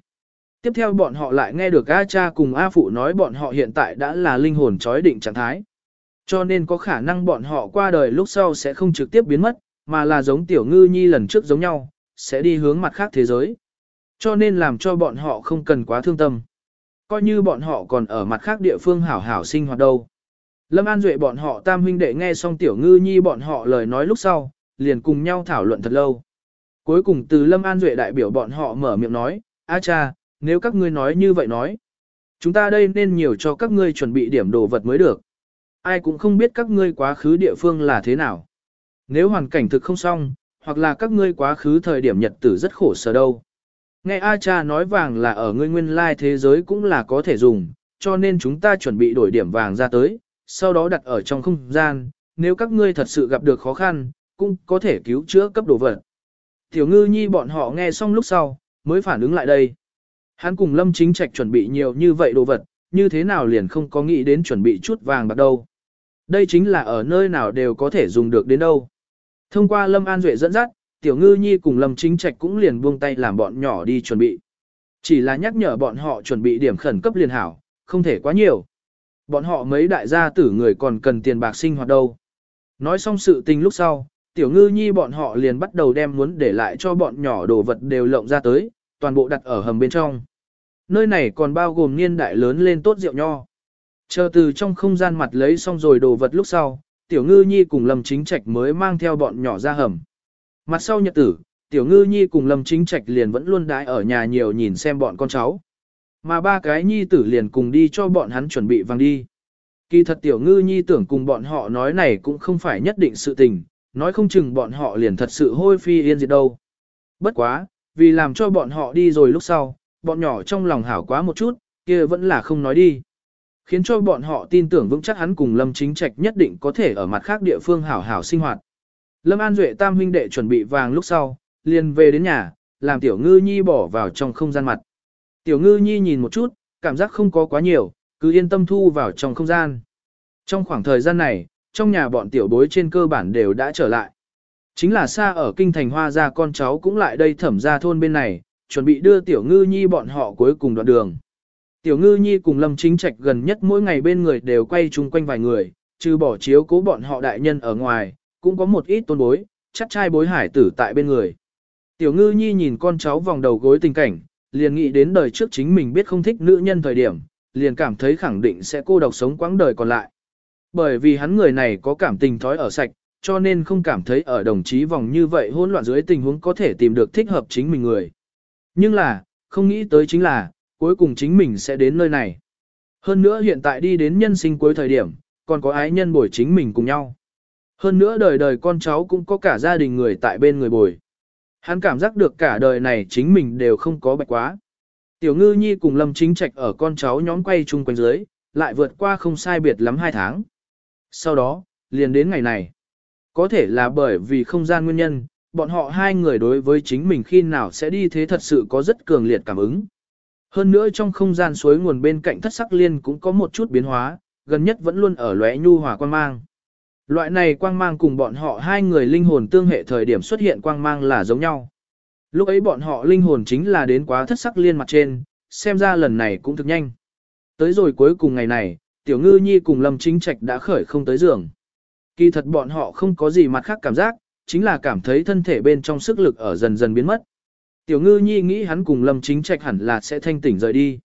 Tiếp theo bọn họ lại nghe được A cha cùng A phụ nói bọn họ hiện tại đã là linh hồn chói định trạng thái. Cho nên có khả năng bọn họ qua đời lúc sau sẽ không trực tiếp biến mất, mà là giống tiểu ngư nhi lần trước giống nhau, sẽ đi hướng mặt khác thế giới. Cho nên làm cho bọn họ không cần quá thương tâm. Coi như bọn họ còn ở mặt khác địa phương hảo hảo sinh hoạt đâu. Lâm An Duệ bọn họ tam huynh đệ nghe xong tiểu ngư nhi bọn họ lời nói lúc sau, liền cùng nhau thảo luận thật lâu. Cuối cùng từ Lâm An Duệ đại biểu bọn họ mở miệng nói, A cha, nếu các ngươi nói như vậy nói, chúng ta đây nên nhiều cho các ngươi chuẩn bị điểm đồ vật mới được. Ai cũng không biết các ngươi quá khứ địa phương là thế nào. Nếu hoàn cảnh thực không xong, hoặc là các ngươi quá khứ thời điểm nhật tử rất khổ sở đâu. Nghe A cha nói vàng là ở ngươi nguyên lai thế giới cũng là có thể dùng, cho nên chúng ta chuẩn bị đổi điểm vàng ra tới, sau đó đặt ở trong không gian, nếu các ngươi thật sự gặp được khó khăn, cũng có thể cứu chữa cấp đồ vật. Tiểu ngư nhi bọn họ nghe xong lúc sau, mới phản ứng lại đây. Hắn cùng Lâm Chính Trạch chuẩn bị nhiều như vậy đồ vật, như thế nào liền không có nghĩ đến chuẩn bị chút vàng bạc đâu. Đây chính là ở nơi nào đều có thể dùng được đến đâu. Thông qua Lâm An Duệ dẫn dắt, Tiểu Ngư Nhi cùng Lâm Chính Trạch cũng liền buông tay làm bọn nhỏ đi chuẩn bị. Chỉ là nhắc nhở bọn họ chuẩn bị điểm khẩn cấp liền hảo, không thể quá nhiều. Bọn họ mấy đại gia tử người còn cần tiền bạc sinh hoạt đâu. Nói xong sự tình lúc sau, tiểu ngư nhi bọn họ liền bắt đầu đem muốn để lại cho bọn nhỏ đồ vật đều lộng ra tới, toàn bộ đặt ở hầm bên trong. Nơi này còn bao gồm niên đại lớn lên tốt rượu nho. Chờ từ trong không gian mặt lấy xong rồi đồ vật lúc sau, tiểu ngư nhi cùng lâm chính trạch mới mang theo bọn nhỏ ra hầm. Mặt sau nhật tử, tiểu ngư nhi cùng lâm chính trạch liền vẫn luôn đái ở nhà nhiều nhìn xem bọn con cháu. Mà ba cái nhi tử liền cùng đi cho bọn hắn chuẩn bị vàng đi. Kỳ thật tiểu ngư nhi tưởng cùng bọn họ nói này cũng không phải nhất định sự tình, nói không chừng bọn họ liền thật sự hôi phi yên diệt đâu. Bất quá, vì làm cho bọn họ đi rồi lúc sau, bọn nhỏ trong lòng hảo quá một chút, kia vẫn là không nói đi. Khiến cho bọn họ tin tưởng vững chắc hắn cùng Lâm Chính Trạch nhất định có thể ở mặt khác địa phương hảo hảo sinh hoạt. Lâm An Duệ tam huynh đệ chuẩn bị vàng lúc sau, liền về đến nhà, làm tiểu ngư nhi bỏ vào trong không gian mặt. Tiểu ngư nhi nhìn một chút, cảm giác không có quá nhiều, cứ yên tâm thu vào trong không gian. Trong khoảng thời gian này, trong nhà bọn tiểu bối trên cơ bản đều đã trở lại. Chính là xa ở kinh thành hoa ra con cháu cũng lại đây thẩm ra thôn bên này, chuẩn bị đưa tiểu ngư nhi bọn họ cuối cùng đoạn đường. Tiểu ngư nhi cùng lâm chính trạch gần nhất mỗi ngày bên người đều quay chung quanh vài người, trừ bỏ chiếu cố bọn họ đại nhân ở ngoài, cũng có một ít tôn bối, chắc trai bối hải tử tại bên người. Tiểu ngư nhi nhìn con cháu vòng đầu gối tình cảnh, liền nghĩ đến đời trước chính mình biết không thích nữ nhân thời điểm, liền cảm thấy khẳng định sẽ cô độc sống quãng đời còn lại. Bởi vì hắn người này có cảm tình thói ở sạch, cho nên không cảm thấy ở đồng chí vòng như vậy hỗn loạn dưới tình huống có thể tìm được thích hợp chính mình người. Nhưng là, không nghĩ tới chính là, cuối cùng chính mình sẽ đến nơi này. Hơn nữa hiện tại đi đến nhân sinh cuối thời điểm, còn có ái nhân bồi chính mình cùng nhau. Hơn nữa đời đời con cháu cũng có cả gia đình người tại bên người bồi. Hắn cảm giác được cả đời này chính mình đều không có bạch quá. Tiểu ngư nhi cùng lâm chính trạch ở con cháu nhóm quay chung quanh dưới, lại vượt qua không sai biệt lắm hai tháng. Sau đó, liền đến ngày này. Có thể là bởi vì không gian nguyên nhân, bọn họ hai người đối với chính mình khi nào sẽ đi thế thật sự có rất cường liệt cảm ứng. Hơn nữa trong không gian suối nguồn bên cạnh thất sắc liên cũng có một chút biến hóa, gần nhất vẫn luôn ở lóe nhu hòa quang mang. Loại này quang mang cùng bọn họ hai người linh hồn tương hệ thời điểm xuất hiện quang mang là giống nhau. Lúc ấy bọn họ linh hồn chính là đến quá thất sắc liên mặt trên, xem ra lần này cũng thực nhanh. Tới rồi cuối cùng ngày này, Tiểu Ngư Nhi cùng Lâm Chính Trạch đã khởi không tới giường. Kỳ thật bọn họ không có gì mặt khác cảm giác, chính là cảm thấy thân thể bên trong sức lực ở dần dần biến mất. Tiểu Ngư Nhi nghĩ hắn cùng Lâm Chính Trạch hẳn là sẽ thanh tỉnh rời đi.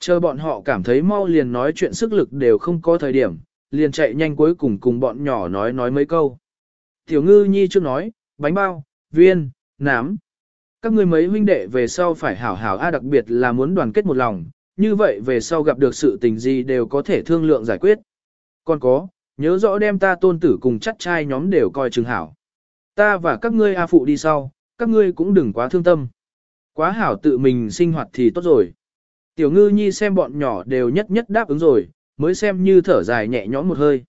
Chờ bọn họ cảm thấy mau liền nói chuyện sức lực đều không có thời điểm, liền chạy nhanh cuối cùng cùng bọn nhỏ nói nói mấy câu. Tiểu Ngư Nhi chưa nói, bánh bao, viên, nám. Các ngươi mấy huynh đệ về sau phải hảo hảo a đặc biệt là muốn đoàn kết một lòng, như vậy về sau gặp được sự tình gì đều có thể thương lượng giải quyết. Còn có, nhớ rõ đem ta tôn tử cùng chắc trai nhóm đều coi chừng hảo. Ta và các ngươi A phụ đi sau, các ngươi cũng đừng quá thương tâm. Quá hảo tự mình sinh hoạt thì tốt rồi. Tiểu ngư nhi xem bọn nhỏ đều nhất nhất đáp ứng rồi, mới xem như thở dài nhẹ nhõm một hơi.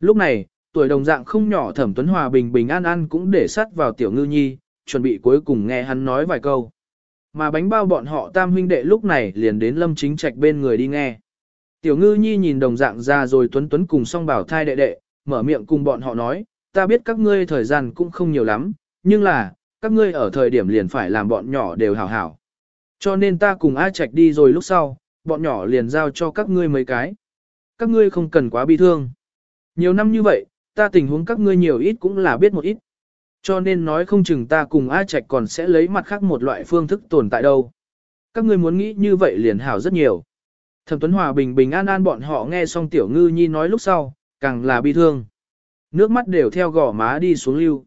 Lúc này, tuổi đồng dạng không nhỏ thẩm tuấn hòa bình bình an an cũng để sát vào tiểu ngư nhi, chuẩn bị cuối cùng nghe hắn nói vài câu. Mà bánh bao bọn họ tam huynh đệ lúc này liền đến lâm chính trạch bên người đi nghe. Tiểu ngư nhi nhìn đồng dạng ra rồi tuấn tuấn cùng song bảo thai đệ đệ, mở miệng cùng bọn họ nói, ta biết các ngươi thời gian cũng không nhiều lắm, nhưng là, các ngươi ở thời điểm liền phải làm bọn nhỏ đều hảo hảo. Cho nên ta cùng A Trạch đi rồi lúc sau, bọn nhỏ liền giao cho các ngươi mấy cái. Các ngươi không cần quá bi thương. Nhiều năm như vậy, ta tình huống các ngươi nhiều ít cũng là biết một ít. Cho nên nói không chừng ta cùng A Trạch còn sẽ lấy mặt khác một loại phương thức tồn tại đâu. Các ngươi muốn nghĩ như vậy liền hảo rất nhiều. Thẩm Tuấn Hòa bình bình an an bọn họ nghe xong Tiểu Ngư Nhi nói lúc sau, càng là bi thương. Nước mắt đều theo gò má đi xuống lưu.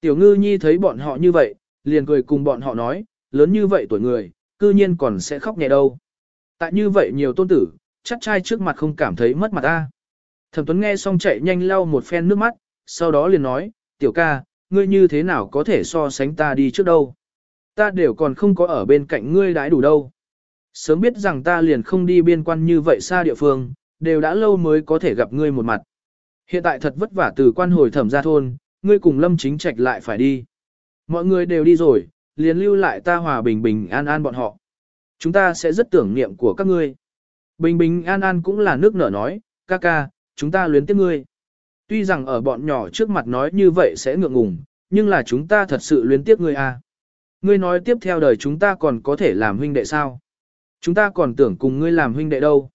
Tiểu Ngư Nhi thấy bọn họ như vậy, liền cười cùng bọn họ nói, lớn như vậy tuổi người, cư nhiên còn sẽ khóc nhẹ đâu. Tại như vậy nhiều tôn tử, chắc trai trước mặt không cảm thấy mất mặt ta. Thẩm Tuấn nghe xong chạy nhanh lau một phen nước mắt, sau đó liền nói, tiểu ca, ngươi như thế nào có thể so sánh ta đi trước đâu. Ta đều còn không có ở bên cạnh ngươi đãi đủ đâu. Sớm biết rằng ta liền không đi biên quan như vậy xa địa phương, đều đã lâu mới có thể gặp ngươi một mặt. Hiện tại thật vất vả từ quan hồi thẩm ra thôn, ngươi cùng lâm chính trạch lại phải đi. Mọi người đều đi rồi, liền lưu lại ta hòa bình bình an an bọn họ. Chúng ta sẽ rất tưởng niệm của các ngươi. Bình bình an an cũng là nước nở nói, ca ca, chúng ta luyến tiếc ngươi. Tuy rằng ở bọn nhỏ trước mặt nói như vậy sẽ ngượng ngùng, nhưng là chúng ta thật sự luyến tiếc ngươi à. Ngươi nói tiếp theo đời chúng ta còn có thể làm huynh đệ sao? Chúng ta còn tưởng cùng ngươi làm huynh đệ đâu.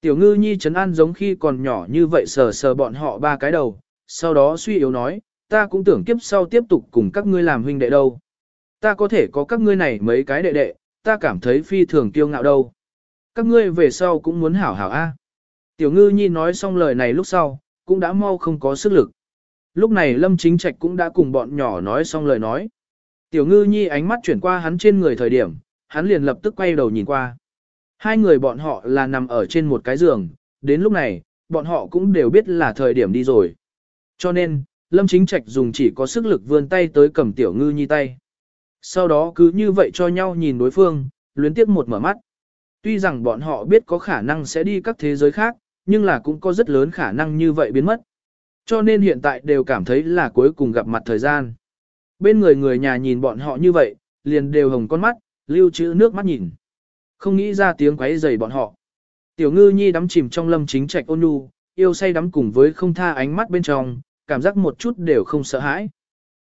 Tiểu ngư nhi trấn an giống khi còn nhỏ như vậy sờ sờ bọn họ ba cái đầu, sau đó suy yếu nói, ta cũng tưởng kiếp sau tiếp tục cùng các ngươi làm huynh đệ đâu. Ta có thể có các ngươi này mấy cái đệ đệ, ta cảm thấy phi thường kiêu ngạo đâu. Các ngươi về sau cũng muốn hảo hảo a. Tiểu ngư nhi nói xong lời này lúc sau, cũng đã mau không có sức lực. Lúc này Lâm Chính Trạch cũng đã cùng bọn nhỏ nói xong lời nói. Tiểu ngư nhi ánh mắt chuyển qua hắn trên người thời điểm, hắn liền lập tức quay đầu nhìn qua. Hai người bọn họ là nằm ở trên một cái giường, đến lúc này, bọn họ cũng đều biết là thời điểm đi rồi. Cho nên, Lâm Chính Trạch dùng chỉ có sức lực vươn tay tới cầm tiểu ngư nhi tay. Sau đó cứ như vậy cho nhau nhìn đối phương, luyến tiếc một mở mắt. Tuy rằng bọn họ biết có khả năng sẽ đi các thế giới khác, nhưng là cũng có rất lớn khả năng như vậy biến mất. Cho nên hiện tại đều cảm thấy là cuối cùng gặp mặt thời gian. Bên người người nhà nhìn bọn họ như vậy, liền đều hồng con mắt, lưu trữ nước mắt nhìn. Không nghĩ ra tiếng quấy rầy bọn họ. Tiểu ngư nhi đắm chìm trong lâm chính trạch ôn nhu, yêu say đắm cùng với không tha ánh mắt bên trong, cảm giác một chút đều không sợ hãi.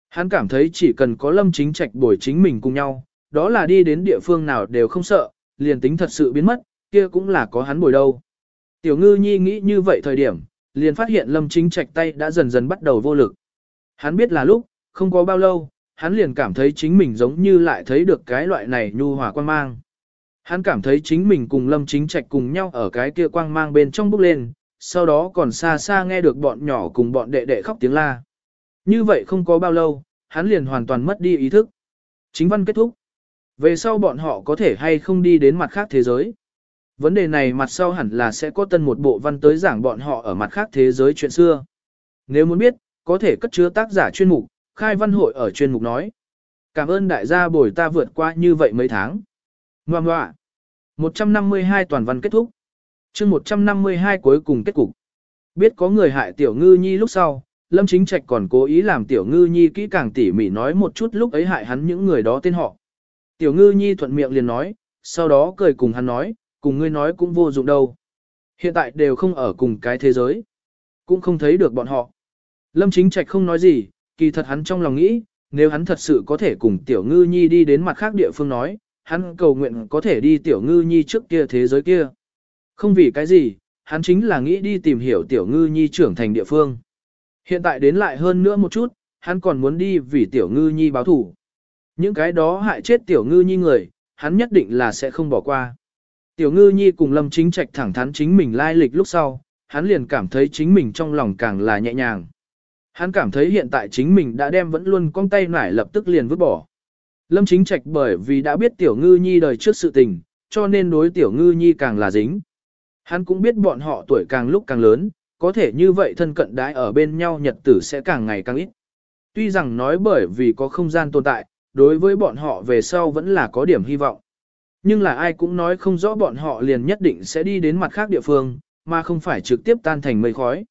Hắn cảm thấy chỉ cần có lâm chính trạch bồi chính mình cùng nhau, đó là đi đến địa phương nào đều không sợ, liền tính thật sự biến mất, kia cũng là có hắn bồi đâu. Tiểu ngư nhi nghĩ như vậy thời điểm, liền phát hiện lâm chính trạch tay đã dần dần bắt đầu vô lực. Hắn biết là lúc, không có bao lâu, hắn liền cảm thấy chính mình giống như lại thấy được cái loại này nhu hòa quan mang. Hắn cảm thấy chính mình cùng lâm chính trạch cùng nhau ở cái kia quang mang bên trong bước lên, sau đó còn xa xa nghe được bọn nhỏ cùng bọn đệ đệ khóc tiếng la. Như vậy không có bao lâu, hắn liền hoàn toàn mất đi ý thức. Chính văn kết thúc. Về sau bọn họ có thể hay không đi đến mặt khác thế giới. Vấn đề này mặt sau hẳn là sẽ có tân một bộ văn tới giảng bọn họ ở mặt khác thế giới chuyện xưa. Nếu muốn biết, có thể cất chứa tác giả chuyên mục, khai văn hội ở chuyên mục nói. Cảm ơn đại gia bồi ta vượt qua như vậy mấy tháng. Ngoà ngoạ. 152 toàn văn kết thúc. chương 152 cuối cùng kết cục. Biết có người hại tiểu ngư nhi lúc sau, Lâm Chính Trạch còn cố ý làm tiểu ngư nhi kỹ càng tỉ mỉ nói một chút lúc ấy hại hắn những người đó tên họ. Tiểu ngư nhi thuận miệng liền nói, sau đó cười cùng hắn nói, cùng ngươi nói cũng vô dụng đâu. Hiện tại đều không ở cùng cái thế giới. Cũng không thấy được bọn họ. Lâm Chính Trạch không nói gì, kỳ thật hắn trong lòng nghĩ, nếu hắn thật sự có thể cùng Tiểu Ngư Nhi đi đến mặt khác địa phương nói, hắn cầu nguyện có thể đi Tiểu Ngư Nhi trước kia thế giới kia. Không vì cái gì, hắn chính là nghĩ đi tìm hiểu Tiểu Ngư Nhi trưởng thành địa phương. Hiện tại đến lại hơn nữa một chút, hắn còn muốn đi vì Tiểu Ngư Nhi báo thủ. Những cái đó hại chết Tiểu Ngư Nhi người, hắn nhất định là sẽ không bỏ qua. Tiểu Ngư Nhi cùng Lâm Chính Trạch thẳng thắn chính mình lai lịch lúc sau, hắn liền cảm thấy chính mình trong lòng càng là nhẹ nhàng. Hắn cảm thấy hiện tại chính mình đã đem vẫn luôn con tay nải lập tức liền vứt bỏ. Lâm Chính Trạch bởi vì đã biết Tiểu Ngư Nhi đời trước sự tình, cho nên đối Tiểu Ngư Nhi càng là dính. Hắn cũng biết bọn họ tuổi càng lúc càng lớn, có thể như vậy thân cận đái ở bên nhau nhật tử sẽ càng ngày càng ít. Tuy rằng nói bởi vì có không gian tồn tại, đối với bọn họ về sau vẫn là có điểm hy vọng. Nhưng là ai cũng nói không rõ bọn họ liền nhất định sẽ đi đến mặt khác địa phương, mà không phải trực tiếp tan thành mây khói.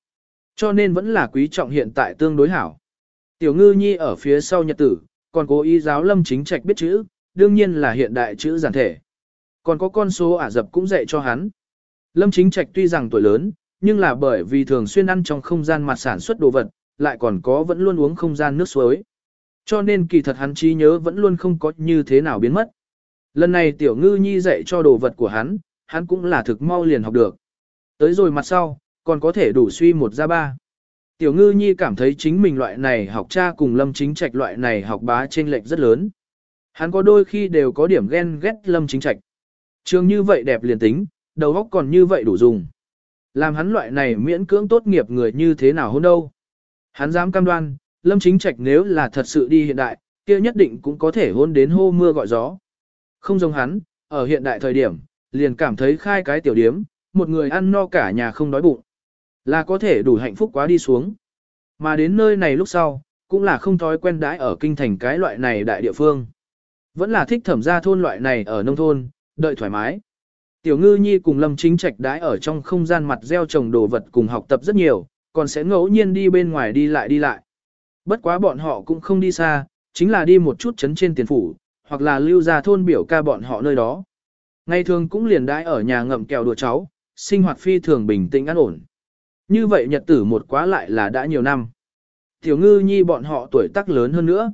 Cho nên vẫn là quý trọng hiện tại tương đối hảo. Tiểu ngư nhi ở phía sau nhật tử, còn cố ý giáo lâm chính trạch biết chữ, đương nhiên là hiện đại chữ giản thể. Còn có con số Ả Dập cũng dạy cho hắn. Lâm chính trạch tuy rằng tuổi lớn, nhưng là bởi vì thường xuyên ăn trong không gian mặt sản xuất đồ vật, lại còn có vẫn luôn uống không gian nước suối. Cho nên kỳ thật hắn trí nhớ vẫn luôn không có như thế nào biến mất. Lần này tiểu ngư nhi dạy cho đồ vật của hắn, hắn cũng là thực mau liền học được. Tới rồi mặt sau, còn có thể đủ suy một ra ba. Tiểu ngư nhi cảm thấy chính mình loại này học cha cùng lâm chính trạch loại này học bá trên lệch rất lớn. Hắn có đôi khi đều có điểm ghen ghét lâm chính trạch. Trường như vậy đẹp liền tính, đầu óc còn như vậy đủ dùng. Làm hắn loại này miễn cưỡng tốt nghiệp người như thế nào hôn đâu. Hắn dám cam đoan, lâm chính trạch nếu là thật sự đi hiện đại, kia nhất định cũng có thể hôn đến hô mưa gọi gió. Không giống hắn, ở hiện đại thời điểm, liền cảm thấy khai cái tiểu điếm, một người ăn no cả nhà không đói bụng. Là có thể đủ hạnh phúc quá đi xuống. Mà đến nơi này lúc sau, cũng là không thói quen đãi ở kinh thành cái loại này đại địa phương. Vẫn là thích thẩm gia thôn loại này ở nông thôn, đợi thoải mái. Tiểu ngư nhi cùng lâm chính trạch đãi ở trong không gian mặt gieo trồng đồ vật cùng học tập rất nhiều, còn sẽ ngẫu nhiên đi bên ngoài đi lại đi lại. Bất quá bọn họ cũng không đi xa, chính là đi một chút chấn trên tiền phủ, hoặc là lưu ra thôn biểu ca bọn họ nơi đó. Ngày thường cũng liền đãi ở nhà ngậm kẹo đùa cháu, sinh hoạt phi thường bình tĩnh an ổn. Như vậy nhật tử một quá lại là đã nhiều năm. Tiểu ngư nhi bọn họ tuổi tác lớn hơn nữa.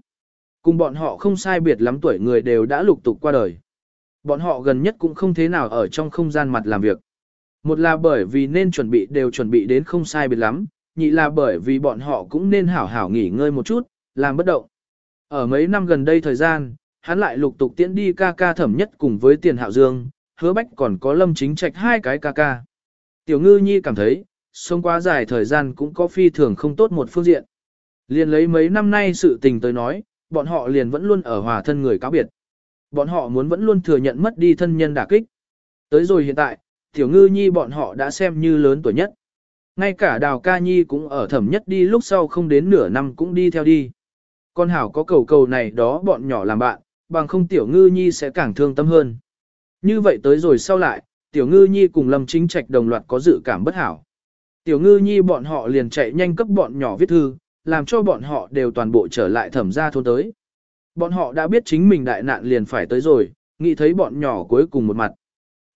Cùng bọn họ không sai biệt lắm tuổi người đều đã lục tục qua đời. Bọn họ gần nhất cũng không thế nào ở trong không gian mặt làm việc. Một là bởi vì nên chuẩn bị đều chuẩn bị đến không sai biệt lắm, nhị là bởi vì bọn họ cũng nên hảo hảo nghỉ ngơi một chút, làm bất động. Ở mấy năm gần đây thời gian, hắn lại lục tục tiễn đi ca ca thẩm nhất cùng với tiền hạo dương, hứa bách còn có lâm chính trạch hai cái ca ca. Tiểu ngư nhi cảm thấy, sống quá dài thời gian cũng có phi thường không tốt một phương diện. Liền lấy mấy năm nay sự tình tới nói, bọn họ liền vẫn luôn ở hòa thân người cáo biệt. Bọn họ muốn vẫn luôn thừa nhận mất đi thân nhân đả kích. Tới rồi hiện tại, tiểu ngư nhi bọn họ đã xem như lớn tuổi nhất. Ngay cả đào ca nhi cũng ở thẩm nhất đi lúc sau không đến nửa năm cũng đi theo đi. Con hảo có cầu cầu này đó bọn nhỏ làm bạn, bằng không tiểu ngư nhi sẽ càng thương tâm hơn. Như vậy tới rồi sau lại, tiểu ngư nhi cùng lâm chính trạch đồng loạt có dự cảm bất hảo. Tiểu ngư nhi bọn họ liền chạy nhanh cấp bọn nhỏ viết thư, làm cho bọn họ đều toàn bộ trở lại thẩm gia thôn tới. Bọn họ đã biết chính mình đại nạn liền phải tới rồi, nghĩ thấy bọn nhỏ cuối cùng một mặt.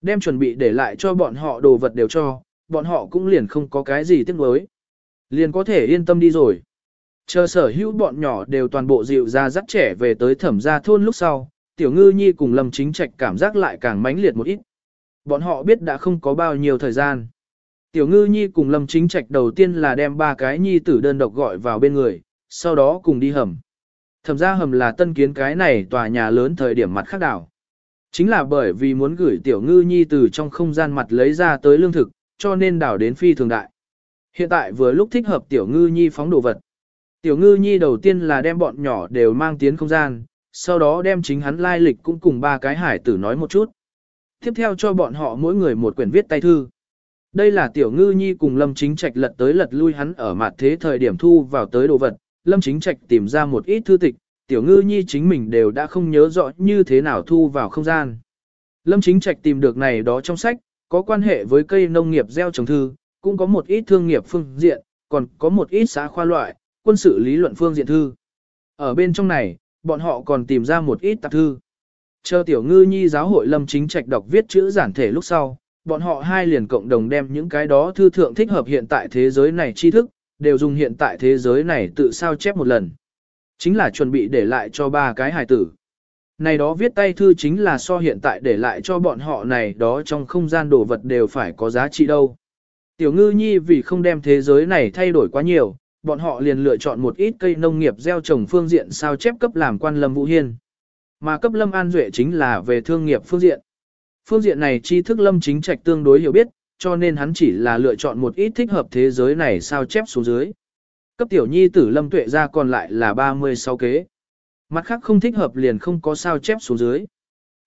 Đem chuẩn bị để lại cho bọn họ đồ vật đều cho, bọn họ cũng liền không có cái gì tiếc nuối. Liền có thể yên tâm đi rồi. Chờ sở hữu bọn nhỏ đều toàn bộ dịu ra dắt trẻ về tới thẩm gia thôn lúc sau, tiểu ngư nhi cùng lâm chính trạch cảm giác lại càng mãnh liệt một ít. Bọn họ biết đã không có bao nhiêu thời gian. Tiểu ngư nhi cùng lâm chính trạch đầu tiên là đem ba cái nhi tử đơn độc gọi vào bên người, sau đó cùng đi hầm. Thẩm gia hầm là tân kiến cái này tòa nhà lớn thời điểm mặt khác đảo. Chính là bởi vì muốn gửi tiểu ngư nhi từ trong không gian mặt lấy ra tới lương thực, cho nên đảo đến phi thường đại. Hiện tại vừa lúc thích hợp tiểu ngư nhi phóng đồ vật. Tiểu ngư nhi đầu tiên là đem bọn nhỏ đều mang tiến không gian, sau đó đem chính hắn lai lịch cũng cùng ba cái hải tử nói một chút. Tiếp theo cho bọn họ mỗi người một quyển viết tay thư. Đây là tiểu ngư nhi cùng lâm chính trạch lật tới lật lui hắn ở mặt thế thời điểm thu vào tới đồ vật. Lâm chính trạch tìm ra một ít thư tịch, tiểu ngư nhi chính mình đều đã không nhớ rõ như thế nào thu vào không gian. Lâm chính trạch tìm được này đó trong sách, có quan hệ với cây nông nghiệp gieo trồng thư, cũng có một ít thương nghiệp phương diện, còn có một ít xã khoa loại, quân sự lý luận phương diện thư. Ở bên trong này, bọn họ còn tìm ra một ít tạp thư. Chờ tiểu ngư nhi giáo hội lâm chính trạch đọc viết chữ giản thể lúc sau, bọn họ hai liền cộng đồng đem những cái đó thư thượng thích hợp hiện tại thế giới này tri thức, đều dùng hiện tại thế giới này tự sao chép một lần. Chính là chuẩn bị để lại cho ba cái hài tử. Này đó viết tay thư chính là so hiện tại để lại cho bọn họ này đó trong không gian đồ vật đều phải có giá trị đâu. Tiểu ngư nhi vì không đem thế giới này thay đổi quá nhiều, bọn họ liền lựa chọn một ít cây nông nghiệp gieo trồng phương diện sao chép cấp làm quan Lâm Vũ Hiên. Mà cấp Lâm An Duệ chính là về thương nghiệp phương diện. Phương diện này tri thức Lâm chính trạch tương đối hiểu biết, cho nên hắn chỉ là lựa chọn một ít thích hợp thế giới này sao chép xuống dưới. Cấp tiểu nhi tử Lâm Tuệ ra còn lại là 36 kế. Mặt khác không thích hợp liền không có sao chép xuống dưới.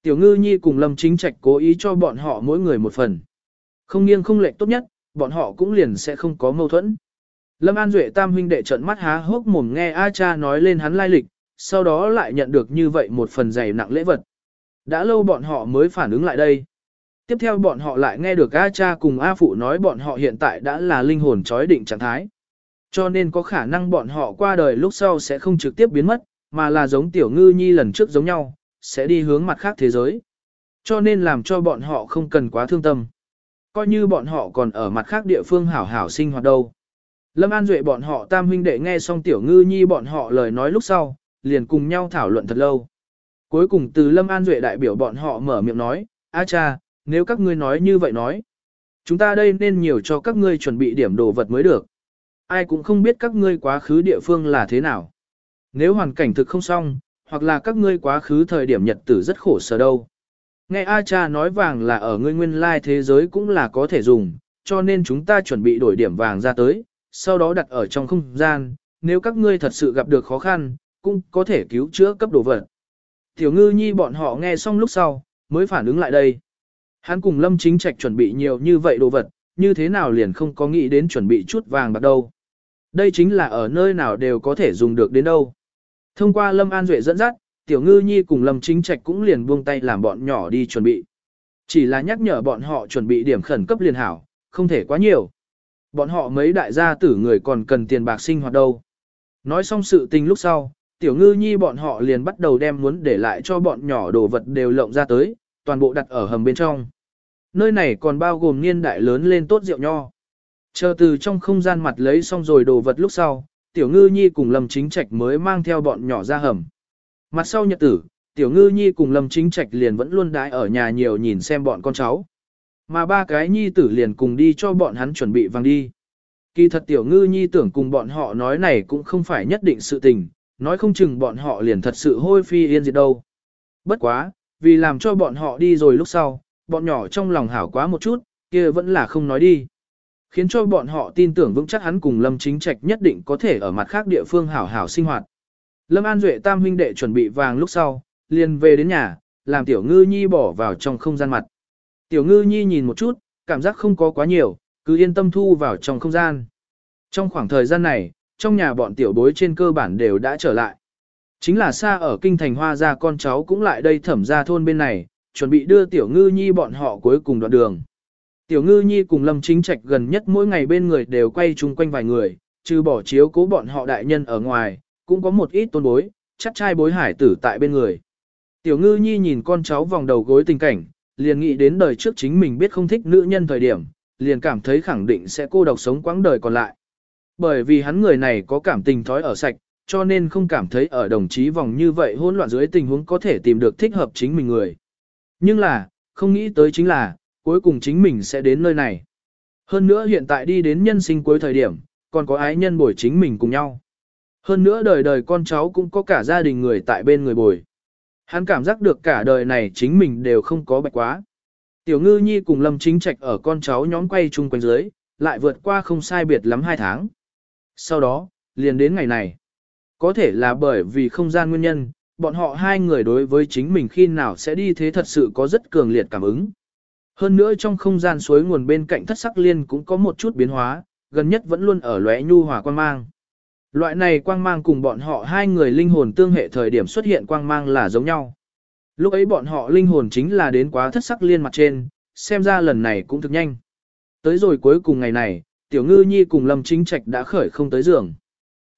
Tiểu ngư nhi cùng Lâm chính trạch cố ý cho bọn họ mỗi người một phần. Không nghiêng không lệch tốt nhất, bọn họ cũng liền sẽ không có mâu thuẫn. Lâm An Duệ tam huynh đệ trợn mắt há hốc mồm nghe A cha nói lên hắn lai lịch, sau đó lại nhận được như vậy một phần dày nặng lễ vật. Đã lâu bọn họ mới phản ứng lại đây. Tiếp theo bọn họ lại nghe được A cha cùng A phụ nói bọn họ hiện tại đã là linh hồn chói định trạng thái. Cho nên có khả năng bọn họ qua đời lúc sau sẽ không trực tiếp biến mất, mà là giống tiểu ngư nhi lần trước giống nhau, sẽ đi hướng mặt khác thế giới. Cho nên làm cho bọn họ không cần quá thương tâm. Coi như bọn họ còn ở mặt khác địa phương hảo hảo sinh hoạt đâu. Lâm An Duệ bọn họ tam huynh đệ nghe xong tiểu ngư nhi bọn họ lời nói lúc sau, liền cùng nhau thảo luận thật lâu. Cuối cùng từ Lâm An Duệ đại biểu bọn họ mở miệng nói, A cha, nếu các ngươi nói như vậy nói, chúng ta đây nên nhiều cho các ngươi chuẩn bị điểm đồ vật mới được. Ai cũng không biết các ngươi quá khứ địa phương là thế nào. Nếu hoàn cảnh thực không xong, hoặc là các ngươi quá khứ thời điểm nhật tử rất khổ sở đâu. Nghe A cha nói vàng là ở ngươi nguyên lai thế giới cũng là có thể dùng, cho nên chúng ta chuẩn bị đổi điểm vàng ra tới, sau đó đặt ở trong không gian, nếu các ngươi thật sự gặp được khó khăn, cũng có thể cứu chữa cấp đồ vật. Tiểu ngư nhi bọn họ nghe xong lúc sau, mới phản ứng lại đây. Hắn cùng Lâm Chính Trạch chuẩn bị nhiều như vậy đồ vật, như thế nào liền không có nghĩ đến chuẩn bị chút vàng bạc đâu. Đây chính là ở nơi nào đều có thể dùng được đến đâu. Thông qua Lâm An Duệ dẫn dắt, Tiểu Ngư Nhi cùng Lâm Chính Trạch cũng liền buông tay làm bọn nhỏ đi chuẩn bị. Chỉ là nhắc nhở bọn họ chuẩn bị điểm khẩn cấp liền hảo, không thể quá nhiều. Bọn họ mấy đại gia tử người còn cần tiền bạc sinh hoạt đâu. Nói xong sự tình lúc sau, tiểu ngư nhi bọn họ liền bắt đầu đem muốn để lại cho bọn nhỏ đồ vật đều lộng ra tới, toàn bộ đặt ở hầm bên trong. Nơi này còn bao gồm niên đại lớn lên tốt rượu nho. Chờ từ trong không gian mặt lấy xong rồi đồ vật lúc sau, tiểu ngư nhi cùng lâm chính trạch mới mang theo bọn nhỏ ra hầm. Mặt sau nhật tử, tiểu ngư nhi cùng lâm chính trạch liền vẫn luôn đãi ở nhà nhiều nhìn xem bọn con cháu. Mà ba cái nhi tử liền cùng đi cho bọn hắn chuẩn bị vàng đi. Kỳ thật tiểu ngư nhi tưởng cùng bọn họ nói này cũng không phải nhất định sự tình, nói không chừng bọn họ liền thật sự hôi phi yên diệt đâu. Bất quá, vì làm cho bọn họ đi rồi lúc sau, bọn nhỏ trong lòng hảo quá một chút, kia vẫn là không nói đi. Khiến cho bọn họ tin tưởng vững chắc hắn cùng Lâm Chính Trạch nhất định có thể ở mặt khác địa phương hảo hảo sinh hoạt. Lâm An Duệ tam huynh đệ chuẩn bị vàng lúc sau, liền về đến nhà, làm tiểu ngư nhi bỏ vào trong không gian mặt. Tiểu ngư nhi nhìn một chút, cảm giác không có quá nhiều, cứ yên tâm thu vào trong không gian. Trong khoảng thời gian này, trong nhà bọn tiểu bối trên cơ bản đều đã trở lại. Chính là xa ở kinh thành hoa ra con cháu cũng lại đây thẩm ra thôn bên này, chuẩn bị đưa tiểu ngư nhi bọn họ cuối cùng đoạn đường. Tiểu ngư nhi cùng lâm chính trạch gần nhất mỗi ngày bên người đều quay chung quanh vài người, trừ bỏ chiếu cố bọn họ đại nhân ở ngoài, cũng có một ít tôn bối, chắc trai bối hải tử tại bên người. Tiểu ngư nhi nhìn con cháu vòng đầu gối tình cảnh, liền nghĩ đến đời trước chính mình biết không thích nữ nhân thời điểm, liền cảm thấy khẳng định sẽ cô độc sống quãng đời còn lại. Bởi vì hắn người này có cảm tình thói ở sạch, cho nên không cảm thấy ở đồng chí vòng như vậy hỗn loạn dưới tình huống có thể tìm được thích hợp chính mình người. Nhưng là, không nghĩ tới chính là, cuối cùng chính mình sẽ đến nơi này. Hơn nữa hiện tại đi đến nhân sinh cuối thời điểm, còn có ái nhân bồi chính mình cùng nhau. Hơn nữa đời đời con cháu cũng có cả gia đình người tại bên người bồi. Hắn cảm giác được cả đời này chính mình đều không có bạch quá. Tiểu ngư nhi cùng Lâm Chính Trạch ở con cháu nhóm quay chung quanh dưới, lại vượt qua không sai biệt lắm hai tháng. Sau đó, liền đến ngày này. Có thể là bởi vì không gian nguyên nhân, bọn họ hai người đối với chính mình khi nào sẽ đi thế thật sự có rất cường liệt cảm ứng. Hơn nữa trong không gian suối nguồn bên cạnh thất sắc liên cũng có một chút biến hóa, gần nhất vẫn luôn ở lóe nhu hòa quang mang. Loại này quang mang cùng bọn họ hai người linh hồn tương hệ thời điểm xuất hiện quang mang là giống nhau. Lúc ấy bọn họ linh hồn chính là đến quá thất sắc liên mặt trên, xem ra lần này cũng thực nhanh. Tới rồi cuối cùng ngày này, Tiểu Ngư Nhi cùng Lâm Chính Trạch đã khởi không tới giường.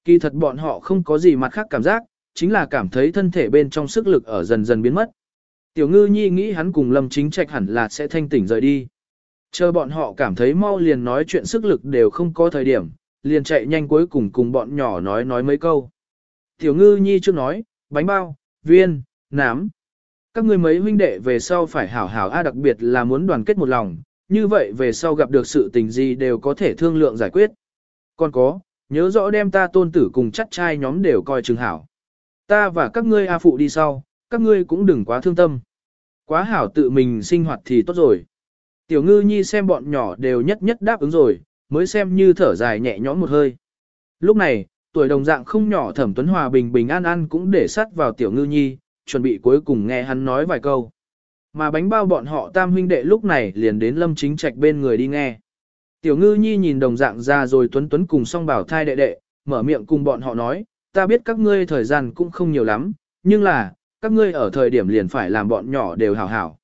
Kỳ thật bọn họ không có gì mặt khác cảm giác, chính là cảm thấy thân thể bên trong sức lực ở dần dần biến mất. Tiểu Ngư Nhi nghĩ hắn cùng Lâm Chính Trạch hẳn là sẽ thanh tỉnh rời đi. Chờ bọn họ cảm thấy mau liền nói chuyện sức lực đều không có thời điểm, liền chạy nhanh cuối cùng cùng bọn nhỏ nói nói mấy câu. Tiểu Ngư Nhi trước nói, bánh bao, viên, nám. Các người mấy huynh đệ về sau phải hảo hảo a đặc biệt là muốn đoàn kết một lòng, như vậy về sau gặp được sự tình gì đều có thể thương lượng giải quyết. Còn có, nhớ rõ đem ta tôn tử cùng chắc trai nhóm đều coi chừng hảo. Ta và các ngươi A phụ đi sau, các ngươi cũng đừng quá thương tâm. Quá hảo tự mình sinh hoạt thì tốt rồi. Tiểu ngư nhi xem bọn nhỏ đều nhất nhất đáp ứng rồi, mới xem như thở dài nhẹ nhõm một hơi. Lúc này, tuổi đồng dạng không nhỏ thẩm tuấn hòa bình bình an an cũng để sát vào tiểu ngư nhi, chuẩn bị cuối cùng nghe hắn nói vài câu. Mà bánh bao bọn họ tam huynh đệ lúc này liền đến lâm chính trạch bên người đi nghe. Tiểu ngư nhi nhìn đồng dạng ra rồi tuấn tuấn cùng song bảo thai đệ đệ, mở miệng cùng bọn họ nói, ta biết các ngươi thời gian cũng không nhiều lắm, nhưng là, các ngươi ở thời điểm liền phải làm bọn nhỏ đều hảo hảo.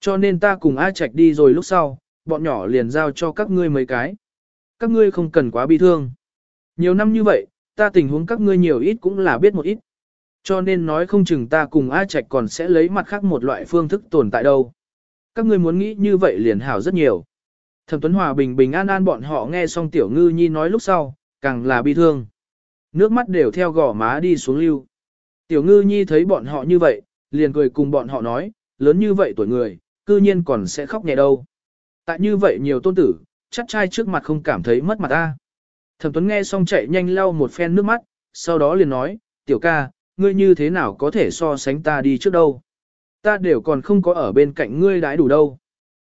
Cho nên ta cùng A Trạch đi rồi lúc sau, bọn nhỏ liền giao cho các ngươi mấy cái. Các ngươi không cần quá bi thương. Nhiều năm như vậy, ta tình huống các ngươi nhiều ít cũng là biết một ít. Cho nên nói không chừng ta cùng A Trạch còn sẽ lấy mặt khác một loại phương thức tồn tại đâu. Các ngươi muốn nghĩ như vậy liền hảo rất nhiều. Thẩm Tuấn Hòa bình bình an an bọn họ nghe xong Tiểu Ngư Nhi nói lúc sau, càng là bi thương. Nước mắt đều theo gò má đi xuống lưu. Tiểu Ngư Nhi thấy bọn họ như vậy, liền cười cùng bọn họ nói, lớn như vậy tuổi người, cư nhiên còn sẽ khóc nhẹ đâu. Tại như vậy nhiều tôn tử, chắc trai trước mặt không cảm thấy mất mặt ta. Thẩm Tuấn nghe xong chạy nhanh lau một phen nước mắt, sau đó liền nói, tiểu ca, ngươi như thế nào có thể so sánh ta đi trước đâu. Ta đều còn không có ở bên cạnh ngươi đãi đủ đâu.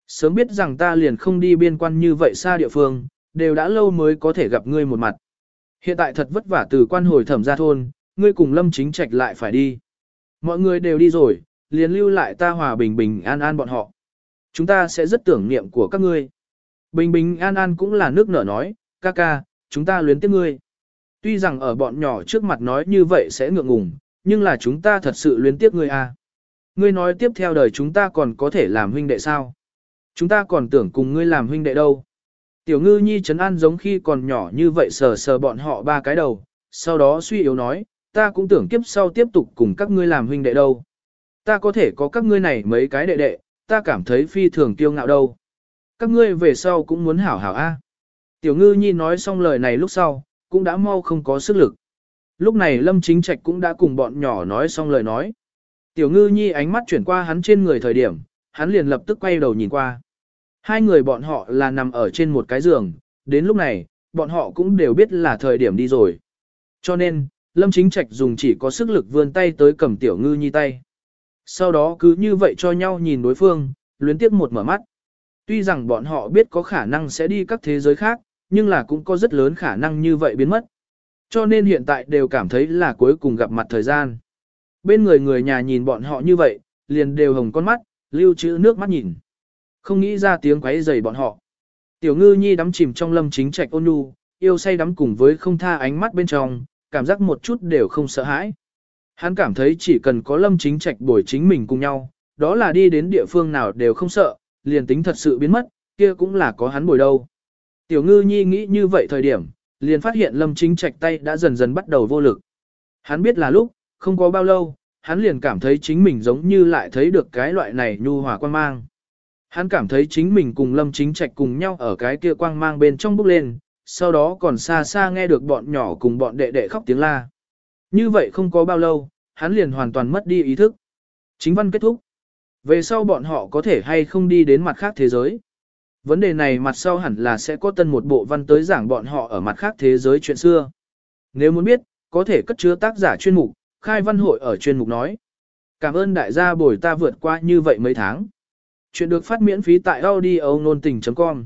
Sớm biết rằng ta liền không đi biên quan như vậy xa địa phương, đều đã lâu mới có thể gặp ngươi một mặt. Hiện tại thật vất vả từ quan hồi thẩm ra thôn, ngươi cùng lâm chính trạch lại phải đi. Mọi người đều đi rồi, liền lưu lại ta hòa bình bình an an bọn họ. Chúng ta sẽ rất tưởng niệm của các ngươi. Bình bình an an cũng là nước nở nói, ca ca, chúng ta luyến tiếc ngươi. Tuy rằng ở bọn nhỏ trước mặt nói như vậy sẽ ngượng ngùng, nhưng là chúng ta thật sự luyến tiếc ngươi à. Ngươi nói tiếp theo đời chúng ta còn có thể làm huynh đệ sao? Chúng ta còn tưởng cùng ngươi làm huynh đệ đâu. Tiểu ngư nhi trấn an giống khi còn nhỏ như vậy sờ sờ bọn họ ba cái đầu, sau đó suy yếu nói, ta cũng tưởng kiếp sau tiếp tục cùng các ngươi làm huynh đệ đâu. Ta có thể có các ngươi này mấy cái đệ đệ, ta cảm thấy phi thường kiêu ngạo đâu. Các ngươi về sau cũng muốn hảo hảo a. Tiểu ngư nhi nói xong lời này lúc sau, cũng đã mau không có sức lực. Lúc này Lâm Chính Trạch cũng đã cùng bọn nhỏ nói xong lời nói. Tiểu ngư nhi ánh mắt chuyển qua hắn trên người thời điểm, hắn liền lập tức quay đầu nhìn qua. Hai người bọn họ là nằm ở trên một cái giường, đến lúc này, bọn họ cũng đều biết là thời điểm đi rồi. Cho nên, Lâm Chính Trạch dùng chỉ có sức lực vươn tay tới cầm tiểu ngư nhi tay. Sau đó cứ như vậy cho nhau nhìn đối phương, luyến tiếp một mở mắt. Tuy rằng bọn họ biết có khả năng sẽ đi các thế giới khác, nhưng là cũng có rất lớn khả năng như vậy biến mất. Cho nên hiện tại đều cảm thấy là cuối cùng gặp mặt thời gian. Bên người người nhà nhìn bọn họ như vậy, liền đều hồng con mắt, lưu trữ nước mắt nhìn. Không nghĩ ra tiếng quấy rầy bọn họ. Tiểu ngư nhi đắm chìm trong lâm chính trạch ôn nhu, yêu say đắm cùng với không tha ánh mắt bên trong, cảm giác một chút đều không sợ hãi. Hắn cảm thấy chỉ cần có lâm chính trạch bồi chính mình cùng nhau, đó là đi đến địa phương nào đều không sợ, liền tính thật sự biến mất, kia cũng là có hắn bồi đâu. Tiểu ngư nhi nghĩ như vậy thời điểm, liền phát hiện lâm chính trạch tay đã dần dần bắt đầu vô lực. Hắn biết là lúc, không có bao lâu, hắn liền cảm thấy chính mình giống như lại thấy được cái loại này nhu hòa quan mang. Hắn cảm thấy chính mình cùng lâm chính trạch cùng nhau ở cái kia quang mang bên trong bước lên, sau đó còn xa xa nghe được bọn nhỏ cùng bọn đệ đệ khóc tiếng la. Như vậy không có bao lâu, hắn liền hoàn toàn mất đi ý thức. Chính văn kết thúc. Về sau bọn họ có thể hay không đi đến mặt khác thế giới. Vấn đề này mặt sau hẳn là sẽ có tân một bộ văn tới giảng bọn họ ở mặt khác thế giới chuyện xưa. Nếu muốn biết, có thể cất chứa tác giả chuyên mục, khai văn hội ở chuyên mục nói. Cảm ơn đại gia bồi ta vượt qua như vậy mấy tháng. Chuyện được phát miễn phí tại audio nôn tình.com